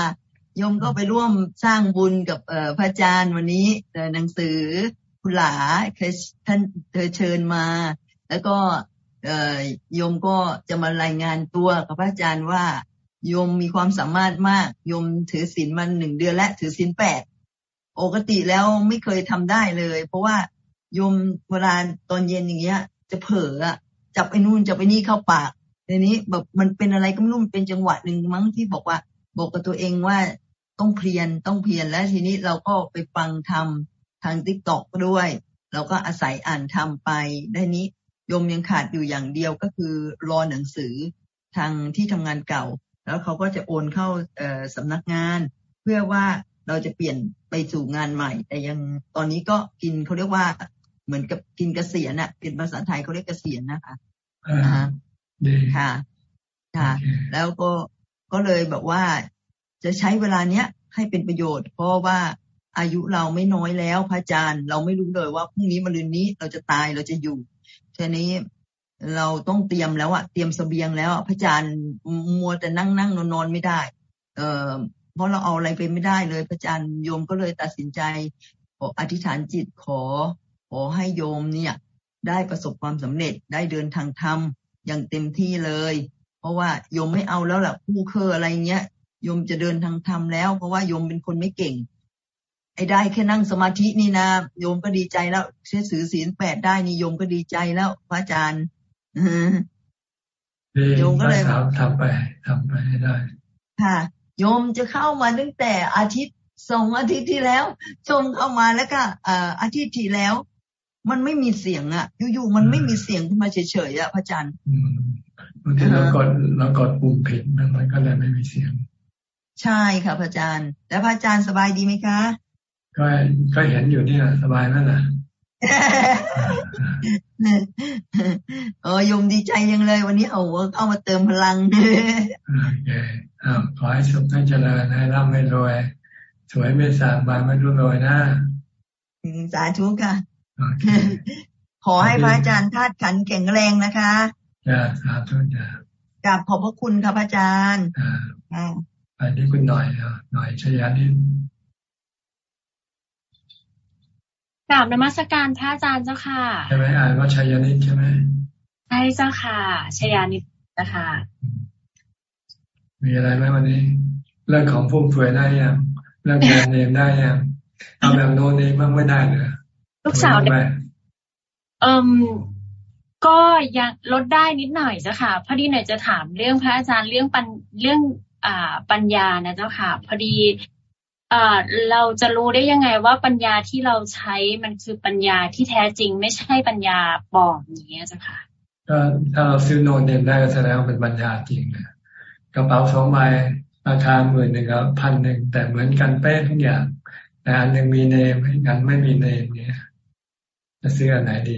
โยมก็ไปร่วมสร้างบุญกับพระอาจารย์วันนี้หนังสือคุณหลาเคยท่านเธอเชิญมา แล้วก็โยมก็จะมารายงานตัวกับพระอาจารย์ว่าโยมมีความสามารถมากโยมถือศีลมันหนึ่งเดือนและถือศีลแปดปกติแล้วไม่เคยทำได้เลย เพราะว่าโยมเวลาตอนเย็นอย่างเงี้ย จะเผลออะจับไอ้นู่นจับไอ้นี่เข้าปากทีนี้แบบมันเป็นอะไรก็ไม่รู้มันเป็นจังหวะหนึ่งมั้งที่บอกว่า บอกกับตัวเองว่าต้องเพียรต้องเพียรแล้วทีนี้เราก็ไปฟังทำทางติ๊กตอกด้วย เราก็อาศัยอ่านทำไปได้นี้โยมยังขาดอยู่อย่างเดียวก็คือรอหนังสือทางที่ทำงานเก่า แล้วเขาก็จะโอนเข้าสำนักงาน เพื่อว่าเราจะเปลี่ยนไปสู่งานใหม่ แต่ยังตอนนี้ก็กินเขาเรียกว่า เหมือนกับกินเกษียณอะเป็นภาษาไทยเขาเรียกเกษียณนะคะค่ะ ค่ะ แล้วก็ก็เลยแบบว่าจะใช้เวลาเนี้ยให้เป็นประโยชน์ เพราะว่าอายุเราไม่น้อยแล้วพระอาจารย์ เราไม่รู้เลยว่าพรุ่งนี้มะรืนนี้เราจะตายเราจะอยู่ทีนี้เราต้องเตรียมแล้วอะเตรียมสเสบียงแล้วพระอาจารย์มัวแต่นั่งนั่งนอนนอนไม่ได้ เออเพราะเราเอาอะไรไปไม่ได้เลย พระอาจารย์โยมก็เลยตัดสินใจขออธิษฐานจิตขอข อให้โยมเนี่ย ได้ประสบความสำเร็จได้เดินทางธรรมอย่างเต็มที่เลย เพราะว่าโยมไม่เอาแล้วล่ะผู้เคออะไรเงี้ยโยมจะเดินทางธรรมแล้ว เพราะว่าโยมเป็นคนไม่เก่ง ไอ้ได้แค่นั่งสมาธินี่นะโยมก็ดีใจแล้วเชื่อสือศีลแปดได้นี่โยมก็ดีใจแล้ว พระอาจารย์โยมก็เลยทำไปทำไปให้ได้ ค่ะ โยมจะเข้ามาตั้งแต่อาทิตย์สองอาทิตย์ที่แล้ว ชมเข้ามาแล้วก็อาทิตย์ที่แล้ว มันไม่มีเสียงอะ อยู่ๆมันไม่มีเสียงขึ้นมาเฉยๆอะพระอาจารย์บางทีเรากดเรากดปุ่มผิดมันก็เลยไม่มีเสียง ใช่ค่ะพระอาจารย์ แล้วพระอาจารย์สบายดีไหมคะ ก็ก็เห็นอยู่เนี่ยสบายนั่นแหละเออยมดีใจยังเลย วันนี้เอาเข้ามาเติมพลังโอเคอ้าวขอให้สุขให้เจริญให้ร่ำให้รวย สวยไม่สางบานไม่รู้รวยนะสาธุค่ะ ขอให้พระอาจารย์ธาตุขันแข็งแรงนะคะจ้าสาธุจ้ากราบขอบพระคุณครับอาจารย์อ่าไปที่คุณหน่อยหน่อยชยานิกราบนมัสการพระอาจารย์เจ้าค่ะใช่ไหมอ่านว่าชัยนิดใช่ไหมใช่เจ้าค่ะชยานิดนะคะมีอะไรไหมวันนี้ เรื่องของฟุ่มเฟือยได้ยังเรื่องแบรนด์เนมได้ยังเอาแบบโนเนมบ้างไม่ได้เลย ลูกสาวเอ่มก็ยังลดได้นิดหน่อยเจ้าค่ะ พอดีเนี่ยจะถามเรื่องพระอาจารย์เรื่องปัญเรื่องอ่าปัญญานะเจ้าค่ะ พอดีเราจะรู้ได้ยังไงว่าปัญญาที่เราใช้มันคือปัญญาที่แท้จริง ไม่ใช่ปัญญาปลอมอย่างเงี้ยจ้ะค่ะก็ถ้าเราซื้อโนเนมได้ก็แสดงว่าเป็นปัญญาจริงนะกระเป๋าสองใบราคาหมื่นหนึ่งกับพันหนึ่งแต่เหมือนกันเป๊ะทุกอย่างแต่อันหนึ่งมีเนมอีกอันไม่มีเนมเนี่ย จะซื้ออันไหนดี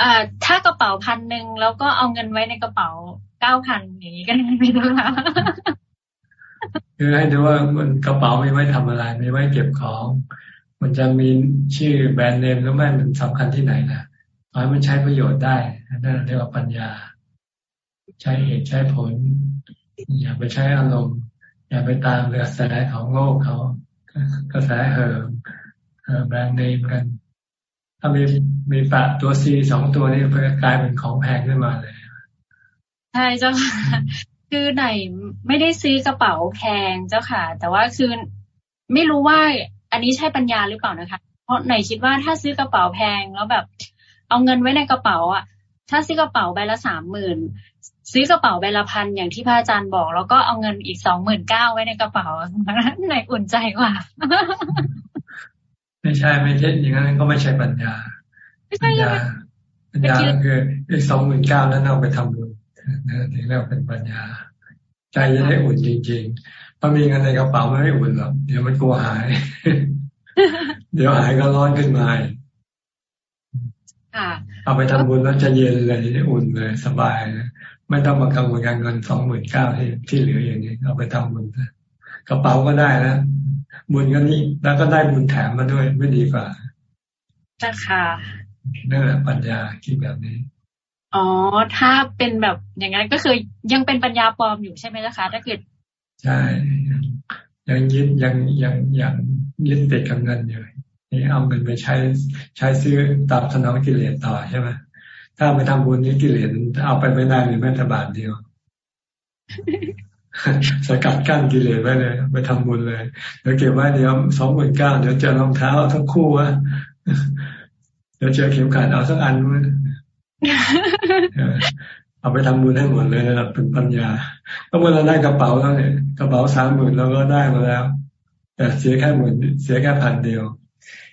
อ่าถ้ากระเป๋าพันหนึ่งแล้วก็เอาเงินไว้ในกระเป๋าเก้าพันอย่างนี้ก็ได้ไหมคะคือให้ดูว่ามันกระเป๋ามีไว้ทำอะไรมีไว้เก็บของ มันจะมีชื่อแบรนด์เนมหรือไม่มันสำคัญที่ไหนนะขอให้มันใช้ประโยชน์ได้นั่นเรียกว่าปัญญา ใช้เหตุใช้ผล อย่าไปใช้อารมณ์ อย่าไปตามกระแสของโลกเขากระแสเหิม แบรนด์เนมกัน ถ้ามีมีแปะตัวซีสองตัวนี้กลายเป็นของแพงขึ้นมาเลย ใช่เจ้าค่ะคือไหนไม่ได้ซื้อกระเป๋าแพงเจ้าค่ะ แต่ว่าคือไม่รู้ว่าอันนี้ใช่ปัญญาหรือเปล่านะคะ เพราะไหนคิดว่าถ้าซื้อกระเป๋าแพงแล้วแบบ เอาเงินไว้ในกระเป๋าอะ ถ้าซื้อกระเป๋าใบละสามหมื่นซื้อกระเป๋าใบละพันอย่างที่พระอาจารย์บอก แล้วก็เอาเงินอีกสองหมื่นเก้าไว้ในกระเป๋าไหนอุ่นใจกว่า ไม่ใช่ไม่ใช่อย่างนั้นก็ไม่ใช่ปัญญาปัญญาปัญญาคืออีกสองหมื่นเก้านั้นเอาไปทำบุญนะถึงเรียกเป็นปัญญา ใจจะได้อุ่นจริงๆถ้ามีเงินในกระเป๋าไม่อุ่นหรอกเดี๋ยวมันกลัวหาย เดี๋ยวหายก็ร้อนขึ้นมาเอาไปทำบุญแล้วจะเย็นเลยอุ่นเลยสบายไม่ต้องมากังวลการเงินสองหมื่นเก้าที่ที่เหลืออย่างนี้เอาไปทำบุญกระเป๋าก็ได้นะ บุญก็นี่แล้วก็ได้บุญแถมมาด้วยไม่ดีกว่าจ้ะค่ะนั่นแหละปัญญาคิดแบบนี้ อ๋อ ถ้าเป็นแบบอย่างนั้นก็คือยังเป็นปัญญาปลอมอยู่ใช่ไหมล่ะคะถ้าเกิดใช่ยังยึดยังยังยังยึดติดกับเงินอยู่นี่เอาเงินไปใช้ใช้ซื้อตามสนองกิเลสต่อใช่ไหมถ้าไปทำบุญนี้กิเลสเอาไปไม่ได้เลยแม้แต่บาทเดียว สกัดกั้นกิเลสไว้เลย ไปทำบุญเลยเดี๋ยวเก็บไว้เดี๋ยวสองหมื่นเก้าเดี๋ยวเจอรองเท้าทั้งคู่วะเดี๋ยวเจอเข็มขัดเอาสักอันวะเอาไปทำบุญให้หมดเลยนะเป็นปัญญาก็เมื่อเราได้กระเป๋าแล้วเนี่ยกระเป๋าสามหมื่นเราก็ได้มาแล้ว แต่เสียแค่หมื่นเสียแค่พันเดียว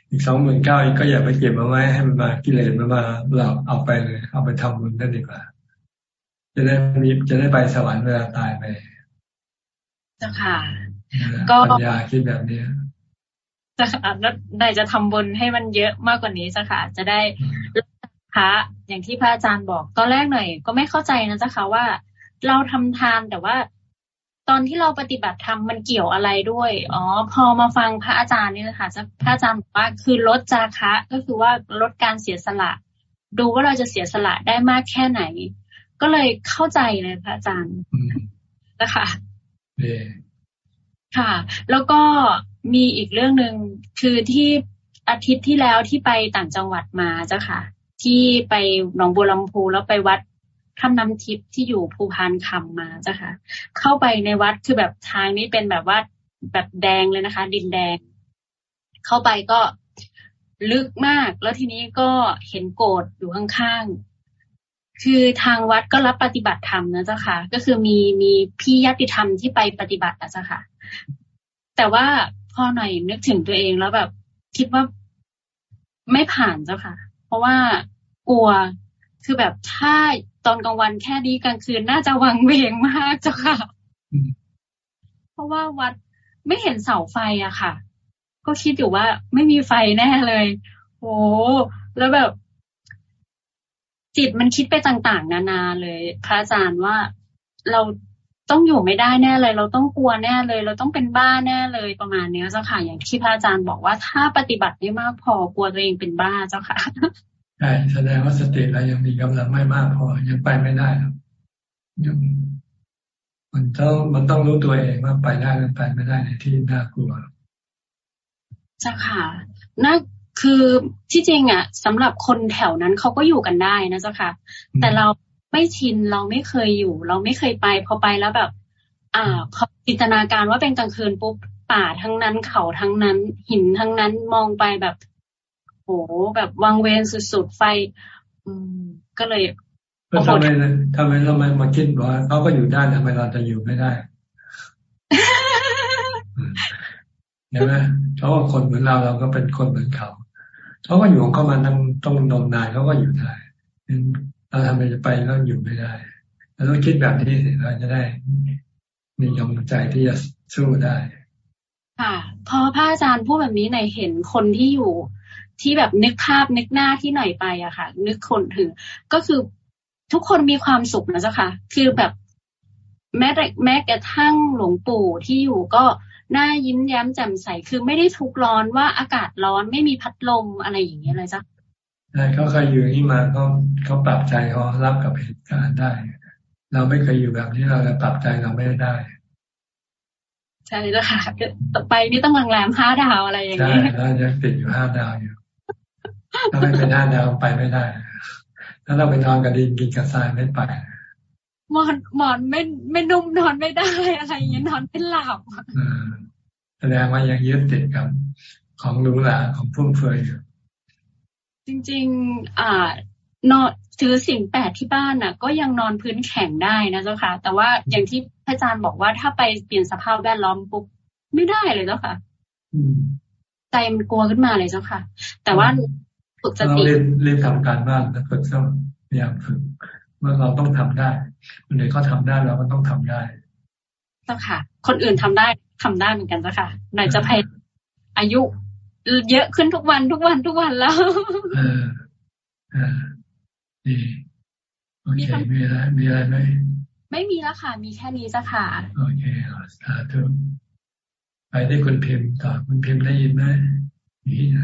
อีกสองหมื่นเก้าอีกก็อย่าไปเก็บมาไว้ให้มันมากิเลสมันมาเราเอาไปเลย เอาไปทำบุญได้ดีกว่า จะได้มีจะได้ไปสวรรค์เวลาตายไป จ้าค่ะ ก็ปัญญาคิดแบบนี้จ้าค่ะแล้วได้จะทำบุญให้มันเยอะมากกว่านี้จ้าค่ะ จะได้พระอย่างที่พระอาจารย์บอกตอนแรกหน่อย ก็ไม่เข้าใจนะจ้าค่ะว่า เราทำทานแต่ว่า ตอนที่เราปฏิบัติธรรมมันเกี่ยวอะไรด้วย อ๋อ พอมาฟังพระอาจารย์นี่นะคะพระอาจารย์บอกว่าคือลดจาคะก็คือว่าลดการเสียสละ ดูว่าเราจะเสียสละได้มากแค่ไหน ก็เลยเข้าใจเลยพระอาจารย์นะคะ ค่ะ แล้วก็มีอีกเรื่องหนึ่งคือที่อาทิตย์ที่แล้วที่ไปต่างจังหวัดมาเจ้าค่ะ ที่ไปหนองบัวลำพูแล้วไปวัดถ้ำน้ำทิพย์ที่อยู่ภูพานคำมาเจ้าค่ะ เข้าไปในวัดคือแบบทางนี้เป็นแบบว่าแบบแดงเลยนะคะ ดินแดง เข้าไปก็ลึกมาก แล้วทีนี้ก็เห็นโกดอยู่ข้าง คือทางวัดก็รับปฏิบัติธรรมนะเจ้าค่ะ ก็คือมีมีพี่ญาติธรรมที่ไปปฏิบัตินะเจ้าค่ะ แต่ว่าพอหน่อยนึกถึงตัวเองแล้วแบบคิดว่าไม่ผ่านเจ้าค่ะ เพราะว่ากลัวคือแบบถ้าตอนกลางวันแค่นี้กลางคืนน่าจะวังเวงมากเจ้าค่ะ เพราะว่าวัดไม่เห็นเสาไฟอะค่ะ ก็คิดอยู่ว่าไม่มีไฟแน่เลยโอ้แล้วแบบ จิตมันคิดไปต่างๆ นานาเลยพระอาจารย์ว่าเราต้องอยู่ไม่ได้แน่เลย เราต้องกลัวแน่เลย เราต้องเป็นบ้าแน่เลยประมาณนี้เจ้าค่ะ อย่างที่พระอาจารย์บอกว่าถ้าปฏิบัติไม่มากพอกลัวตัวเองเป็นบ้าเจ้าค่ะใช่แสดงว่าสติเรายังมีกำลังไม่มากพอยังไปไม่ได้ยังมันต้องมันต้องรู้ตัวเองว่าไปได้หรือไปไม่ได้ในที่น่ากลัวเจ้าค่ะน่า คือที่จริงอะสำหรับคนแถวนั้นเขาก็อยู่กันได้นะเจ้าค่ะ แต่เราไม่ชินเราไม่เคยอยู่ เราไม่เคยไปพอไปแล้วแบบ อ่าพอจินตนาการว่าเป็นกลางคืนปุ๊บป่าทั้งนั้นเขาทั้งนั้น หินทั้งนั้นมองไปแบบโหแบบวังเวงสุดๆไฟ อืม ก็เลยก็ทำไมทำไมเรามามาคิดว่าเขาก็อยู่ได้ทำไมเราจะอยู่ไม่ได้เห็นไหมเขาว่าคนเหมือนเราเราก็เป็นคนเหมือนเขา เขาก็อยู่ของเขามานั่งต้องนมนานเขาก็อยู่ได้เราทำไมจะไปแล้วอยู่ไม่ได้เราต้องคิดแบบนี้เราจะได้ มีกำลังใจที่จะสู้ได้คค่ะพอพระอาจารย์พูดแบบนี้ในเห็นคนที่อยู่ ที่แบบนึกภาพนึกหน้าที่หน่อยไปอะค่ะ นึกคนถึง ก็คือทุกคนมีความสุขนะเจ้าค่ะ คือแบบแม้แต่แม้กระทั่งหลวงปู่ที่อยู่ก็ หน้ายิ้มแย้มแจ่มใสคือไม่ได้ทุกร้อนว่าอากาศร้อนไม่มีพัดลมอะไรอย่างเงี้ยเลยจ้ะใช่เขาเคยอยู่นี่มาเขาเขาปรับใจเขารับกับเหตุการณ์ได้ เราไม่เคยอยู่แบบนี้เราจะปรับใจเราไม่ได้ใช่แล้วค่ะต่อไปนี่ต้องโรงแรมห้าดาวอะไรอย่างนี้ใช่แล้วยังติดอยู่ห้าดาวอยู่ถ้าไม่เป็นห้าดาวไปไม่ได้ ถ้าเราไปนอนกับดินกินกับทรายไม่ไป หมอนหมอนไม่ไม่นุ่มนอนไม่ได้อะไรอย่างเงี้ยนอนเป็นหลับแสดงว่ายังยึดติดกับของรู้หลาของพุ่มเฟือยอยู่จริง ๆ อ่านอนถือสิ่งแปดที่บ้านน่ะ ก็ยังนอนพื้นแข็งได้นะเจ้าค่ะ แต่ว่าอย่างที่พระอาจารย์บอกว่าถ้าไปเปลี่ยนสภาพแวดล้อมปุ๊บไม่ได้เลยเจ้าค่ะใจมันกลัวขึ้นมาเลยเจ้าค่ะ แต่ว่าฝึกสติเราเรียนทำการบ้านแล้วฝึกต้องพยายามฝึก ว่าเราต้องทำได้คนอื่นเขาทาได้เราก็ต้องทำได้เจ้าค่ะ คนอื่นทำได้ทำได้เหมือนกันเจ้าค่ะหน่อยจะพยอายุเยอะขึ้นทุกวันทุกวันทุกวันแล้วเออเออดีโอเคมีอะไรมีอะไรไหมไม่มีแล้วค่ะ มีแค่นี้จ้ะค่ะ โอเคสาธุไปได้คุณพิมพ์ต่อคุณพิมพ์ได้ยินไหมอยู่ที่ไหน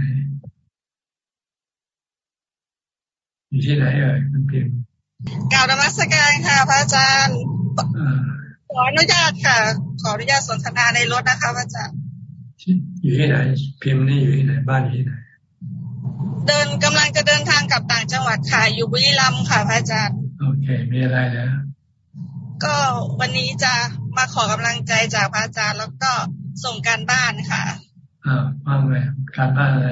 อยู่ที่ไหนเอ่ยคุณพิมพ์ กล่าวนมัสการค่ะ พระอาจารย์ ขออนุญาตค่ะ ขออนุญาตสนทนาในรถนะคะพระอาจารย์ อยู่ที่ไหน พิมพ์นี่อยู่ที่ไหน บ้านอยู่ที่ไหน เดินกำลังจะเดินทางกลับต่างจังหวัดค่ะ อยู่บุรีรัมย์ค่ะพระอาจารย์ โอเค มีอะไรนะ ก็วันนี้จะมาขอกำลังใจจากพระอาจารย์ แล้วก็ส่งการบ้านค่ะ อ่าว่างเลยการบ้านอะไร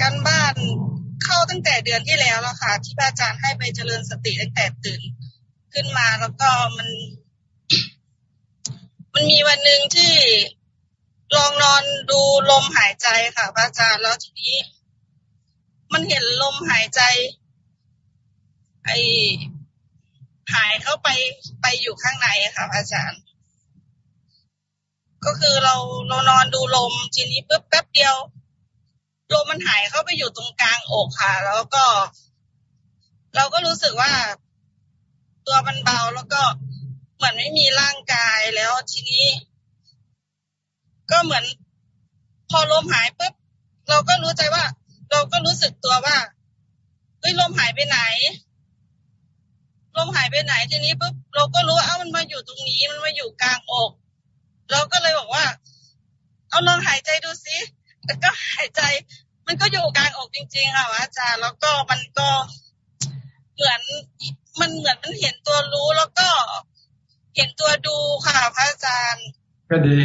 การบ้าน เข้าตั้งแต่เดือนที่แล้วแล้วค่ะ ที่อาจารย์ให้ไปเจริญสติตั้งแต่ตื่นขึ้นมาแล้วก็มัน มันมีวันหนึ่งที่ลองนอนดูลมหายใจค่ะพระอาจารย์แล้วทีนี้ มันเห็นลมหายใจ ไอหายเข้าไปไปอยู่ข้างในค่ะอาจารย์ ก็คือเราเรานอนดูลมทีนี้ปุ๊บแป๊บเดียว ลมมันหายเข้าไปอยู่ตรงกลางอกค่ะ แล้วก็ เราก็รู้สึกว่า ตัวมันเบาแล้วก็เหมือนไม่มีร่างกายแล้วทีนี้ ก็เหมือน พอลมหายปุ๊บเราก็รู้ใจว่า เราก็รู้สึกตัวว่าเฮ้ยลมหายไปไหนลมหายไปไหนทีนี้ปุ๊บเราก็รู้ว่าเอ้ามันมาอยู่ตรงนี้มันมาอยู่กลางอก เราก็เลยบอกว่า เอาลองหายใจดูสิ แล้วก็หายใจ มันก็อยู่กลางอกจริง ๆ ค่ะอาจารย์แล้วก็มันก็เหมือนมันเหมือนมันเห็นตัวรู้แล้วก็เห็นตัวดูค่ะพระอาจารย์ ก็ดี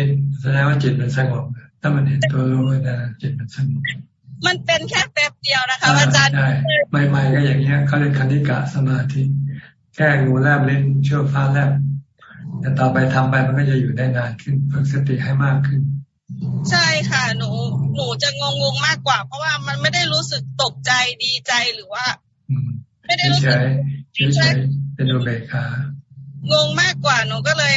แสดงว่าจิตมันสงบถ้ามันเห็นตัวรู้นะจิตมันสงบมันเป็นแค่แป๊บเดียวนะคะอาจารย์ใช่ใหม่ๆก็อย่างเงี้ยเขาเรียกคณิกะสมาธิ แค่งูแลบเล่นชั่วฟ้าแลบแต่ต่อไปทำไปมันก็จะอยู่ได้นานขึ้นฝึกสติให้มากขึ้น ใช่ค่ะ หนูหนูจะงงงมากกว่า เพราะว่ามันไม่ได้รู้สึกตกใจดีใจหรือว่า ไม่ได้รู้สึกเฉยเป็นโอเบคางงมากกว่าหนูก็เลย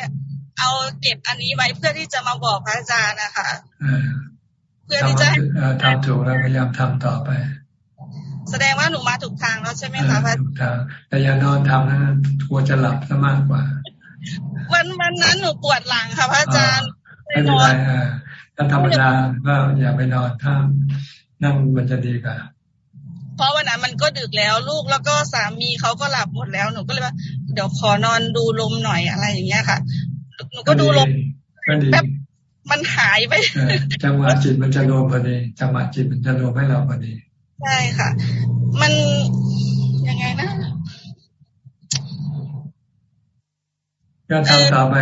เอาเก็บอันนี้ไว้เพื่อที่จะมาบอกพระอาจารย์นะคะเพื่อที่จะทำถูกแล้วพยายามทำต่อไป แสดงว่าหนูมาถูกทางแล้วใช่ไหมคะพระถูกทางแต่อย่านอนทำนะกลัวจะหลับซะมากกว่าวันวันนั้นหนูปวดหลังค่ะพระอาจารย์ไม่เป็นไร ถ้าธรรมดาก็อย่าไปนอนถ้านั่งมันจะดีกว่าเพราะวันนั้นมันก็ดึกแล้วลูกแล้วก็สามีเขาก็หลับหมดแล้วหนูก็เลยว่า เดี๋ยวขอนอนดูลมหน่อยอะไรอย่างเงี้ยค่ะหนูก็ดูลมแบบมันหายไปจังหวะจิตมันจะรวมพอดีจังหวะจิตมันจะรวมให้เราพอดีใช่ค่ะ มันยังไงนะก็ทำต่อไป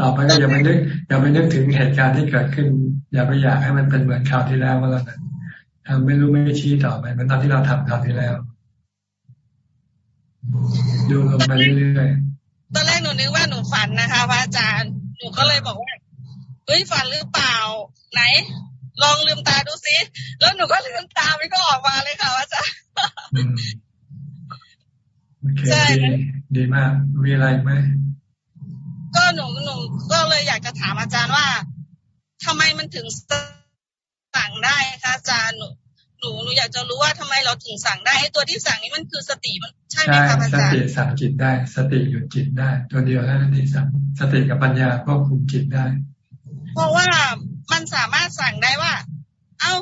ต่อไปก็อย่าไปนึกอย่าไปนึกถึงเหตุการณ์ที่เกิดขึ้น อย่าไปอยากให้มันเป็นเหมือนคราวที่แล้วก็แล้วกันทำไม่รู้ไม่ชี้ต่อไปเหมือนตอนที่เราทำคราวที่แล้ว ดูลงไปเรื่อยๆตอนแรกหนูนึกว่าหนูฝันนะคะพระอาจารย์หนูก็เลยบอกว่าเฮ้ยฝันหรือเปล่า ไหน ลองลืมตาดูสิแล้วหนูก็ลืมตาไม่ก็ออกมาเลยค่ะพระอาจารย์ใช่ดีมากมีอะไรไหมก็ หนูหนูก็เลยอยากจะถามอาจารย์ว่าทำไมมันถึงสั่งได้คะอาจารย์หนูหนูหนูอยากจะรู้ว่าทำไมเราถึงสั่งได้ตัวที่สั่งนี้มันคือสติมันใช่ไหมคะอาจารย์สติสั่งจิตได้ สติหยุดจิตได้ ตัวเดียวแค่นั้นเองสั่งสติกับปัญญาก็คุมจิตได้ เพราะว่ามันสามารถสั่งได้ว่า เอ้า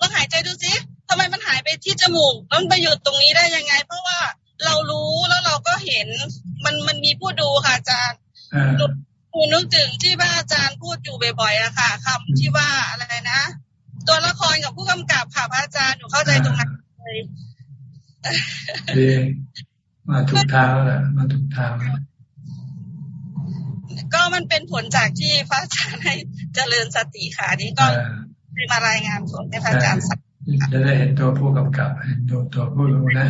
ลองหายใจดูสิทำไมมันหายไปที่จมูกแล้วมันไปอยู่ตรงนี้ได้ยังไง เพราะว่าเรารู้แล้วเราก็เห็นมันมันมีผู้ดูค่ะอาจารย์ หนูนึกถึงที่ว่าอาจารย์พูดอยู่บ่อยๆอะค่ะคำที่ว่าอะไรนะ ตัวละครกับผู้กำกับค่ะพระอาจารย์หนูเข้าใจตรงนั้นเลยดีมาถูกทางแล้วมาถูกทางก็มันเป็นผลจากที่พระอาจารย์ให้เจริญสติค่ะนี่ก็มารายงานผลให้พระอาจารย์สักจะได้เห็นตัวผู้กำกับเห็นตัวตัวผู้รู้นะ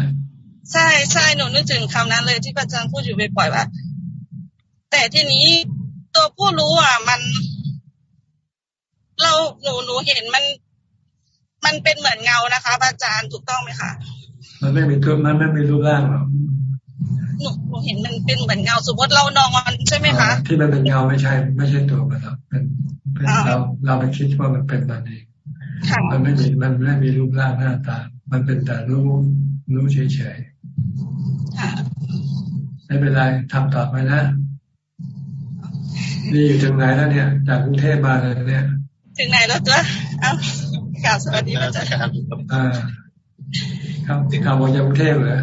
ใช่ใช่หนูนึกถึงคำนั้นเลยที่พระอาจารย์พูดอยู่บ่อยๆว่า แต่ทีนี้ตัวผู้รู้อะ มันเราหนูหนูเห็นมัน มันเป็นเหมือนเงานะคะพระอาจารย์ถูกต้องไหมคะมันไม่มีตัวมันไม่มีรูปร่างหรอกหนูหนูเห็นมันเป็นเหมือนเงาสมมติเรานอนใช่ไหมคะที่มันเป็นเงาไม่ใช่ ไม่ใช่ตัวมันหรอกเป็นเราเราไปคิดว่ามันเป็นมันเองมันไม่มีมันไม่มีรูปร่างหน้าตา มันเป็นแต่รู้รู้เฉยๆไม่เป็นไรทำต่อไปนะ นี่อยู่ถึงไหนแล้วเนี่ย จากกรุงเทพมาเลยเนี่ย ถึงไหนแล้วตัวเอ้ากล่าวสวัสดีพระอาจารย์อ่าครับที่ข่าวว่าจะกรุงเทพเหรอ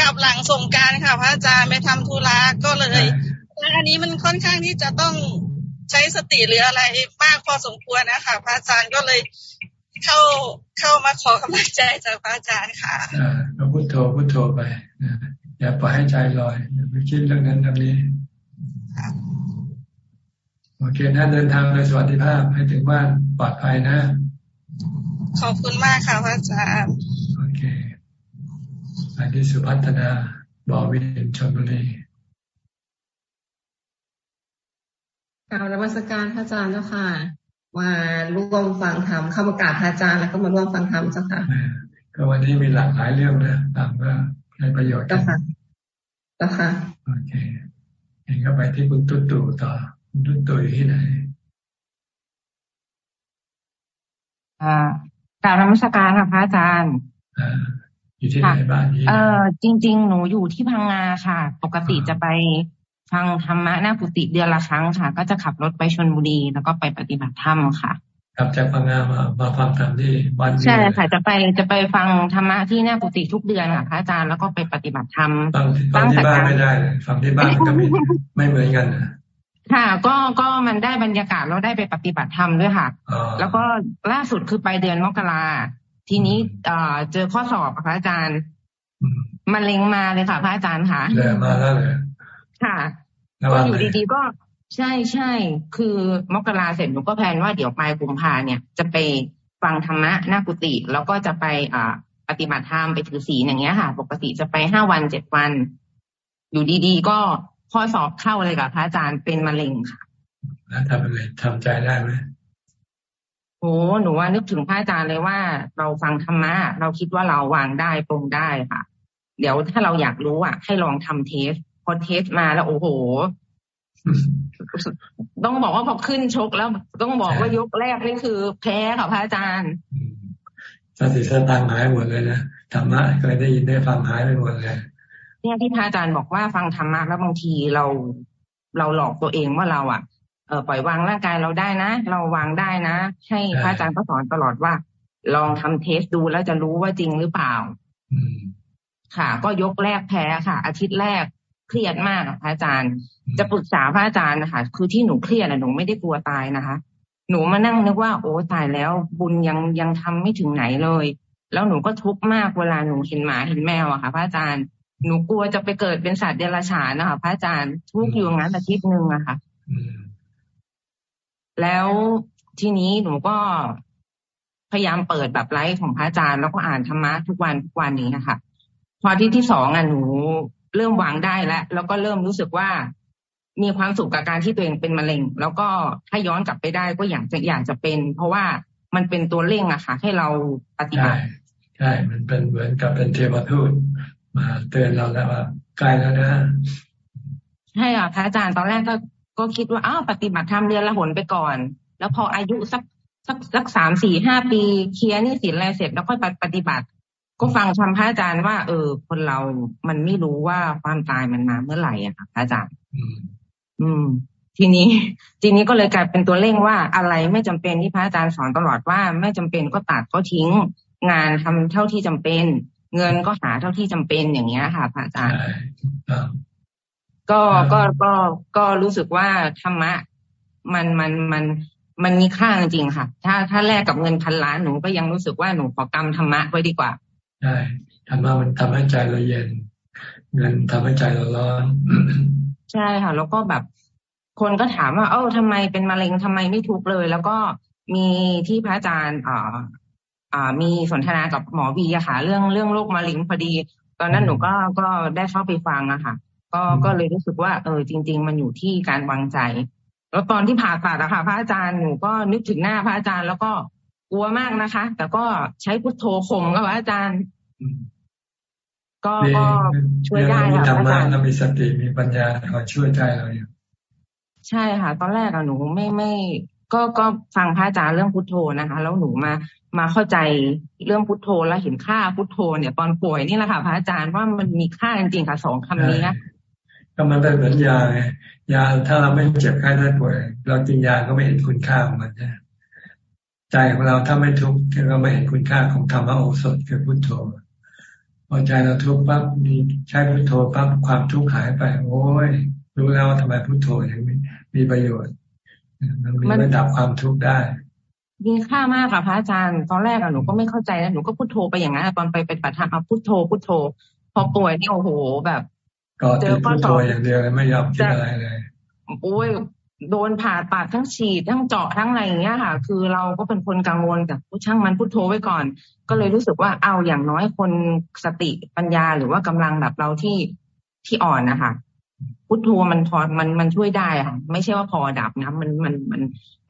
กลับหลังสงการค่ะพระอาจารย์ไปทำธุระก็เลยอันนี้มันค่อนข้างที่จะต้องใช้สติหรืออะไรมากพอสมควรนะคะพระอาจารย์ก็เลยเข้าเข้ามาขอกำลังใจจากพระอาจารย์ค่ะอ่าก็พุทโธพุทโธไปอย่าปล่อยให้ใจลอยอย่าไปคิดเรื่องนั้นเรื่องนี้ โอเคนะเดินทางโดยสวัสดิภาพให้ถึงบ้านปลอดภัยนะ ขอบคุณมากค่ะพระอาจารย์โอเคไปที่สุพัฒนาบอวินชนบุรีกล่าวนมัสการพระอาจารย์เจ้าค่ะ มาร่วมฟังธรรมเข้ามากราบพระอาจารย์แล้วก็มาร่วมฟังธรรมเจ้าค่ะก็วันนี้มีหลากหลายเรื่องนะต่างก็ให้ประโยชน์เจ้าค่ะเจ้าค่ะโอเคเห็นก็ไปที่คุณตุ๊ตู่ต่อ คุณตุ๊ตู่อยู่ที่ไหนอ่ากล่าวนมัสการค่ะพระอาจารย์อ่าอยู่ที่ไหนบ้านเออจริง ๆ หนูอยู่ที่พังงาค่ะ ปกติจะไปฟังธรรมะหน้ากุฏิเดือนละครั้งค่ะ ก็จะขับรถไปชนบุรีแล้วก็ไปปฏิบัติธรรมค่ะครับจากพังงามามาฟังธรรมที่บ้านใช่ค่ะจะไปจะไปฟังธรรมะที่หน้ากุฏิทุกเดือนค่ะพระอาจารย์แล้วก็ไปปฏิบัติธรรมฟังที่บ้านไม่ได้ ฟังที่บ้านก็ไม่ไม่เหมือนกัน ค่ะ ก็ก็มันได้บรรยากาศแล้วได้ไปปฏิบัติธรรมด้วยค่ะ แล้วก็ล่าสุดคือไปเดือนมกราทีนี้เจอข้อสอบพระอาจารย์มันเล็งมาเลยค่ะ พระอาจารย์ค่ะเลยมาแล้วเลยค่ะก็อยู่ดีๆก็ใช่ใช่คือมกราเสร็จหนูก็แพลนว่าเดี๋ยวปลายกุมภาเนี่ย จะไปฟังธรรมะหน้ากุฏิแล้วก็จะไปอ่าปฏิบัติธรรมไปถือศีลอย่างเงี้ยค่ะ ปกติจะไปห้าวันเจ็ดวัน อยู่ดีๆก็ ข้อสอบเข้าเลยกับพระอาจารย์เป็นมะเร็งค่ะแล้วทำยังไงทำใจได้ไหมโอ้หนูว่านึกถึงพระอาจารย์เลยว่า เราฟังธรรมะเราคิดว่าเราวางได้ปรงได้ค่ะ เดี๋ยวถ้าเราอยากรู้อะ ให้ลองทำเทส พอเทสมาแล้วโอ้โห ต้องบอกว่าพอขึ้นชกแล้วต้องบอกว่ายกแรกนี่คือ แพ้ค่ะพระอาจารย์สติสตังหายหมดเลยนะธรรมะเคยได้ยินได้ฟังหายไปหมดเลย เนี่ยที่พระอาจารย์บอกว่าฟังธรรมะแล้วบางทีเราเราหลอกตัวเองว่าเราอะเออปล่อยวางร่างกายเราได้นะ เราวางได้นะ ให้พระอาจารย์ก็สอนตลอดว่า ลองทำเทสดูแล้วจะรู้ว่าจริงหรือเปล่าค่ะ ก็ยกแรกแพ้ค่ะ อาทิตย์แรกเครียดมากพระอาจารย์ จะปรึกษาพระอาจารย์นะคะคือที่หนูเครียดอะหนูไม่ได้กลัวตายนะคะ หนูมานั่งนึกว่าโอ้ตายแล้ว บุญยังยังทำไม่ถึงไหนเลย แล้วหนูก็ทุกข์มากเวลาหนูเห็นหมาเห็นแมวอะค่ะ พระอาจารย์ หนูกลัวจะไปเกิดเป็นสัตว์เดรัจฉานนะคะพระอาจารย์ทุกอยู่งั้นอาทิตย์หนึ่งอะค่ะ แล้วทีนี้หนูก็พยายามเปิดแบบไลฟ์ของพระอาจารย์แล้วก็อ่านธรรมะทุกวันทุกวันนี้นะคะพอที่ที่สองอะหนูเริ่มวางได้แล้วแล้วก็เริ่มรู้สึกว่ามีความสุขกับการที่ตัวเองเป็นมะเร็ง แล้วก็ถ้าย้อนกลับไปได้ก็อยากจะอยากจะเป็น เพราะว่ามันเป็นตัวเร่งอะค่ะ ให้เราปฏิบัติใช่ มันเป็นเหมือนกับเป็นเทวทูต มาเตือนเราแล้วว่าใกล้แล้วนะใช่ค่ะพระอาจารย์ตอนแรกก็ก็คิดว่าอ้าวปฏิบัติธรรมเดือนละหนไปก่อน แล้วพออายุสักสักสักสามสี่ห้าปีเคลียร์นี่สินอะไรเสร็จแล้วค่อยปฏิบัติ ก็ฟังคำพระอาจารย์ว่า เออ คนเรา มันไม่รู้ว่าความตายมันมาเมื่อไหร่อะค่ะพระอาจารย์ อืม ทีนี้ ทีนี้ก็เลยกลายเป็นตัวเร่งว่าอะไรไม่จำเป็นที่พระอาจารย์สอนตลอดว่า ไม่จำเป็นก็ตัดก็ทิ้ง งานทำเท่าที่จำเป็น เงินก็หาเท่าที่จำเป็นอย่างเงี้ยค่ะพระอาจารย์ก็ก็ก็ก็รู้สึกว่าธรรมะ มันมันมันมันมีค่าจริงๆค่ะ ถ้าถ้าแลกกับเงินพันล้านหนูก็ยังรู้สึกว่าหนูขอกรรมธรรมะไว้ดีกว่าใช่ธรรมะมันทำให้ใจเราเย็น เงินทำให้ใจเราร้อน ใช่ค่ะ แล้วก็แบบคนก็ถามว่า เอ้าทำไมเป็นมะเร็งทำไมไม่ทุกเลย แล้วก็มีที่พระอาจารย์อ่าอ่า มีสนทนากับหมอวีอะค่ะ เรื่องเรื่องโรคมะเร็งพอดี ตอนนั้นหนูก็ก็ได้เข้าไปฟังอะค่ะ ก็ก็เลยรู้สึกว่า เออจริง ๆ มันอยู่ที่การวางใจ แล้วตอนที่ผ่าตัดอะค่ะ พระอาจารย์หนูก็นึกถึงหน้าพระอาจารย์แล้วก็กลัวมากนะคะ แต่ก็ใช้พุทโธข่มกับพระอาจารย์ ก็ก็ช่วยได้ค่ะอาจารย์เรามีสติมีปัญญาคอยช่วยใจเราอยู่ใช่ค่ะ ตอนแรกอะหนูไม่ไม่ ก็ก็ฟังพระอาจารย์เรื่องพุทโธนะคะ แล้วหนูมา มาเข้าใจเรื่องพุทโธแล้วเห็นค่าพุทโธเนี่ยตอนป่วยนี่แหละค่ะพระอาจารย์ว่ามันมีค่าจริงๆค่ะสองคำนี้นะก็มันเป็นเหมือนยาไงยาถ้าเราไม่เจ็บไข้ได้ป่วย เรากินยาก็ไม่เห็นคุณค่าของมันนะใจของเราถ้าไม่ทุกข์เราไม่เห็นคุณค่าของธรรมโอสถคือพุทโธพอใจเราทุกข์ปั๊บมีใช้พุทโธปั๊บความทุกข์หายไป โอ้ยรู้แล้วว่าทำไมพุทโธยังมีมีประโยชน์ มันมีระดับความทุกข์ได้ มีค่ามากค่ะพระอาจารย์ ตอนแรกอะหนูก็ไม่เข้าใจนะหนูก็พุทโธไปอย่างนั้นตอนไปเป็นปัจจัเอาพุทโธพุทโธพอป่วยนี่โอ้โหแบบเจอพุทโธอย่างเดียวไม่ยอมคิดอะไรเลยโอ้ยโดนผ่าตัดทั้งฉีดทั้งเจาะทั้งอะไรอย่างเงี้ยค่ะ คือเราก็เป็นคนกังวลแต่ช่างมันพุทโธไว้ก่อน ก็เลยรู้สึกว่าเอาอย่างน้อยคนสติปัญญาหรือว่ากำลังแบบเราที่ที่อ่อนนะคะพุทโธมันพอมันมันช่วยได้ค่ะไม่ใช่ว่าพอดับนะมันมันมัน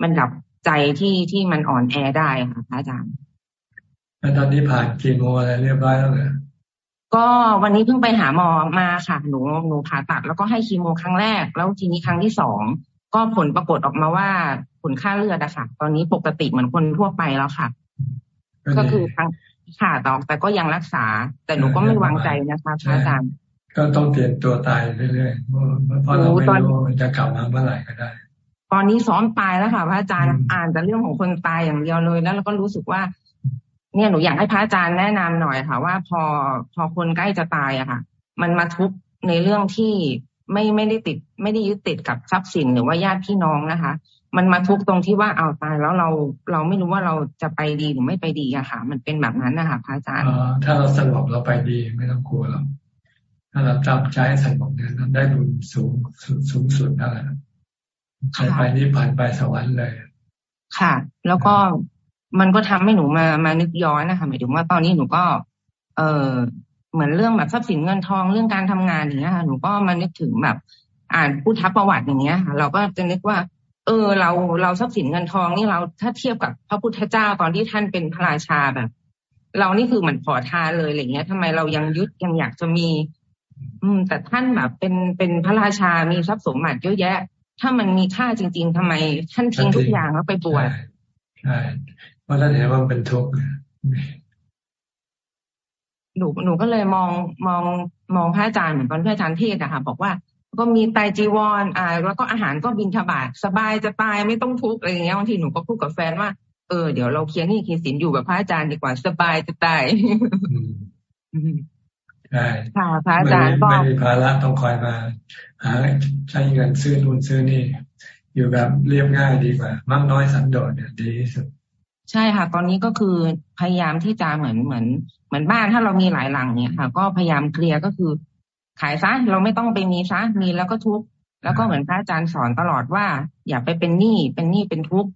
มันดับ ใจที่ที่มันอ่อนแอได้ค่ะพระอาจารย์แล้วตอนนี้ผ่านกีโมอะไรเรียบร้อยแล้วเหรอก็วันนี้เพิ่งไปหาหมอมาค่ะหนูหนูผ่าตัดแล้วก็ให้คีโมครั้งแรก แล้วทีนี้ครั้งที่สองก็ผลปรากฏออกมาว่าผลค่าเลือดอะค่ะ ตอนนี้ปกติเหมือนคนทั่วไปแล้วค่ะ ก็คือทั้งผ่าตอกแต่ก็ยังรักษา แต่หนูก็ไม่วางใจนะคะพระอาจารย์ ก็ต้องเตรียมตัวตายเรื่อยๆเพราะเราไม่รู้มันจะกลับมาเมื่อไหร่ก็ได้ ตอนนี้ซ้อมตายแล้วค่ะพระอาจารย์อ่านแต่เรื่องของคนตายอย่างเดียวเลย แล้วเราก็รู้สึกว่า เนี่ยหนูอยากให้พระอาจารย์แนะนำหน่อยค่ะ ว่าพอพอคนใกล้จะตายอะค่ะ มันมาทุกในเรื่องที่ไม่ไม่ได้ติด ไม่ได้ยึดติดกับทรัพย์สินหรือว่าญาติพี่น้องนะคะ มันมาทุกตรงที่ว่าเอาตายแล้วเราเราไม่รู้ว่าเราจะไปดีหรือไม่ไปดีอะค่ะ มันเป็นแบบนั้นนะคะพระอาจารย์ถ้าเราสงบเราไปดีไม่ต้องกลัวหรอกถ้าเราจำใจสงบเนี่ยได้บุญสูงสูงสุดนั่นแหละ ไปไปนี่ผ่านไปสวรรค์เลย ค่ะ แล้วก็มันก็ทำให้หนูมามานึกย้อนนะคะหมายถึงว่าตอนนี้หนูก็ เออเหมือนเรื่องแบบทรัพย์สินเงินทองเรื่องการทำงานอย่างเงี้ยค่ะหนูก็มานึกถึงแบบ อ่านพุทธประวัติอย่างเงี้ยค่ะเราก็จะนึกว่า เออ เราเราทรัพย์สินเงินทองนี่เราถ้าเทียบกับพระพุทธเจ้าตอนที่ท่านเป็นพระราชาแบบ เรานี่คือเหมือนขอทานเลยอะไรเงี้ยทำไมเรายังยึดยังอยากจะมี อืม แต่ท่านแบบเป็นเป็นพระราชามีทรัพย์สมบัติเยอะแยะ ถ้ามันมีค่าจริง ๆทำไมท่านทิ้งทุกอย่างแล้วไปบวชใช่เพราะท่านเห็นว่าเป็นทุกข์หนูหนูก็เลยมองมองมองพระอาจารย์เหมือนตอนพระอาจารย์เทศอะค่ะบอกว่าก็มีไตจีวรอ่า แล้วก็อาหารก็บินทบาทสบายจะตายไม่ต้องทุกข์อะไรอย่างเงี้ยบางทีหนูก็พูดกับแฟนว่าเออเดี๋ยวเราเคียนนี่เคียนสินอยู่แบบพระอาจารย์ดีกว่าสบายจะตายใช่ค่ะพระอาจารย์ก็ไม่มีภาระต้องคอยมา หาใช้เงินซื้อนู่นซื้อนี่ อยู่แบบเรียบง่ายดีกว่า มากน้อยสันโดษเนี่ยดีที่สุดใช่ค่ะ ตอนนี้ก็คือพยายามที่จะเหมือนเหมือนเหมือนบ้านถ้าเรามีหลายหลังเนี่ยค่ะ ก็พยายามเคลียร์ก็คือ ขายซะเราไม่ต้องไปมีซะมีแล้วก็ทุกแล้วก็เหมือนพระอาจารย์สอนตลอดว่า อย่าไปเป็นหนี้เป็นหนี้เป็นทุกข์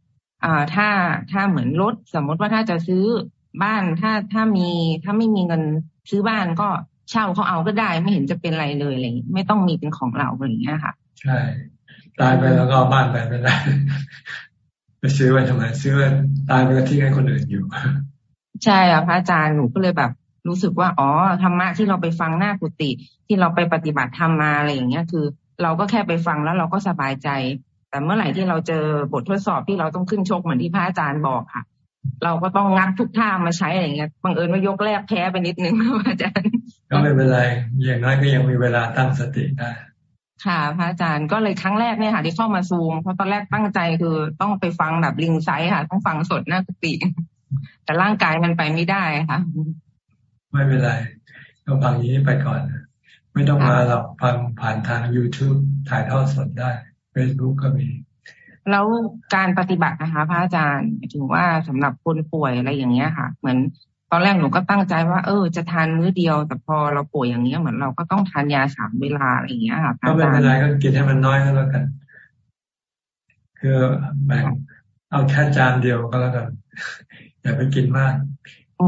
อ่าถ้าถ้าเหมือนรถสมมติว่าถ้าจะซื้อบ้านถ้าถ้ามีถ้าไม่มีเงินซื้อบ้านก็ เช่าเขาเอาก็ได้ไม่เห็นจะเป็นอะไรเลยอะไรไม่ต้องมีเป็นของเราอะไรอย่างเงี้ยค่ะ ใช่ตายไปแล้วก็บ้านไปไม่ได้ไปซื้อไว้ทำไมซื้อตายไปก็ทิ้งให้คนอื่นอยู่ ใช่อะพระอาจารย์หนูก็เลยแบบรู้สึกว่าอ๋อธรรมะที่เราไปฟังหน้ากุฏิที่เราไปปฏิบัติธรรมมาอะไรอย่างเงี้ยคือ เราก็แค่ไปฟังแล้วเราก็สบายใจ แต่เมื่อไหร่ที่เราเจอบททดสอบที่เราต้องขึ้นชกเหมือนที่พระอาจารย์บอกค่ะ เราก็ต้องงัดทุกท่ามาใช้อะไรเงี้ยบังเอิญว่ายกแรกแพ้ไปนิดนึงครับอาจารย์ ก็ไม่เป็นไรอย่างน้อยก็ยังมีเวลาตั้งสติได้ค่ะ พระอาจารย์ก็เลยครั้งแรกเนี่ยค่ะ ที่เข้ามาซูมเพราะตอนแรกตั้งใจคือต้องไปฟังแบบลิงไซส์ค่ะ ต้องฟังสดหน้ากุฏิแต่ร่างกายมันไปไม่ได้ค่ะ ไม่เป็นไร ก็ฟังนี้ไปก่อน ไม่ต้องมาหรอกฟังผ่านทาง youtube ถ่ายทอดสดได้ facebook ก็มี แล้วการปฏิบัตินะคะ พระอาจารย์ถึงว่าสำหรับคนป่วยอะไรอย่างเงี้ยค่ะ เหมือนต อนแรกหนูก็ตั้งใจว่า เออจะทานมื้อเดียว แต่พอเราป่วยอย่างเงี้ยเหมือนเราก็ต้องทานยาสามเวลาอะไรอย่างเงี้ยค่ะก็ไม่เป็นไรก็กินให้มันน้อยก็แล้วกัน คือแบ่งเอาแค่จานเดียวก็แล้วกันอย่าไปกินมาก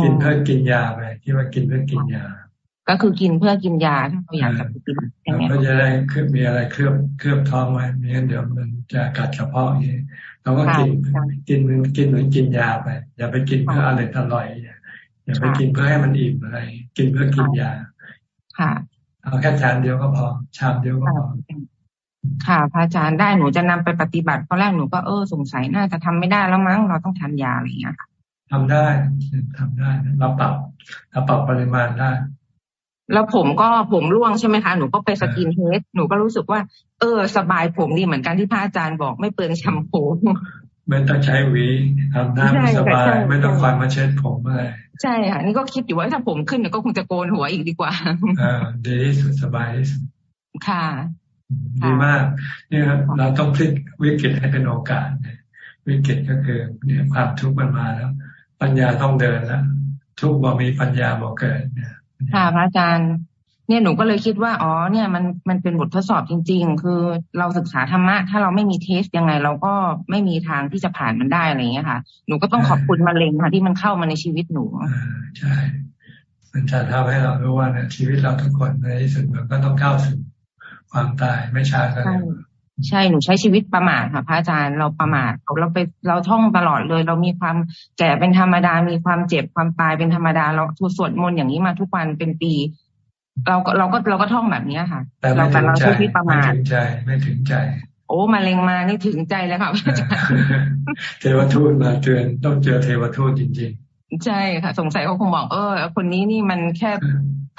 กินเพื่อกินยาไปที่ว่ากินเพื่อกินยา ก็คือกินเพื่อกินยาถ้าเราอยากจะกินก็จะได้คือมีอะไรเคลือบเคลือบท้องไว้ไม่งั้นเดี๋ยวมันจะกัดกระเพาะอย่างนี้เราก็กินกินมันกินเหมือนกินยาไป อย่าไปกินเพื่ออะไรอร่อย อย่าไปกินเพื่อให้มันอิ่มอะไร กินเพื่อกินยา ค่ะ เอาแค่จานเดียวก็พอ ชามเดียวก็พอค่ะพระอาจารย์ได้หนูจะนำไปปฏิบัติตอนแรกหนูก็เออสงสัยน่าจะทำไม่ได้แล้วมั้งเราต้องทานยาอะไรอย่างเงี้ยค่ะทำได้ทำได้เราปรับเราปรับปริมาณได้แล้วผมก็ผมร่วงใช่ไหมคะ หนูก็ไปสกินเฮดหนูก็รู้สึกว่า เออ สบายผมดีเหมือนกันที่พระอาจารย์บอกไม่เปลืองแชมพู ไม่ต้องใช้หวีทำหน้าสบาย ไม่ต้องคอยมาเช็ดผมอะไรใช่ค่ะนี่ก็คิดอยู่ว่าถ้าผมขึ้นเนี่ยก็คงจะโกนหัวอีกดีกว่าอ่าดีที่สุดสบายที่สุดค่ะดีมากนี่ครับเราต้องพลิกวิกฤตให้เป็นโอกาสวิกฤตก็คือเนี่ยความทุกข์มันมาแล้ว ปัญญาต้องเดินแล้วทุกบ่มีปัญญาบ่เกิดเนี่ยค่ะพระอาจารย์ เนี่ยหนูก็เลยคิดว่าอ๋อเนี่ยมันมันเป็นบททดสอบจริง ๆ คือเราศึกษาธรรมะถ้าเราไม่มีเทสยังไง เราก็ไม่มีทางที่จะผ่านมันได้อะไรอย่างเงี้ยค่ะ หนูก็ต้องขอบคุณมะเร็งค่ะที่มันเข้ามาในชีวิตหนูใช่มันจะทำให้เรารู้ว่าเนี่ยชีวิตเราทุกคนในที่สุดมันก็ต้องเข้าสู่ความตายไม่ช้าก็เร็วใช่หนูใช้ชีวิตประมาทค่ะพระอาจารย์เราประมาทเราไปเราท่องตลอดเลย เรามีความแก่เป็นธรรมดา มีความเจ็บความตายเป็นธรรมดา เราสวดมนต์อย่างนี้มาทุกวันเป็นปี เราก็เราก็เราก็ท่องแบบนี้ค่ะ แต่เราแต่เราใช้ชีวิตประมาทไม่ถึงใจ ไม่ถึงใจ โอ้มาเลงมานี่ถึงใจแล้วค่ะเทวทูตมาเตือนต้องเจอเทวทูตจริง ๆ ใช่ค่ะ สงสัยเขาคงบอกเออคนนี้นี่มันแค่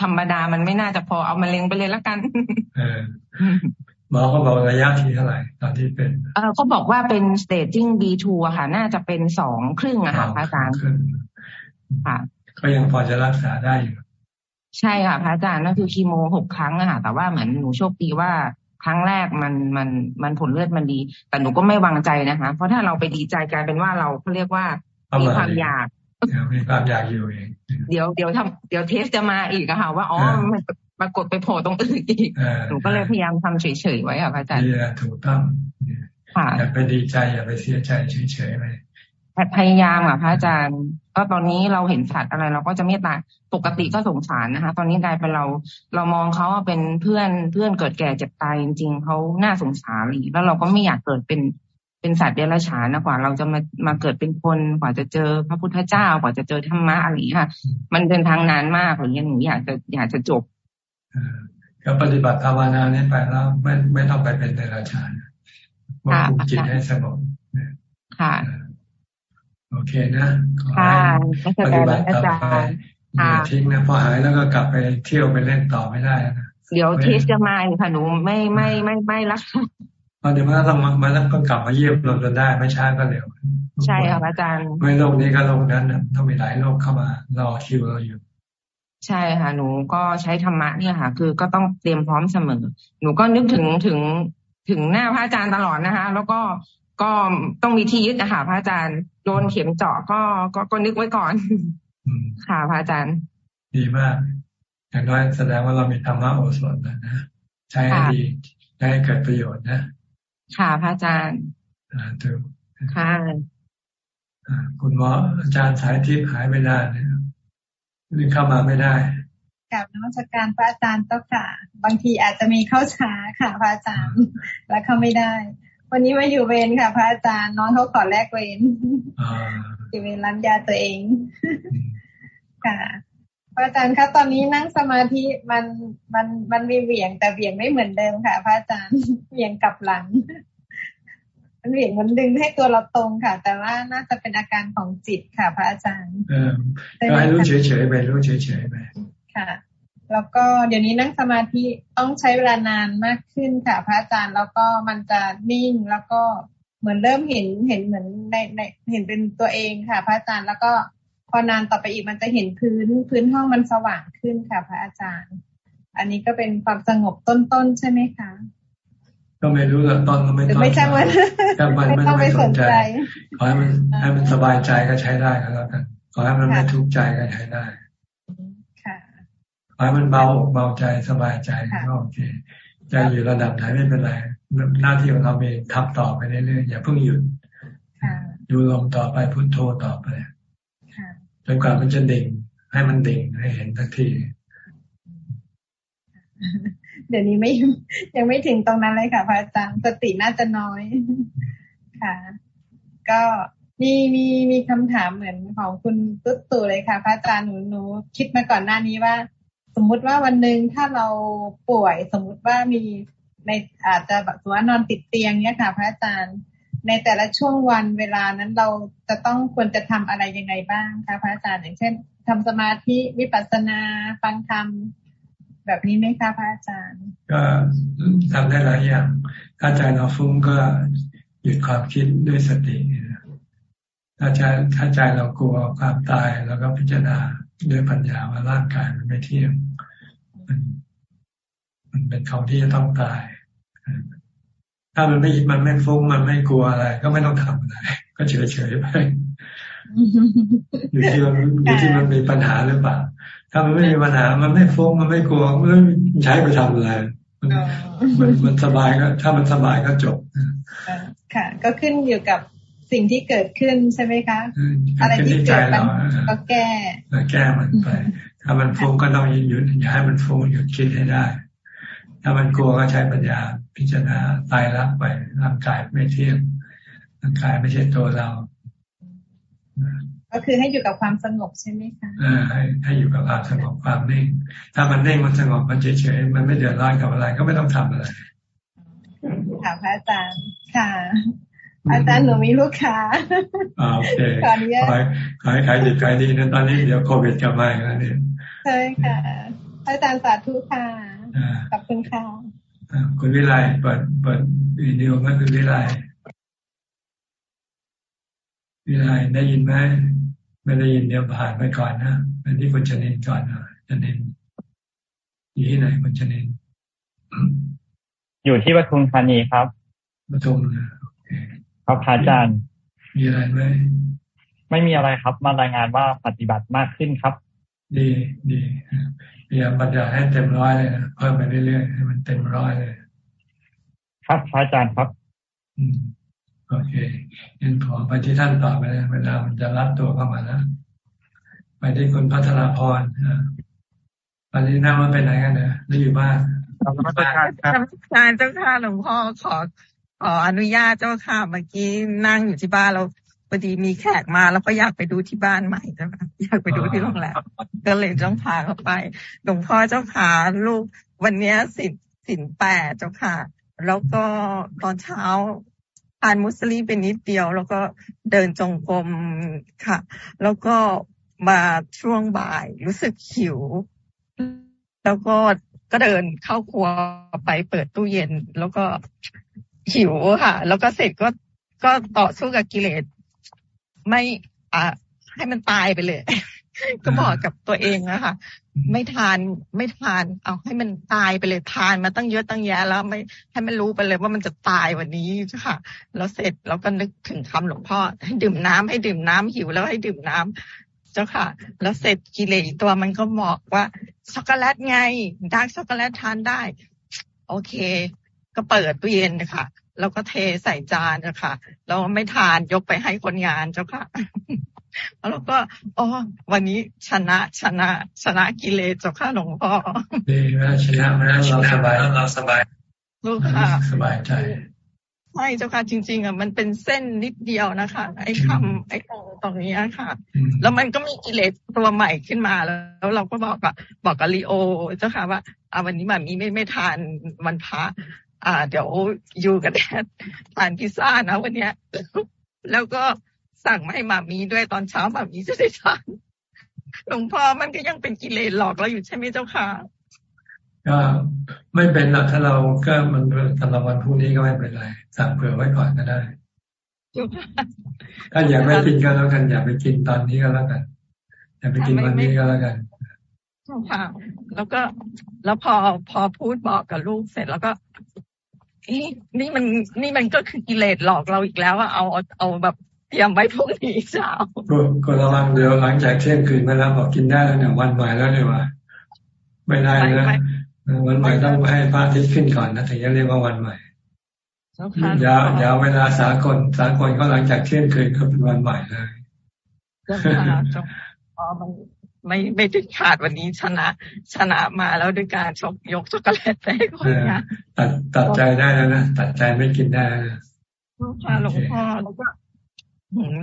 ธรรมดามันไม่น่าจะพอเอามาเลงไปเลยละกันหมอเขาบอกระยะที่เท่าไหร่ตอนที่เป็นเออเขาบอกว่าเป็น staging B2 อะค่ะ น่าจะเป็นสองครึ่งอะค่ะอาจารย์ค่ะ ก็ยังพอจะรักษาได้อยู่ ใช่ค่ะพระอาจารย์นั่นคือคีโมหกครั้งอะค่ะแต่ว่าเหมือนหนูโชคดีว่าครั้งแรกมันมันมันผลเลือดมันดี แต่หนูก็ไม่วางใจนะคะ เพราะถ้าเราไปดีใจกลายเป็นว่าเราเขาเรียกว่ามีความอยากมีความอยากอยู่เองเดี๋ยวเดี๋ยวทำเดี๋ยวเทสจะมาอีกอะค่ะ ว่าอ๋อมันปรากฏไปโผล่ตรงอื่นอีกหนูก็เลยพยายามทำเฉยๆไว้ค่ะพระอาจารย์ถูกต้องอย่าไปดีใจอย่าไปเสียใจเฉยๆไปพยายามอะพระอาจารย์ ก็ตอนนี้เราเห็นสัตว์อะไรเราก็จะเมตตาปกติก็สงสารนะคะ ตอนนี้กลายเป็นเราเรามองเขาเป็นเพื่อนเพื่อนเกิดแก่เจ็บตายจริงๆเขาน่าสงสารอีกแล้วเราก็ไม่อยากเกิดเป็นเป็นสัตว์เดรัจฉานนะกว่าเราจะมามาเกิดเป็นคนกว่าจะเจอพระพุทธเจ้ากว่าจะเจอธรรมะอะไรอย่างนี้ค่ะ มันเป็นทางนานมากอะไรเงี้ยหนูอยากจะอยากจะจบก็ปฏิบัติภาวนานี้ไปแล้วไม่ไม่ต้องไปเป็นเดรัจฉานว่าคุมจิตให้สงบค่ะ โอเคนะขอให้ปฏิบัติต่อไปอย่าทิ้งนะพอหายแล้วก็กลับไปเที่ยวไปเล่นต่อไม่ได้นะเดี๋ยวเทสจะมาค่ะหนูไม่ไม่ไม่ไม่รักเดี๋ยวมันต้องมาแล้วก็กลับมาเยี่ยมเราจนได้ไม่ช้าก็เร็ว ใช่ค่ะอาจารย์ไม่โลกนี้ก็โลกนั้นต้องมีหลายโลกเข้ามารอคิวเราอยู่ ใช่ค่ะ หนูก็ใช้ธรรมะเนี่ยค่ะ คือก็ต้องเตรียมพร้อมเสมอ หนูก็นึกถึงถึงถึงหน้าพระอาจารย์ตลอดนะคะ แล้วก็ก็ต้องมีที่ยึดนะคะพระอาจารย์ โดนเข็มเจาะก็ก็ก็นึกไว้ก่อนค่ะพระอาจารย์ ดีมาก อย่างน้อยแสดงว่าเรามีธรรมะโอสถนะใช้ให้ดีใช้ให้เกิดประโยชน์นะ ค่ะพระอาจารย์อ่าถูกค่ะคุณหมออาจารย์สายทิพย์หายไปได้เนี่ยนี่เข้ามาไม่ได้กับนวัตการพระอาจารย์ต้องค่ะ บางทีอาจจะมีเข้าช้าค่ะพระอาจารย์ แล้วเข้าไม่ได้ วันนี้มาอยู่เวรค่ะพระอาจารย์น้องเขาขอแลกเวรอยู่เวรร้านยาตัวเองค่ะพระอาจารย์คะตอนนี้นั่งสมาธิมันมันมันมีเหวี่ยงแต่เหวี่ยงไม่เหมือนเดิมค่ะ พระอาจารย์เหวี่ยงกลับหลัง มันเหวี่ยงมันดึงให้ตัวเราตรงค่ะ แต่ว่าน่าจะเป็นอาการของจิตค่ะ พระอาจารย์ก็ให้รู้เฉยๆไปรู้เฉยๆไปค่ะ แล้วก็เดี๋ยวนี้นั่งสมาธิต้องใช้เวลานานมากขึ้นค่ะพระอาจารย์แล้วก็มันจะนิ่งแล้วก็เหมือนเริ่มเห็นเห็นเหมือนในในเห็นเป็นตัวเองค่ะ พระอาจารย์แล้วก็พอนานต่อไปอีกมันจะเห็นพื้นพื้นห้องมันสว่างขึ้นค่ะ พระอาจารย์ อันนี้ก็เป็นความสงบต้นๆใช่ไหมคะก็ไม่รู้ละตอนก็ไม่ต้องไม่ใช่มันไม่ต้องไปสนใจขอให้มันให้มันสบายใจก็ใช้ได้ก็แล้วกันขอให้มันไม่ทุกข์ใจก็ใช้ได้ ขอให้มันเบาเบาใจสบายใจก็โอเคใจอยู่ระดับไหนไม่เป็นไรหน้าที่ของเรามีทับต่อไปเรื่อยๆอย่าเพิ่งหยุดดูลมต่อไปพุทโธต่อไปจนกว่ามันจะดิ่ง ให้มันดิ่งให้เห็นทักที เดี๋ยวนี้ไม่ยังไม่ถึงตรงนั้นเลยค่ะพระอาจารย์สติน่าจะน้อย ค่ะ ก็มีมีมีคำถามเหมือนของคุณตุ๊ดตู่เลยค่ะ พระอาจารย์หนูหนูคิดมาก่อนหน้านี้ว่า สมมุติว่าวันหนึ่งถ้าเราป่วยสมมุติว่ามีในอาจจะแบบว่านอนติดเตียงเนี้ยค่ะ พระอาจารย์ ในแต่ละช่วงวันเวลานั้นเราจะต้องควรจะทำอะไรยังไงบ้างคะพระอาจารย์อย่างเช่นทำสมาธิวิปัสสนาฟังธรรมแบบนี้ไหมคะพระอาจารย์ ก็ทำได้หลายอย่าง ถ้าใจเราฟุ้งก็หยุดความคิดด้วยสติถ้าใจถ้าใจเรากลัวความตายแล้วก็พิจารณาด้วยปัญญาว่าร่างกายมันไม่เที่ยง มันมันเป็นของที่จะต้องตาย ถ้ามันไม่มันไม่ฟุ้งมันไม่กลัวอะไร ก็ไม่ต้องทำอะไร ก็เฉยเฉยไปอยู่ที่มันอยู่ที่มันมีปัญหาหรือเปล่า ถ้ามันไม่มีปัญหา มันไม่ฟุ้งมันไม่กลัวมันใช้ไปทำอะไรมันมันสบายก็ ถ้ามันสบายก็จบค่ะ ก็ขึ้นอยู่กับสิ่งที่เกิดขึ้นใช่ไหมคะ อะไรที่เกิดมันก็แก้แก้มันไป ถ้ามันฟุ้งก็ต้องหยุดอย่าให้มันฟุ้งหยุดคิดให้ได้ ถ้ามันกลัวก็ใช้ปัญญาพิจารณาตายรักไปร่างกายไม่เที่ยงร่างกายไม่ใช่ตัวเรา ก็คือให้อยู่กับความสงบใช่ไหมคะอ่าให้ให้อยู่กับความสงบความนิ่ง ถ้ามันนิ่งมันสงบมันเฉยๆมันไม่เดือดร้อนกับอะไร ก็ไม่ต้องทำอะไรค่ะพระอาจารย์ค่ะ อาจารย์หนูมีลูกค้าโอเคขออนุญาตขายขายดีขายดีนะตอนนี้เดี๋ยวโควิดกลับมาอีกแล้วเนี่ยใช่ค่ะ อาจารย์สาธุค่ะขอบคุณค่ะคุณวิไลเปิดเปิดวิดีโอไหมคุณวิไลวิไลได้ยินไหมไม่ได้ยินเดี๋ยวผ่านไปก่อนนะเป็นที่คุณชนินก่อนนะชนินอยู่ที่ไหนคุณชนินอยู่ที่ปทุมธานีครับปทุมนะ ครับอาจารย์ มีอะไรไหมไม่มีอะไรครับ มารายงานว่าปฏิบัติมากขึ้นครับ ดีดีพยายามปฏิบัติให้เต็มร้อยเลยนะเพิ่มไปเรื่อยๆให้มันเต็มร้อยเลย ครับอาจารย์ครับ อืมโอเคงั้นขอไปที่ท่านต่อไปเลยเวลามันจะรับตัวเข้ามาแล้วไปที่คุณพัทรพรวันนี้นั่งมาไปไหนกันเนี่ยหรืออยู่บ้านอาจารย์ครับอาจารย์เจ้าค่ะหลวงพ่อขอ ขออนุญาตเจ้าค่ะเมื่อกี้นั่งอยู่ที่บ้านเราพอดีมีแขกมาแล้วก็อยากไปดูที่บ้านใหม่จ้ะค่ะอยากไปดูที่โรงแรมก็เลยต้องพาเขาไปหลวงพ่อเจ้าค่ะลูกวันนี้สินสินแปดเจ้าค่ะ แล้วก็ตอนเช้าทานมุสลีเป็นนิดเดียว แล้วก็เดินจงกรมค่ะ แล้วก็มาช่วงบ่ายรู้สึกหิว แล้วก็ก็เดินเข้าครัวไปเปิดตู้เย็น แล้วก็ หิวค่ะ แล้วก็เสร็จก็ก็ต่อสู้กับกิเลสไม่อ่าให้มันตายไปเลย ก็บอกกับตัวเองนะคะไม่ทานไม่ทาน เอาให้มันตายไปเลยทานมาตั้งเยอะตั้งแยะแล้วไม่ให้มันรู้ไปเลยว่ามันจะตายวันนี้ค่ะ แล้วเสร็จเราก็นึกถึงคำหลวงพ่อให้ดื่มน้ำให้ดื่มน้ำหิวแล้วให้ดื่มน้ำเจ้าค่ะ แล้วเสร็จกิเลสตัวมันก็บอกว่าช็อกโกแลตไง dark ช็อกโกแลตทานได้ โอเค ก็เปิดตู้เย็นนะคะแล้วก็เทใส่จานนะคะแล้วไม่ทานยกไปให้คนงานเจ้าค่ะ แล้วก็อ๋อวันนี้ชนะชนะชนะกิเลสเจ้าค่ะหลวงพ่อดีนะชนะมาแล้วเราสบายเราสบายลูกค่ะสบายใจช่เจ้าค่ะจริง ๆอะมันเป็นเส้นนิดเดียวนะคะ ไอ้คำไอ้ตรงตรงนี้ค่ะ แล้วมันก็มีกิเลสตัวใหม่ขึ้นมาแล้วแล้วเราก็บอกกับบอกกับลีโอ เจ้าค่ะว่าอ่าวันนี้มามีไม่ไม่ทานวันพระ อ่า เดี๋ยวอยู่กับแดดทานพิซซ่านะวันเนี้ยแล้วก็สั่งมาให้มามีด้วยตอนเช้ามามีจะได้ทานหลวงพ่อมันก็ยังเป็นกิเลสหลอกเราอยู่ใช่ไหมเจ้าค่ะก็ไม่เป็นหรอกถ้าเราก็มันสำหรับวันพรุ่งนี้ก็ไม่เป็นไรสั่งเผื่อไว้ก่อนก็ได้ถ้าอยากไม่กินก็แล้วกัน อย่าไปกินตอนนี้ก็แล้วกัน อย่าไปกินวันนี้ก็แล้วกันค่ะแล้วก็แล้วพอพอพูดบอกกับลูกเสร็จแล้วก็ นี่มันนี่มันก็คือกิเลสหลอกเราอีกแล้วว่าเอาเอาแบบเตรียมไว้พรุ่งนี้เช้าก็ระวังเดี๋ยวหลังจากเที่ยงคืนมาแล้วบอกกินได้แล้วเนี่ยวันใหม่แล้วเลยว่าไม่ได้นะวันใหม่ต้องให้พระอาทิตย์ขึ้นก่อนนะถึงจะเรียกว่าวันใหม่ยาวยาวเวลาสากลสากลก็หลังจากเที่ยงคืนก็เป็นวันใหม่เลยอ๋อมัน ไม่ไม่ถึงขาดวันนี้ชนะ ชนะมาแล้วด้วยการชกยกช็อกโกแลตไปคนนะตัดตัดใจได้แล้วนะตัดใจไม่กินได้แล้วค่ะหลวงพ่อแล้วก็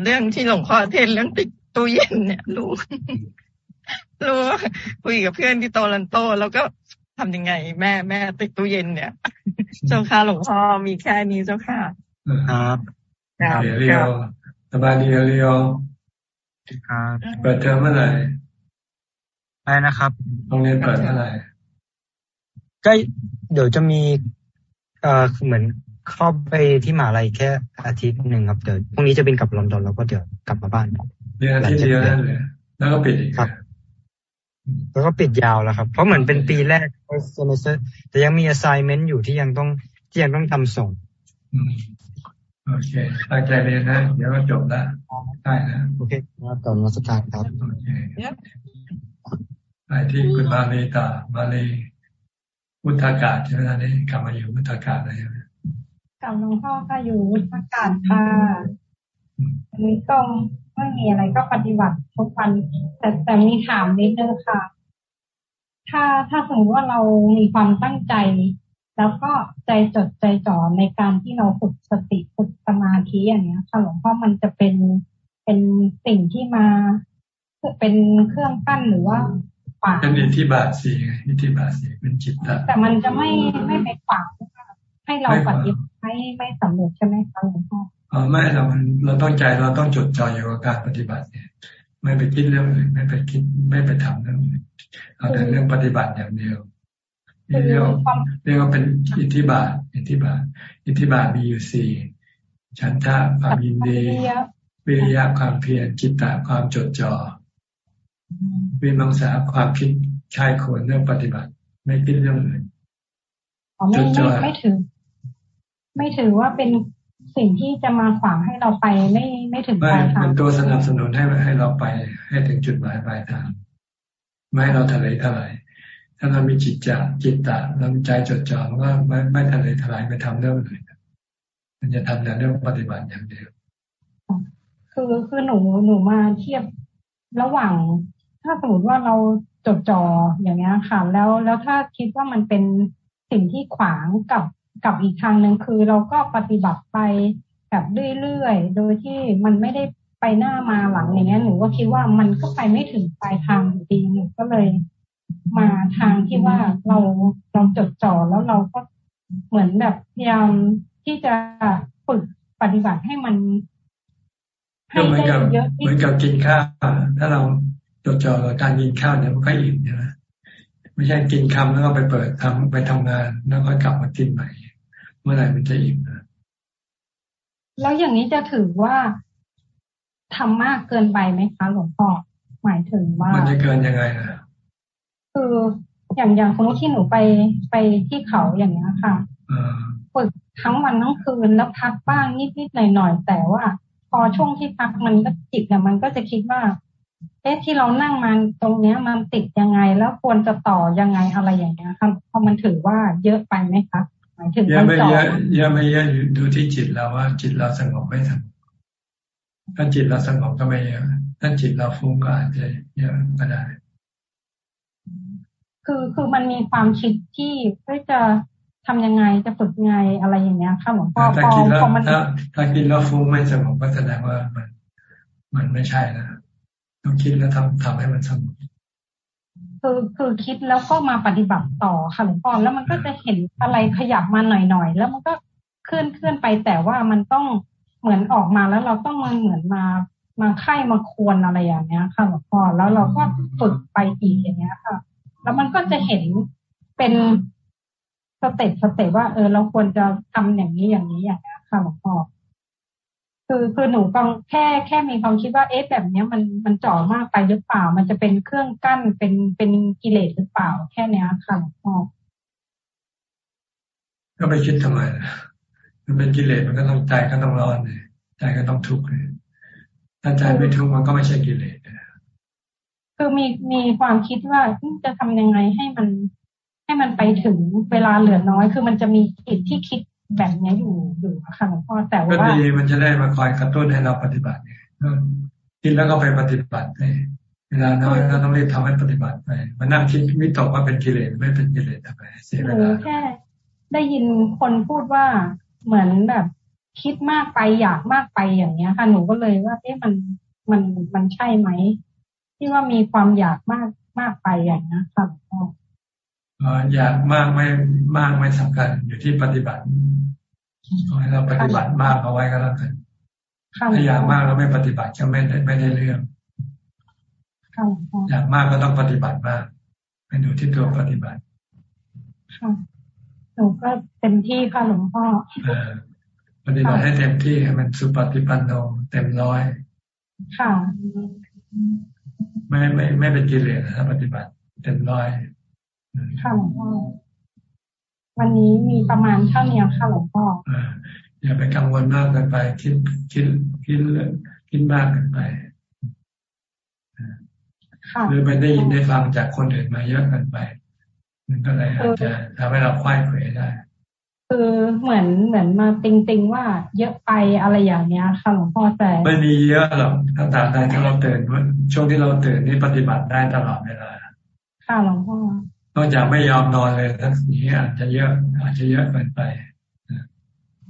เรื่องที่หลวงพ่อเทศเรื่องติดตู้เย็นเนี่ยรู้รู้คุยกับเพื่อนที่โตลันโต แล้วก็ทำยังไง แม่แม่ติดตู้เย็นเนี่ย เจ้าค่ะหลวงพ่อมีแค่นี้เจ้าค่ะครับเรียวสบายดีเรียวครับเปิดเทอมเมื่อไหร่ อะไรนะครับโรงเรียนเปิดเมื่อไหร่ก็เดี๋ยวจะมีเอ่อเหมือนเข้าไปที่มหาลัยแค่อาทิตย์หนึ่งครับเดี๋ยวพรุ่งนี้จะบินกลับลอนดอนแล้วก็เดี๋ยวกลับมาบ้านเรียนอาทิตย์เดียวนั่นเลยแล้วก็ปิดอีกครับ แล้วก็ปิดยาวแล้วครับ เพราะเหมือนเป็นปีแรก semester แต่ยังมี assignment อยู่ที่ยังต้องที่ยังต้องทำส่งโอเคตั้งใจเรียนนะ เดี๋ยวก็จบแล้วได้นะ โอเคครับต่อมาสักการครับโอเค ไปที่คุณมาลีตามาลีพุทธากาศใช่ไหมท่านนี้กลับมาอยู่พุทธากาศเลยใช่ไหมกลับหลวงพ่อก็อยู่พุทธากาศค่ะอันนี้ก็ไม่มีอะไรก็ปฏิบัติทุกวัน แต่แต่มีถามนิดนึงค่ะ ถ้าถ้าสมมติว่าเรามีความตั้งใจ แล้วก็ใจจดใจจ่อในการที่เราฝึกสติฝึกสมาธิอย่างเงี้ยค่ะหลวงพ่อมันจะเป็นเป็นสิ่งที่มาเป็นเครื่องกั้นหรือว่าข วางเป็นอิทธิบาทสีอิทธิบาทสีเป็นจิตตแต่มันจะไม่ไม่ไปขวางให้เราปฏิบัติไม่ไม่สำเร็จใช่ไหมคะหลวงพ่ออ๋อไม่เราเราต้องใจเราต้องจดจ่ออยู่กับการปฏิบัติเนี่ยไม่ไปคิดเรื่องอื่นไม่ไปคิดไม่ไปทำเรื่องอื่นเอาแต่เรื่องปฏิบัติอย่างเดียวเรียกเรียกว่าเป็นอิทธิบาท อิทธิบาท อิทธิบาทมีอยู่สี่ฉันทะความยินดีวิริยะความเพียรจิตตะความจดจ่อ วิมังสาความคิดชายควรเรื่องปฏิบัติ ไม่คิดเรื่องอื่นจดจ่อไม่ถือ ไม่ถือว่าเป็นสิ่งที่จะมาขวางให้เราไปไม่ไม่ถึงปลายทางเป็นตัวสนับสนุนให้ให้เราไปให้ถึงจุดหมายปลายทาง ไม่ให้เราทะเลทลายถ้าเรามีจิตจะจิตตะเราใจจดจ่อว่าไม่ไม่ทะเลทลายไปทำเรื่องอื่นมันจะทำแต่เรื่องปฏิบัติอย่างเดียวคือคือหนูหนูมาเทียบระหว่าง ถ้าสมมติว่าเราจดจ่ออย่างเงี้ยค่ะ แล้วแล้วถ้าคิดว่ามันเป็นสิ่งที่ขวางกับกับอีกทางหนึ่งคือเราก็ปฏิบัติไปแบบเรื่อยๆ โดยที่มันไม่ได้ไปหน้ามาหลังอย่างเงี้ยหนูก็คิดว่ามันก็ไปไม่ถึงปลายทางดีหนูก็เลย มาทางที่ว่าเราเราจดจ่อแล้วเราก็เหมือนแบบพยายามที่จะฝึกปฏิบัติให้มันให้ได้เยอะเหมือนกับกินข้าวถ้าเรา จดจ่อกับการกินข้าวเนี่ยมันก็อิ่มใช่ไหมไม่ใช่กินคำแล้วก็ไปเปิดทำไปทำงานแล้วก็กลับมากินใหม่ เมื่อไหร่มันจะอิ่มนะแล้วอย่างนี้จะถือว่าทำมากเกินไปไหมคะหลวงพ่อหมายถึงว่า มันจะเกินยังไงนะคืออย่างอย่างสมมติที่หนูไปไปที่เขาอย่างนี้ค่ะฝึกทั้งวันทั้งคืนแล้วพักบ้างนิดนิดหน่อยหน่อยแต่ว่า พอช่วงที่พักมันก็จิตเนี่ยมันก็จะคิดว่า เอ๊ะที่เรานั่งมันตรงเนี้ยมันติดยังไง แล้วควรจะต่อยังไงอะไรอย่างเงี้ยค่ะพอมันถือว่าเยอะไปไหมคะหมายถึงเยอะไม่เยอะเยอะไม่เยอะดูที่จิตเราว่า จิตเราสงบไม่สงบถ้าจิตเราสงบก็ไม่เยอะถ้าจิตเราฟุ้งก็อาจจะเยอะก็ได้ คือคือมันมีความคิดที่เพื่อจะทำยังไงจะฝึกยังไงอะไรอย่างเงี้ยค่ะหลวงพ่อถ้ากินแล้วถ้าถ้ากินแล้วฟุ้งไม่สงบก็แสดงว่ามัน มันไม่ใช่นะ ต้องคิดแล้วทำทำให้มันสงบคือคือคิดแล้วก็มาปฏิบัติต่อค่ะหลวงพ่อแล้วมันก็จะเห็นอะไรขยับมาหน่อยๆแล้วมันก็เคลื่อนเคลื่อนไปแต่ว่ามันต้องเหมือนออกมาแล้วเราต้องมันเหมือนมามาไข้มาควรอะไรอย่างเงี้ยค่ะหลวงพ่อแล้วเราก็ฝึกไปอีกอย่างเงี้ยค่ะ แล้วมันก็จะเห็นเป็นสเต็ปสเต็ปว่าเออเราควรจะทำอย่างนี้อย่างนี้อย่างเงี้ยค่ะหลวงพ่อ คือคือหนูก็แค่แค่มีความคิดว่าเอ๊ะแบบเนี้ยมันมันจ่อมากไปหรือเปล่า มันจะเป็นเครื่องกั้นเป็นเป็นกิเลสหรือเปล่า แค่เนี้ยค่ะหลวงพ่อก็ไปคิดทำไมมันเป็นกิเลสมันก็ต้องใจก็ต้องร้อนเลยใจก็ต้องทุกข์เลยถ้าใจไม่ทุกข์มันก็ไม่ใช่กิเลสคือมีมีความคิดว่าจะทำยังไงให้มันให้มันไปถึงเวลาเหลือน้อย คือมันจะมีจิตที่คิด แบบนี้อยู่อยู่ค่ะหลวงพ่อแต่ว่าก็ดีมันจะได้มาคอยกระตุ้นให้เราปฏิบัติคิดแล้วก็ไปปฏิบัติไปเวลาน้อยก็ต้องรีบทำให้ปฏิบัติไปมันนั่งคิดวิตกว่าเป็นกิเลสไม่เป็นกิเลสทำไมเสียเวลาแค่ได้ยินคนพูดว่าเหมือนแบบคิดมากไปอยากมากไปอย่างเงี้ยค่ะหนูก็เลยว่าเอ๊ะมันมันมันใช่ไหมที่ว่ามีความอยากมากมากไปอย่างนี้ค่ะพ่อ อยากมากไม่มากไม่สำคัญอยู่ที่ปฏิบัติขอให้เราปฏิบัติมากเอาไว้ก็แล้วกันถ้าอยากมากแล้วไม่ปฏิบัติก็ไม่ได้ไม่ได้เรื่องอยากมากก็ต้องปฏิบัติมากให้ดูที่ตัวปฏิบัติค่ะหนูก็เต็มที่ค่ะหลวงพ่อปฏิบัติให้เต็มที่มันสุปฏิปันโนเต็มร้อยค่ะไม่ไม่ไม่เป็นกิเลสนะปฏิบัติเต็มร้อย ค่ะหลวงพ่อวันนี้มีประมาณเท่านี้ค่ะหลวงพ่ออย่าไปกังวลมากเกินไป คิดคิดคิดคิดมากเกินไปหรือไปได้ยินได้ฟังจากคนอื่นมาเยอะเกินไป มันก็เลยอาจจะทำให้เราคว้ายเขวได้คือเหมือนเหมือนมาติงติงว่าเยอะไปอะไรอย่างเนี้ยค่ะหลวงพ่อแต่ไม่มีเยอะหรอกถ้าตามใดที่เราตื่นช่วงที่เราตื่นนี่ปฏิบัติได้ตลอดเวลาค่ะหลวงพ่อ นอกจากไม่ยอมนอนเลยทั้งนี้อาจจะเยอะ อาจจะเยอะเกินไป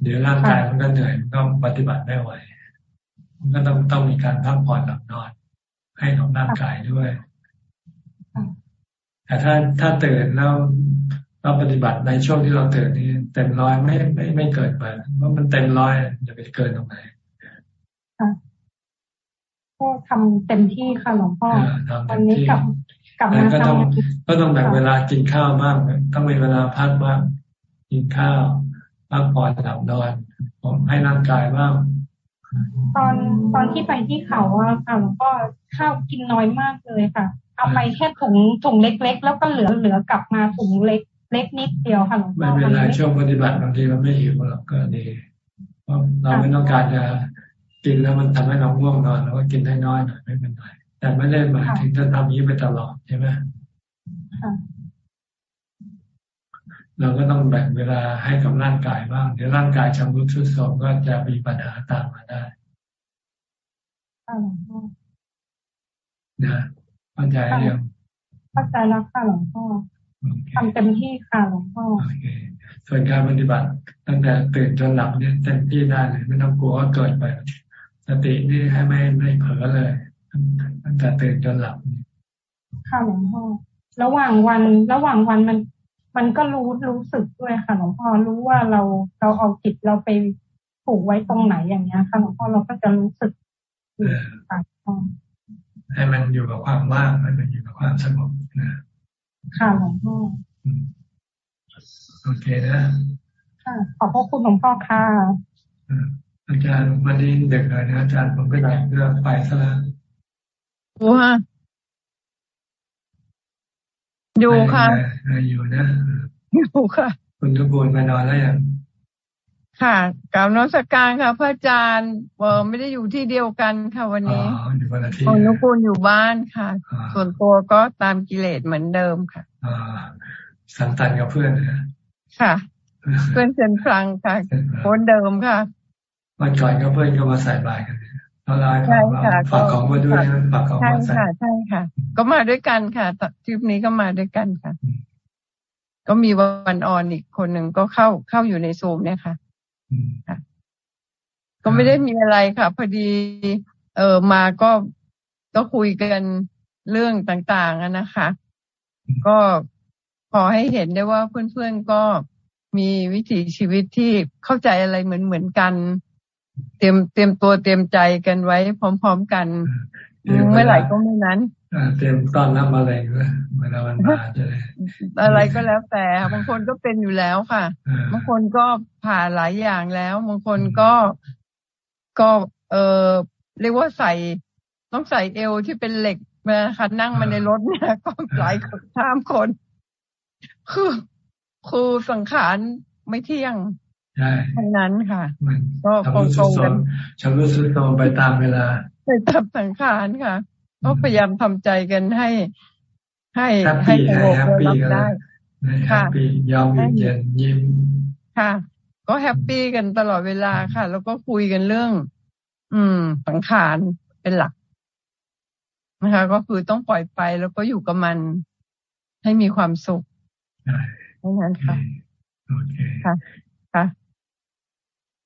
เดี๋ยวร่างกายมันก็เหนื่อยมันก็ปฏิบัติไม่ไหวมันก็ต้องต้องมีการพักผ่อนหลับนอน ให้ของร่างกายด้วยแต่ถ้าถ้าตื่นแล้วเราปฏิบัติในช่วงที่เราตื่นนี่เต็มร้อยไม่ไม่ไม่เกิดไปเพราะมันเต็มร้อยจะไปเกินตรงไหนก็ทำเต็มที่ค่ะหลวงพ่อตอนนี้กับ กับมาก็ต้องก็ต้องแบ่งเวลากินข้าวบ้างต้องมีเวลาพักบ้างกินข้าวพักผ่อนหลับนอนผมให้ร่างกายบ้างตอนตอนที่ไปที่เขาอะค่ะหลวงพ่อข้าวกินน้อยมากเลยค่ะ เอาไปแค่ถุงถุงเล็ก ๆ แล้วก็เหลือเหลือกลับมาถุงเล็กเล็กนิดเดียวค่ะหลวงพ่อไม่เป็นไรช่วงปฏิบัติบางทีมันไม่หิวหรอกก็ดีเพราะเราไม่ต้องการจะกินแล้วมันทำให้เราง่วงนอนเราก็กินให้น้อยหน่อยไม่เป็นไร แต่ไม่ได้หมายถึงจะทำนี้ไปตลอดใช่ไหมเราก็ต้องแบ่งเวลาให้กับร่างกายบ้างเดี๋ยวร่างกายชำรุดทรุดโทรมก็จะมีปัญหาตามมาได้นะเข้าใจยังเข้าใจแล้วค่ะหลวงพ่อทำเต็มที่ค่ะหลวงพ่อส่วนการปฏิบัติตั้งแต่ตื่นจนหลับเนี่ยเต็มที่ได้เลยไม่ต้องกลัวว่าเกิดไปสตินี่ให้ไม่ไม่เผลอเลย ตั้งแต่ตื่นจนหลับค่ะหลวงพ่อระหว่างวัน ระหว่างวันมัน มันก็รู้รู้สึกด้วยค่ะหลวงพ่อรู้ว่าเราเราเอาจิตเราไปผูกไว้ตรงไหนอย่างเงี้ยค่ะหลวงพ่อเราก็จะรู้สึกให้มันอยู่กับความว่างให้มันอยู่กับความสงบนะค่ะหลวงพ่อโอเคนะค่ะขอบพระคุณหลวงพ่อค่ะอาจารย์วันนี้เด็กเลยนะอาจารย์ผมก็ได้เรื่องไปซะแล้ว ว้าอยู่ค่ะอยู่นะอยู่ค่ะ คุณทุกคนมานอนแล้วยังค่ะกล่าวนสการค่ะ พระอาจารย์เออไม่ได้อยู่ที่เดียวกันค่ะวันนี้ของนุกูลอยู่บ้านค่ะ ส่วนตัวก็ตามกิเลสเหมือนเดิมค่ะสังตันกับเพื่อนค่ะ เพื่อนเซนฟรังค่ะคนเดิมค่ะวันก่อนก็เพื่อนก็มาใส่บายกัน เราไลฟ์ฝากของมาด้วยฝากของมาใส่ใช่ค่ะ ใช่ค่ะ ก็มาด้วยกันค่ะทริปนี้ก็มาด้วยกันค่ะ ก็มีวันออนอีกคนหนึ่งก็เข้าเข้าอยู่ในซูมเนี่ยค่ะค่ะ ก็ไม่ได้มีอะไรค่ะ พอดี เออมาก็ก็คุยกันเรื่องต่างๆนะคะ ก็ขอให้เห็นได้ว่าเพื่อนๆก็มีวิถีชีวิตที่เข้าใจอะไรเหมือนเหมือนกัน เตรียมเตรียมตัวเตรียมใจกันไว้ พร้อม ๆกันเมื่อไหร่ก็ไม่นั้นเตรียมต้อนรับอะไรด้วยเวลาวันมาจะอะไรก็แล้วแต่บางคนก็เป็นอยู่แล้วค่ะบางคนก็ผ่าหลายอย่างแล้วบางคนก็ก็เออเรียกว่าใส่ต้องใส่เอวที่เป็นเหล็กมาคันนั่งมาในรถเนี่ยก็หลายคนสามคน คือคือสังขารไม่เที่ยง ใช่ทั้งนั้นค่ะก็ตรงตรงกันชำรุดทรุดโทรมไปตามเวลาไปตามสังขารค่ะก็พยายามทำใจกันให้ ให้ให้สงบรับได้ค่ะยอมเย็นยิ้มค่ะ ก็ happy กันตลอดเวลาค่ะ แล้วก็คุยกันเรื่อง อืม สังขารเป็นหลักนะคะ ก็คือต้องปล่อยไปแล้วก็อยู่กับมันให้มีความสุขดังนั้นค่ะค่ะค่ะ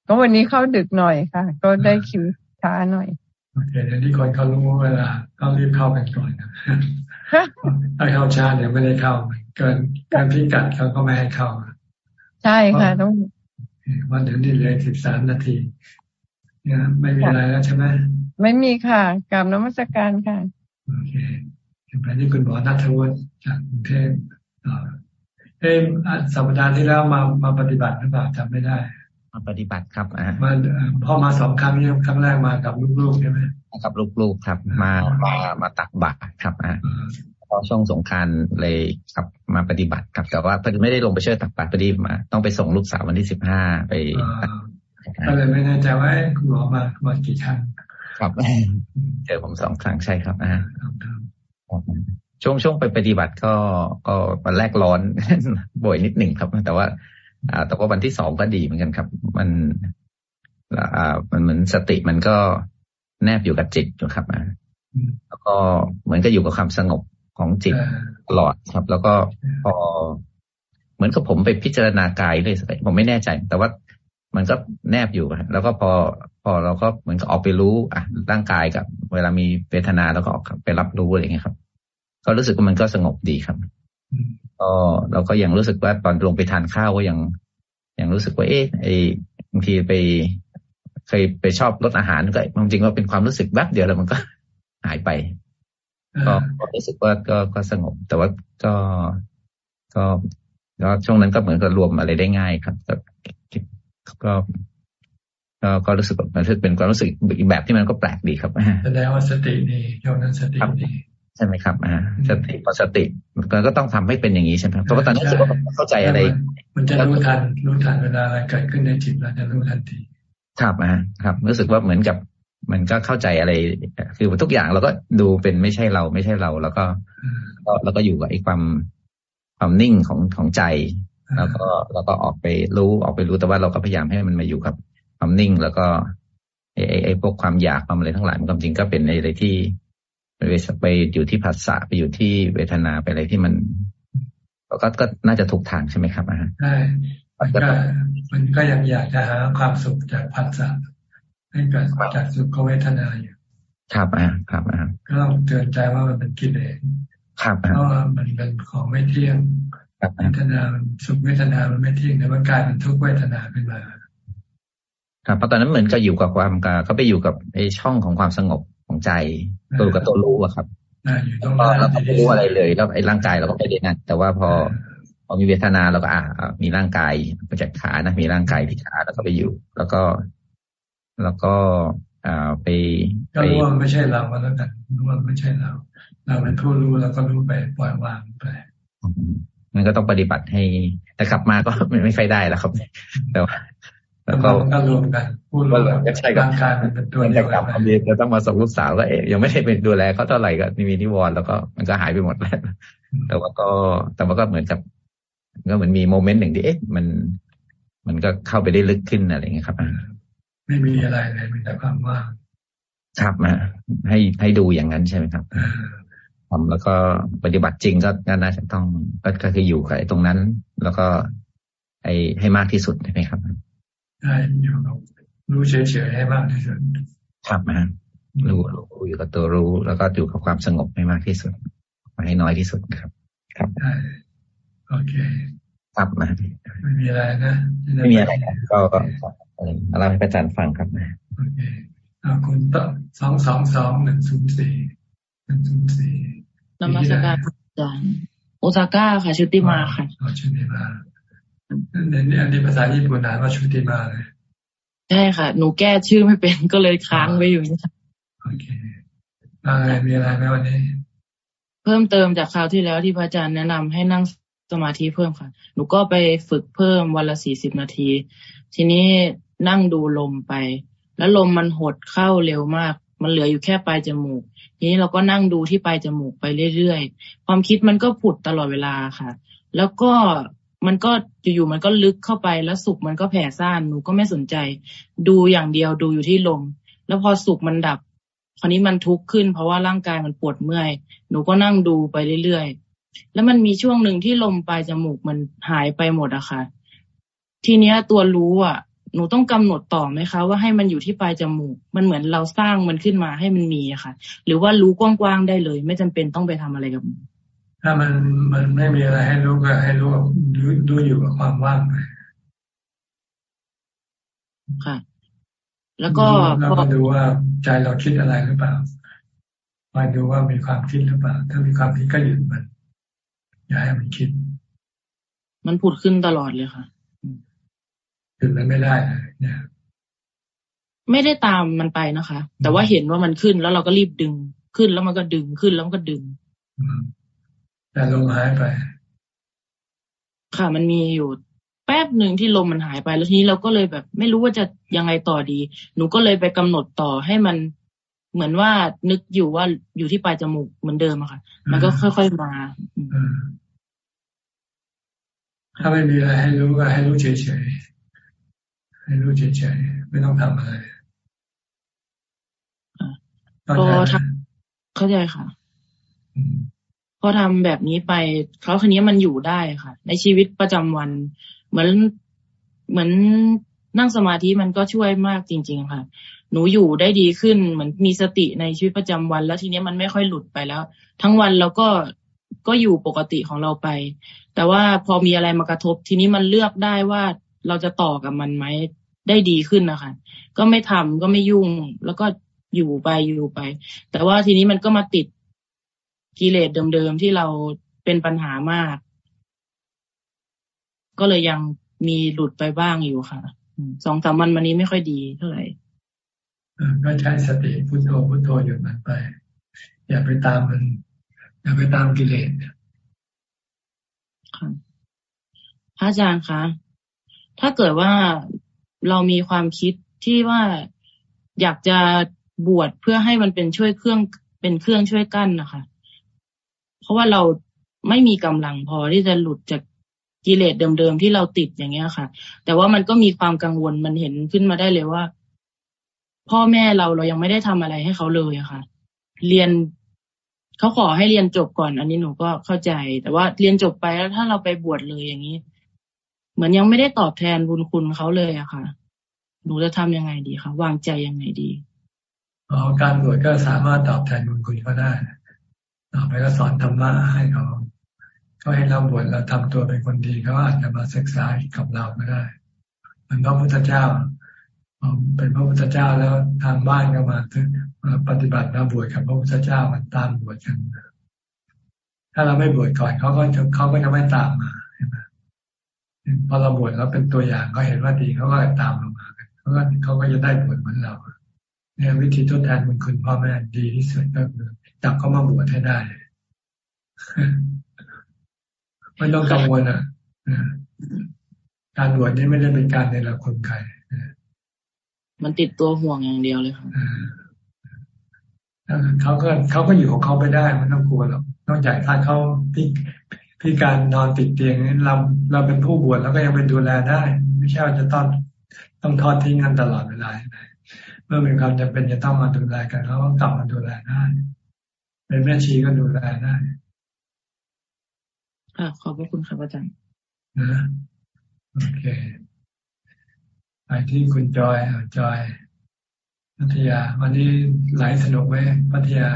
ก็วันนี้เข้าดึกหน่อยค่ะ ก็ได้คิวช้าหน่อยโอเคเดี๋ยวที่คนเขารู้เวลาต้องรีบเข้ากันก่อนนะถ้าเข้าช้าเดี๋ยวไม่ได้เข้า เกินเกินพิกัดเขาก็ไม่ให้เข้า ใช่ค่ะต้องวันเดี๋ยวนี้เลยสิบสามนาทีเนี่ยไม่มีอะไรแล้วใช่ไหมไม่มีค่ะกราบนมัสการค่ะโอเคไปที่คุณหมอนัทวุฒิจากกรุงเทพเอ้สัปดาห์ที่แล้วมามาปฏิบัติหรือเปล่าจำไม่ได้ มาปฏิบัติครับอ่ามาพ่อมาสองครั้งนี่ครั้งแรกมากับลูกๆใช่ไหมกับลูกๆครับ มามามาตักบาตรครับอ่าพอช่วงสงการเลยครับมาปฏิบัติครับ แต่ว่าไม่ได้ลงไปช่วยตักบาตรพอดีมา ต้องไปส่งลูกสาววันที่สิบห้าไปก็เลยไม่แน่ใจว่าคุณหมอมามากี่ครั้งครับเจอผมสองครั้งใช่ครับอ่าช่วงช่วงไปปฏิบัติก็ก็วันแรกร้อนบ่อยนิดหนึ่งครับ แต่ว่าอ่า แต่ว่าวันที่สองก็ดีเหมือนกันครับ มันอ่ามันเหมือนสติมันก็แนบอยู่กับจิตอยู่ครับอ่าแล้วก็เหมือนกับอยู่กับความสงบของจิตตลอดครับ แล้วก็พอ เหมือนกับผมไปพิจารณากายเลยผมไม่แน่ใจ แต่ว่ามันก็แนบอยู่แล้วก็พอพอเราก็เหมือนกับออกไปรู้ อะร่างกายกับ เวลามีเวทนาแล้วก็ออกไปรับรู้อะไรเงี้ยครับ ก็รู้สึกว่ามันก็สงบดีครับ ก็เราก็ยังรู้สึกว่าตอนลงไปทานข้าวก็ยังยังรู้สึกว่าเอ๊ะไอบางทีไปเคยไปชอบรสอาหารก็จริงๆก็เป็นความรู้สึกแวบเดียวแล้วมันก็หายไปก็รู้สึกว่าก็ก็สงบ แต่ว่าก็ก็ก็ช่วงนั้นก็เหมือนกับรวมอะไรได้ง่ายครับก็ก็ก็ก็รู้สึกแบบมันเป็นความรู้สึกอีกแบบที่มันก็แปลกดีครับแสดงว่าสติดีช่วงนั้นสติดี ใช่ไหมครับอ่าสติพอสติมันก็ต้องทำให้เป็นอย่างนี้ใช่ไหมเพราะว่าตอนนี้รู้สึกว่าเข้าใจอะไร มันจะรู้ทันรู้ทันเวลาอะไรเกิดขึ้นในจิตเราจะรู้ทันทีครับอ่าครับ รู้สึกว่าเหมือนกับมันก็เข้าใจอะไร คือทุกอย่างเราก็ดูเป็นไม่ใช่เราไม่ใช่เรา แล้วก็ก็แล้วก็อยู่กับไอ้ความความนิ่งของของใจ แล้วก็แล้วก็ออกไปรู้ออกไปรู้แต่ว่าเราก็พยายามให้มันมาอยู่กับความนิ่ง แล้วก็ไอ้ไอ้พวกความอยากความอะไรทั้งหลายมันจริงก็เป็นอะไรที่ ไปไปอยู่ที่ผัสสะไปอยู่ที่เวทนาไปอะไรที่มันก็ก็น่าจะถูกทางใช่ไหมครับอ่าใช่มันก็มันก็ยังอยากจะหาความสุขจากผัสสะให้เกิดจากสุขเวทนาอยู่ครับอ่าครับอ่าก็ต้องเตือนใจว่ามันเป็นกิเลสครับเพราะว่ามันเป็นของไม่เที่ยงเวทนาสุขเวทนามันไม่เที่ยงแต่มันกลายเป็นทุกเวทนาขึ้นมาครับเพราะตอนนั้นเหมือนกับอยู่กับความกาเขาไปอยู่กับไอ้ช่องของความสงบ ของใจตัวกับตัวรู้อะครับก็เราก็ไม่รู้อะไรเลย แล้วไอ้ร่างกายเราก็ไม่ได้นั่นแต่ว่าพอพอมีเวทนาเราก็อ่ามีร่างกายประจักขานะมีร่างกายที่ขาแล้วก็ไปอยู่ แล้วก็ แล้วก็อ่าไปก็รู้ว่าไม่ใช่เราแล้วกันรู้ว่าไม่ใช่เรา เราเป็นผู้รู้แล้วก็รู้ไปปล่อยวางไปมันก็ต้องปฏิบัติให้แต่กลับมาก็ไม่ค่อยได้แล้วครับ แต่ว่า แล้วก็รวมกันพูดรวมกันใช่ร่างกายมันเป็นตัวเดียวกันดีจะต้องมาส่งลูกสาวก็เอ๊ยยังไม่ได้เป็นดูแลเขาเท่าไหร่ก็มีนิวรณ์แล้วก็มันก็หายไปหมดแล้วแต่ว่าก็แต่ว่าก็เหมือนกับก็เหมือนมีโมเมนต์หนึ่งที่เอ๊ะมัน มันก็เข้าไปได้ลึกขึ้นอะไรเงี้ยครับไม่มีอะไรเลยมีแต่ความว่างครับมาให้ให้ดูอย่างนั้นใช่ไหมครับทำแล้วก็ปฏิบัติจริงก็น่าจะต้องก็คืออยู่กับตรงนั้น แล้วก็ไอให้มากที่สุดใช่ไหมครับ ใช่อยู่กับรู้เฉยๆให้มากที่สุดครับนะรู้รู้อยู่กับตัวรู้ แล้วก็อยู่กับความสงบให้มากที่สุดให้น้อยที่สุดครับ ครับใช่โอเค ครับนะไม่มีอะไรนะไม่มีอะไรครับก็เล่าให้อาจารย์ฟังครับนะโอเคคุณต่อสองสองสองหนึ่งศูนย์สี่หนึ่งศูนย์สี่นมัสการอาจารย์โอซาก้าค่ะชุติมาค่ะชุติมา เนี่ยอันนี้ภาษาญี่ปุ่นอ่านว่าชุติมาเลยใช่ค่ะ หนูแก้ชื่อไม่เป็นก็เลยค้างไว้อยู่นี่โอเคอะไรมีอะไรไหมวันนี้ เพิ่มเติมจากคราวที่แล้วที่พระอาจารย์แนะนำให้นั่งสมาธิเพิ่มค่ะ หนูก็ไปฝึกเพิ่มวันละสี่สิบนาที ทีนี้นั่งดูลมไป แล้วลมมันหดเข้าเร็วมาก มันเหลืออยู่แค่ปลายจมูก ทีนี้เราก็นั่งดูที่ปลายจมูกไปเรื่อยๆ ความคิดมันก็ผุดตลอดเวลาค่ะ แล้วก็ มันก็อยู่ๆมันก็ลึกเข้าไปแล้วสุกมันก็แผ่ซ่านหนูก็ไม่สนใจ ดูอย่างเดียวดูอยู่ที่ลม แล้วพอสุกมันดับ คราวนี้มันทุกข์ขึ้น เพราะว่าร่างกายมันปวดเมื่อย หนูก็นั่งดูไปเรื่อยๆแล้วมันมีช่วงหนึ่งที่ลมปลายจมูกมันหายไปหมดอะค่ะ ทีเนี้ยตัวรู้อะหนูต้องกำหนดต่อไหมคะ ว่าให้มันอยู่ที่ปลายจมูก มันเหมือนเราสร้างมันขึ้นมาให้มันมีอะค่ะ หรือว่ารู้กว้างๆได้เลย ไม่จำเป็นต้องไปทำอะไรกับมัน ถ้ามันมันไม่มีอะไรให้รู้ก็ให้รู้ดูดูอยู่กับความว่างไปค่ะ แล้วก็เราก็ดูว่าใจเราคิดอะไรหรือเปล่ามาดูว่ามีความคิดหรือเปล่า ถ้ามีความคิดก็หยุดมัน อย่าให้มันคิด มันผุดขึ้นตลอดเลยค่ะหยุดมันไม่ได้เนี่ยไม่ได้ตามมันไปนะคะ แต่ว่าเห็นว่ามันขึ้นแล้วเราก็รีบดึงขึ้นแล้วมันก็ดึงขึ้นแล้วมันก็ดึง แต่ลมหายไป ค่ะ มันมีอยู่แป๊บหนึ่งที่ลมมันหายไป แล้วทีนี้เราก็เลยแบบ ไม่รู้ว่าจะยังไงต่อดี หนูก็เลยไปกำหนดต่อให้มันเหมือนว่านึกอยู่ว่าอยู่ที่ปลายจมูกเหมือนเดิมอะค่ะมันก็ค่อยๆมาถ้าไม่มีอะไรให้รู้ก็ให้รู้เฉยๆให้รู้เฉยๆไม่ต้องทำอะไรก็ทำเข้าใจค่ะ พอทำแบบนี้ไปเขาคันนี้มันอยู่ได้ค่ะ ในชีวิตประจำวัน เหมือนเหมือนนั่งสมาธิมันก็ช่วยมากจริง ๆ ค่ะ หนูอยู่ได้ดีขึ้นเหมือนมีสติในชีวิตประจำวัน แล้วทีนี้มันไม่ค่อยหลุดไปแล้ว ทั้งวันเราก็ก็อยู่ปกติของเราไป แต่ว่าพอมีอะไรมากระทบ ทีนี้มันเลือกได้ว่าเราจะต่อกับมันไหมได้ดีขึ้นนะคะ ก็ไม่ทำก็ไม่ยุ่งแล้วก็อยู่ไปอยู่ไป แต่ว่าทีนี้มันก็มาติด กิเลสเดิมๆที่เราเป็นปัญหามาก ก็เลยยังมีหลุดไปบ้างอยู่ค่ะสองสามวันวันนี้ไม่ค่อยดีเท่าไหร่ก็ใช้สติพุโทโธพุโทโธอยู่มันไป อย่าไปตามมัน อย่าไปตามกิเลสค่ะพระอาจารย์คะถ้าเกิดว่าเรามีความคิดที่ว่าอยากจะบวชเพื่อให้มันเป็นช่วยเครื่องเป็นเครื่องช่วยกั้นนะคะเพ ราะว่าเราไม่มีกำลังพอที่จะหลุดจากกิเลสเดิมๆที่เราติดอย่างเงี้ยค่ะ แต่ว่ามันก็มีความกังวลมันเห็นขึ้นมาได้เลยว่า พ่อแม่เราเรายังไม่ได้ทำอะไรให้เขาเลยอะค่ะ เรียนเขาขอให้เรียนจบก่อน อันนี้หนูก็เข้าใจ แต่ว่าเรียนจบไปแล้วถ้าเราไปบวชเลยอย่างนี้ เหมือนยังไม่ได้ตอบแทนบุญคุณเขาเลยอะค่ะ หนูจะทำยังไงดีคะวางใจยังไงดีอ๋อการบวชก็สามารถตอบแทนบุญคุณเขาได้ ต่อไปก็สอนธรรมะให้เขาเขาให้เราบวชเราทำตัวเป็นคนดีเขาอาจจะมาศึกษากับเราก็ได้มันพระพุทธเจ้าเป็นพระพุทธเจ้าแล้วทางบ้านก็มามาปฏิบัติมาบวชกับพระพุทธเจ้ามันตามบวชกันถ้าเราไม่บวชก่อนเขาก็จะเขาก็จะไม่ตามมาใช่ไหมพอเราบวชแล้วเป็นตัวอย่างเขาเห็นว่าดีเขาก็ตามเรามาเขาก็เขาก็จะได้บวชเหมือนเราเนี่ยวิธีทดแทนบุญคุณพ่อแม่ดีที่สุดก็คือ จับเขามาบวชให้ได้ไม่ต้องกังวลอะการบวชนี่ไม่ได้เป็นการในละคนใครมันติดตัวห่วงอย่างเดียวเลยค่ะเขาก็เขาก็อยู่ของเขาไม่ได้ไม่ต้องกลัวหรอกนอกจากถ้าเขาพี่พี่การนอนติดเตียงนี้เราเราเป็นผู้บวชแล้วก็ยังเป็นดูแลได้ ไม่ใช่ว่าจะต้องต้องทอดทิ้งกันตลอดเวลาเมื่อมีความจำเป็นจะต้องมาดูแลกันเขาก็กลับมาดูแลได้ เป็นแม่ชีก็ดูแลได้ค่ะขอบพระคุณครับอาจารย์นะโอเคไปที่คุณจอยจอย พัทยา วันนี้ไหลสนุกไหมพัทยา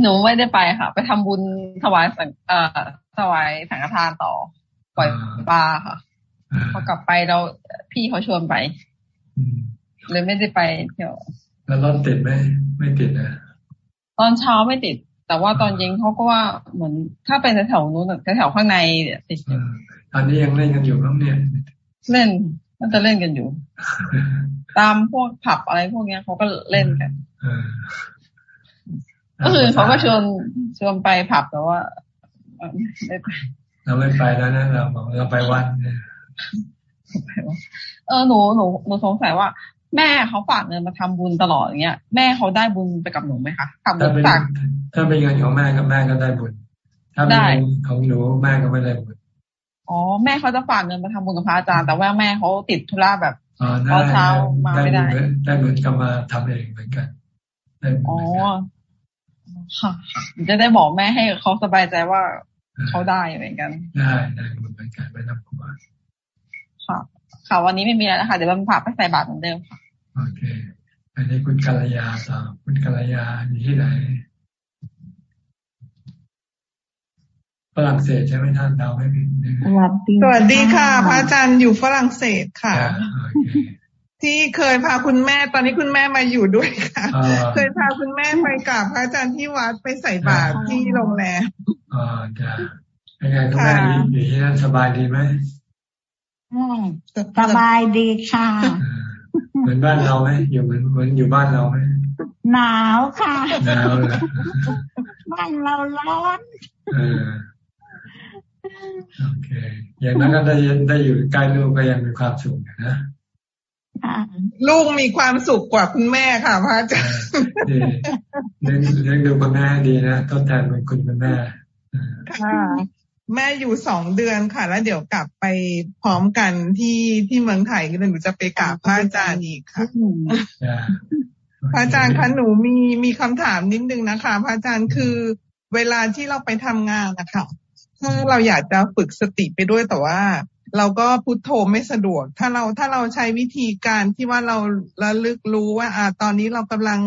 หนูไม่ได้ไปค่ะ ไปทำบุญถวายสังเอ่อถวายสังฆทานต่อ ปล่อยปลาค่ะพอกลับไปเราพี่เขาชวนไปเลยไม่ได้ไปเที่ยวแล้วรถติดไหมไม่ติดนะ ตอนเช้าไม่ติด แต่ว่าตอนเย็นเขาก็ว่าเหมือนถ้าเป็นแถวนู้นแถวข้างในติดตอนนี้ยังเล่นกันอยู่ครับเนี่ย เล่นมันจะเล่นกันอยู่ ตามพวกผับอะไรพวกเนี้ยเขาก็เล่นกันก็คือเขาก็ชวนชวนไปผับแต่ว่าไม่ไปเราไม่ไปแล้วนะเราบอกเราไปวัดเออหนูหนูหนูสงสัยว่า แม่เขาฝากเงินมาทำบุญตลอดอย่างเงี้ย แม่เขาได้บุญไปกับหนูไหมคะถ้าเป็นถ้าเป็นเงินของแม่กับแม่ก็ได้บุญ ถ้าเป็นเงินของหนูแม่ก็ไม่ได้บุญอ๋อแม่เขาจะฝากเงินมาทำบุญกับพระอาจารย์ แต่ว่าแม่เขาติดธุระแบบตอนเช้ามาไม่ได้ ได้เหมือนกับมาทำเองเหมือนกันอ๋อค่ะจะได้บอกแม่ให้เขาสบายใจว่าเขาได้เหมือนกัน ได้ได้เหมือนกันไม่ต้องกลัวค่ะค่ะวันนี้ไม่มีแล้วค่ะเดี๋ยวมันพาไปใส่บาตรเหมือนเดิมค่ะ โอเค อันนี้คุณกัลยาต่อคุณกัลยาอยู่ที่ไหนฝรั่งเศสใช่ไหมท่านเดาไม่ผิดสวัสดีสวัสดีค่ะ พระอาจารย์อยู่ฝรั่งเศสค่ะ ที่เคยพาคุณแม่ตอนนี้คุณแม่มาอยู่ด้วยค่ะ เคยพาคุณแม่ไปกราบพระอาจารย์ที่วัดไปใส่บาตรที่โรงแรมอ๋อจ้ะเป็นไงคุณแม่อยู่ที่นั่นสบายดีไหมอืมสบายดีค่ะ เหมือนบ้านเราไหมอยู่เหมือนเหมือนอยู่บ้านเราไหมหนาวค่ะหนาวเลยบ้านเราร้อนโอเค อย่างนั้นก็ได้ได้อยู่ใกล้ลูกก็ยังมีความสุขนะลูกมีความสุขกว่าคุณแม่ค่ะพระอาจารย์เลี้ยงเลี้ยงดูคุณแม่ดีนะทดแทนเป็นคุณแม่ค่ะ แม่อยู่สองเดือนค่ะ แล้วเดี๋ยวกลับไปพร้อมกันที่ที่เมืองไทยก็เลยหนูจะไปกราบพระอาจารย์อีกค่ะพระอาจารย์คะหนูมีมีคำถามนิดนึงนะคะ พระอาจารย์คือเวลาที่เราไปทำงานนะคะถ้าเราอยากจะฝึกสติไปด้วยแต่ว่า เราก็พุโทโธไม่สะดวก ถ้าเราถ้าเราใช้วิธีการที่ว่าเราระลึกรู้ว่า อ่า ตอนนี้เรากำลัง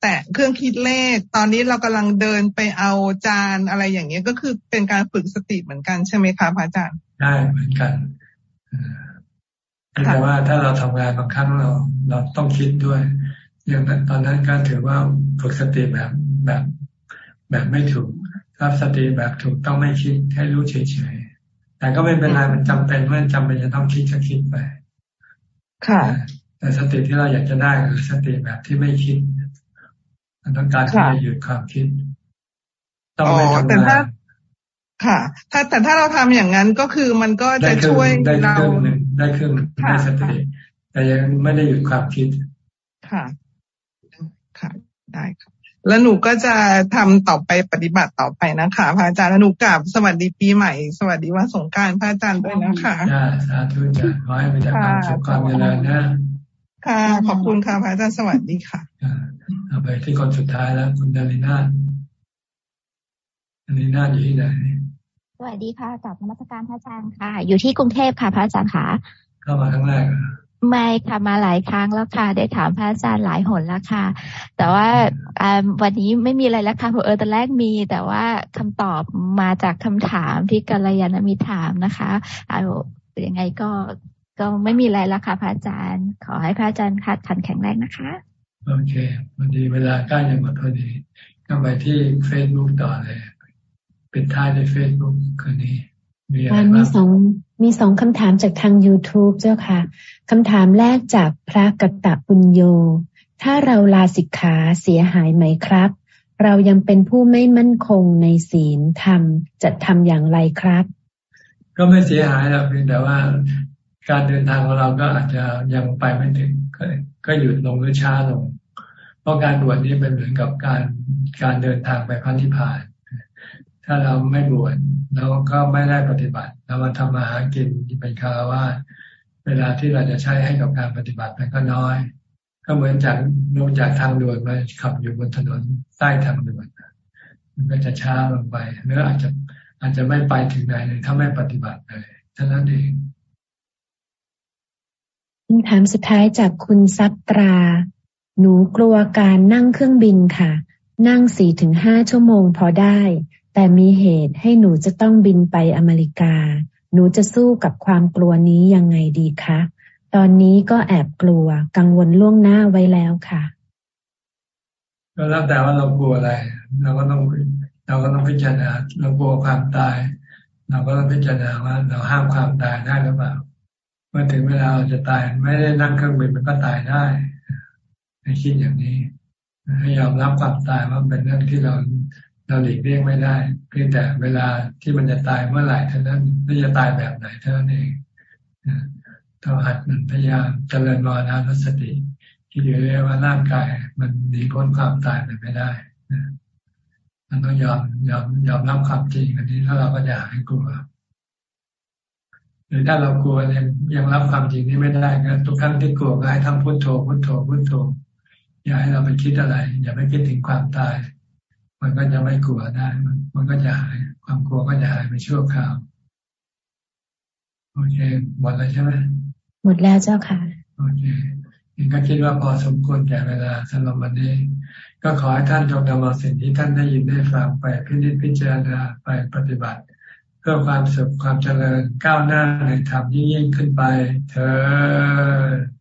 แตะเครื่องคิดเลข ตอนนี้เรากำลังเดินไปเอาจานอะไรอย่างเงี้ยก็คือเป็นการฝึกสติเหมือนกันใช่ไหมคะพระอาจารย์ได้เหมือนกันแต่ว่าถ้าเราทำงานบางครั้งเรา เราต้องคิดด้วย อย่างตอนนั้นการถือว่าฝึกสติแบบแบบแบบไม่ถูกถ้าสติแบบถูกต้องไม่คิดให้รู้เฉยๆ แต่ก็ไม่เป็นไรมันจำเป็นเมื่อจำเป็นจะต้องคิดก็คิดไป ค่ะ แต่สติที่เราอยากจะได้คือสติแบบที่ไม่คิด มันต้องการที่จะหยุดความคิด ต้องไม่ทำงานค่ะ ถ้าแต่ถ้าเราทำอย่างนั้นก็คือมันก็จะช่วยเราได้ครึ่งหนึ่งได้ครึ่งได้สติแต่ยังไม่ได้หยุดความคิด ค่ะ ค่ะ ได้ค่ะ แล้วหนูก็จะทำต่อไปปฏิบัติต่อไปนะคะพระอาจารย์หนูกราบสวัสดีปีใหม่ สวัสดีวันสงการพระอาจารย์ด้วยนะคะจ้าสาธุจ้าขอให้มีแต่ความสุขความเจริญนะ ค่ะ ขอบคุณค่ะพระอาจารย์สวัสดีค่ะเอาไปที่คนสุดท้ายแล้วคุณดารินาดารินาอยู่ที่ไหนสวัสดีค่ะกับนมัสการพระอาจารย์ค่ะ อยู่ที่กรุงเทพค่ะพระอาจารย์ค่ะเข้ามาครั้งแรกไม่ค่ะมาหลายครั้งแล้วค่ะ ได้ถามพระอาจารย์หลายหนแล้วค่ะ แต่ว่าวันนี้ไม่มีอะไรแล้วค่ะเออตอนแรกมี แต่ว่าคำตอบมาจากคำถามที่กัลยาณมิตรถามนะคะเอายังไงก็ ก็ไม่มีอะไรแล้วค่ะพระอาจารย์ ขอให้พระอาจารย์คัดขันแข็งแรงนะคะ โอเควันดีเวลาใกล้ยังหมดพอดีก็ไปที่เฟซบุ๊กต่อเลยปิดท้ายในเฟซบุ๊กคืนนี้ มีอะไรบ้างมีสองมีสองคำถามจากทาง YouTube เจ้าค่ะคำถามแรกจากพระกตะปุญโย ถ้าเราลาสิกขาเสียหายไหมครับ เรายังเป็นผู้ไม่มั่นคงในศีลธรรมจะทำอย่างไรครับ ก็ไม่เสียหายหรอกเพียงแต่ว่า การเดินทางของเราก็อาจจะยังไปไม่ถึงก็หยุดลงหรือช้าลง เพราะการบวชนี้เป็นเหมือนกับการการเดินทางไปพันธิพานถ้าเราไม่บวชเราก็ไม่ได้ปฏิบัติเรามาทำมาหากินเป็นคารวะเวลาที่เราจะใช้ให้กับการปฏิบัติมันก็น้อย ก็เหมือนจากลงจากทางด่วนมาขับอยู่บนถนนใต้ทางด่วนมันก็จะช้าลงไปหรืออาจจะอาจจะไม่ไปถึงไหนเลยถ้าไม่ปฏิบัติเลยเท่านั้นเอง คำถามสุดท้ายจากคุณซับตรา หนูกลัวการนั่งเครื่องบินค่ะ นั่งสี่ถึงห้าชั่วโมงพอได้ แต่มีเหตุให้หนูจะต้องบินไปอเมริกา หนูจะสู้กับความกลัวนี้ยังไงดีคะ ตอนนี้ก็แอบกลัวกังวลล่วงหน้าไว้แล้วค่ะ ก็แล้วแต่ว่าเรากลัวอะไร เราก็ต้องเราก็ต้องพิจารณา เรากลัวความตาย เราก็ต้องพิจารณาว่าเราห้ามความตายได้หรือเปล่า เมื่อถึงเวลาเราจะตาย ไม่ได้นั่งเครื่องบินมันก็ตายได้ให้คิดอย่างนี้ ให้ยอมรับความตายว่าเป็นเรื่องที่เราเราหลีกเลี่ยงไม่ได้ เพียงแต่เวลาที่มันจะตายเมื่อไหร่เท่านั้นไม่จะตายแบบไหนเท่านั้นเองต้องหัดมันพยายามเจริญมรณสติที่เรียว่าร่างกาย มันหนีพ้นความตายไปไม่ได้มันต้องยอมยอมยอมรับความจริงอันนี้ถ้าเราก็จะหายกลัว หรือถ้าเรากลัวยังยังรับความจริงนี้ไม่ได้ก็ทุกครั้งที่กลัวก็ให้ทำพุทโธพุทโธพุทโธ อย่าให้เราไปคิดอะไร อย่าไปคิดถึงความตาย มันก็จะไม่กลัวได้มันมันก็จะหาย ความกลัวก็จะหายไปชั่วคราวโอเคหมดแล้วใช่ไหมหมดแล้วเจ้าค่ะโอเคยังก็คิดว่าพอสมควรแก่เวลาสำหรับวันนี้ ก็ขอให้ท่านจงนำเอาสิ่งที่ท่านได้ยินได้ฟังไปพิจิตพิจารณาไปปฏิบัติเพื่อความสุขความเจริญก้าวหน้าในธรรมยิ่งยิ่งขึ้นไป เธอ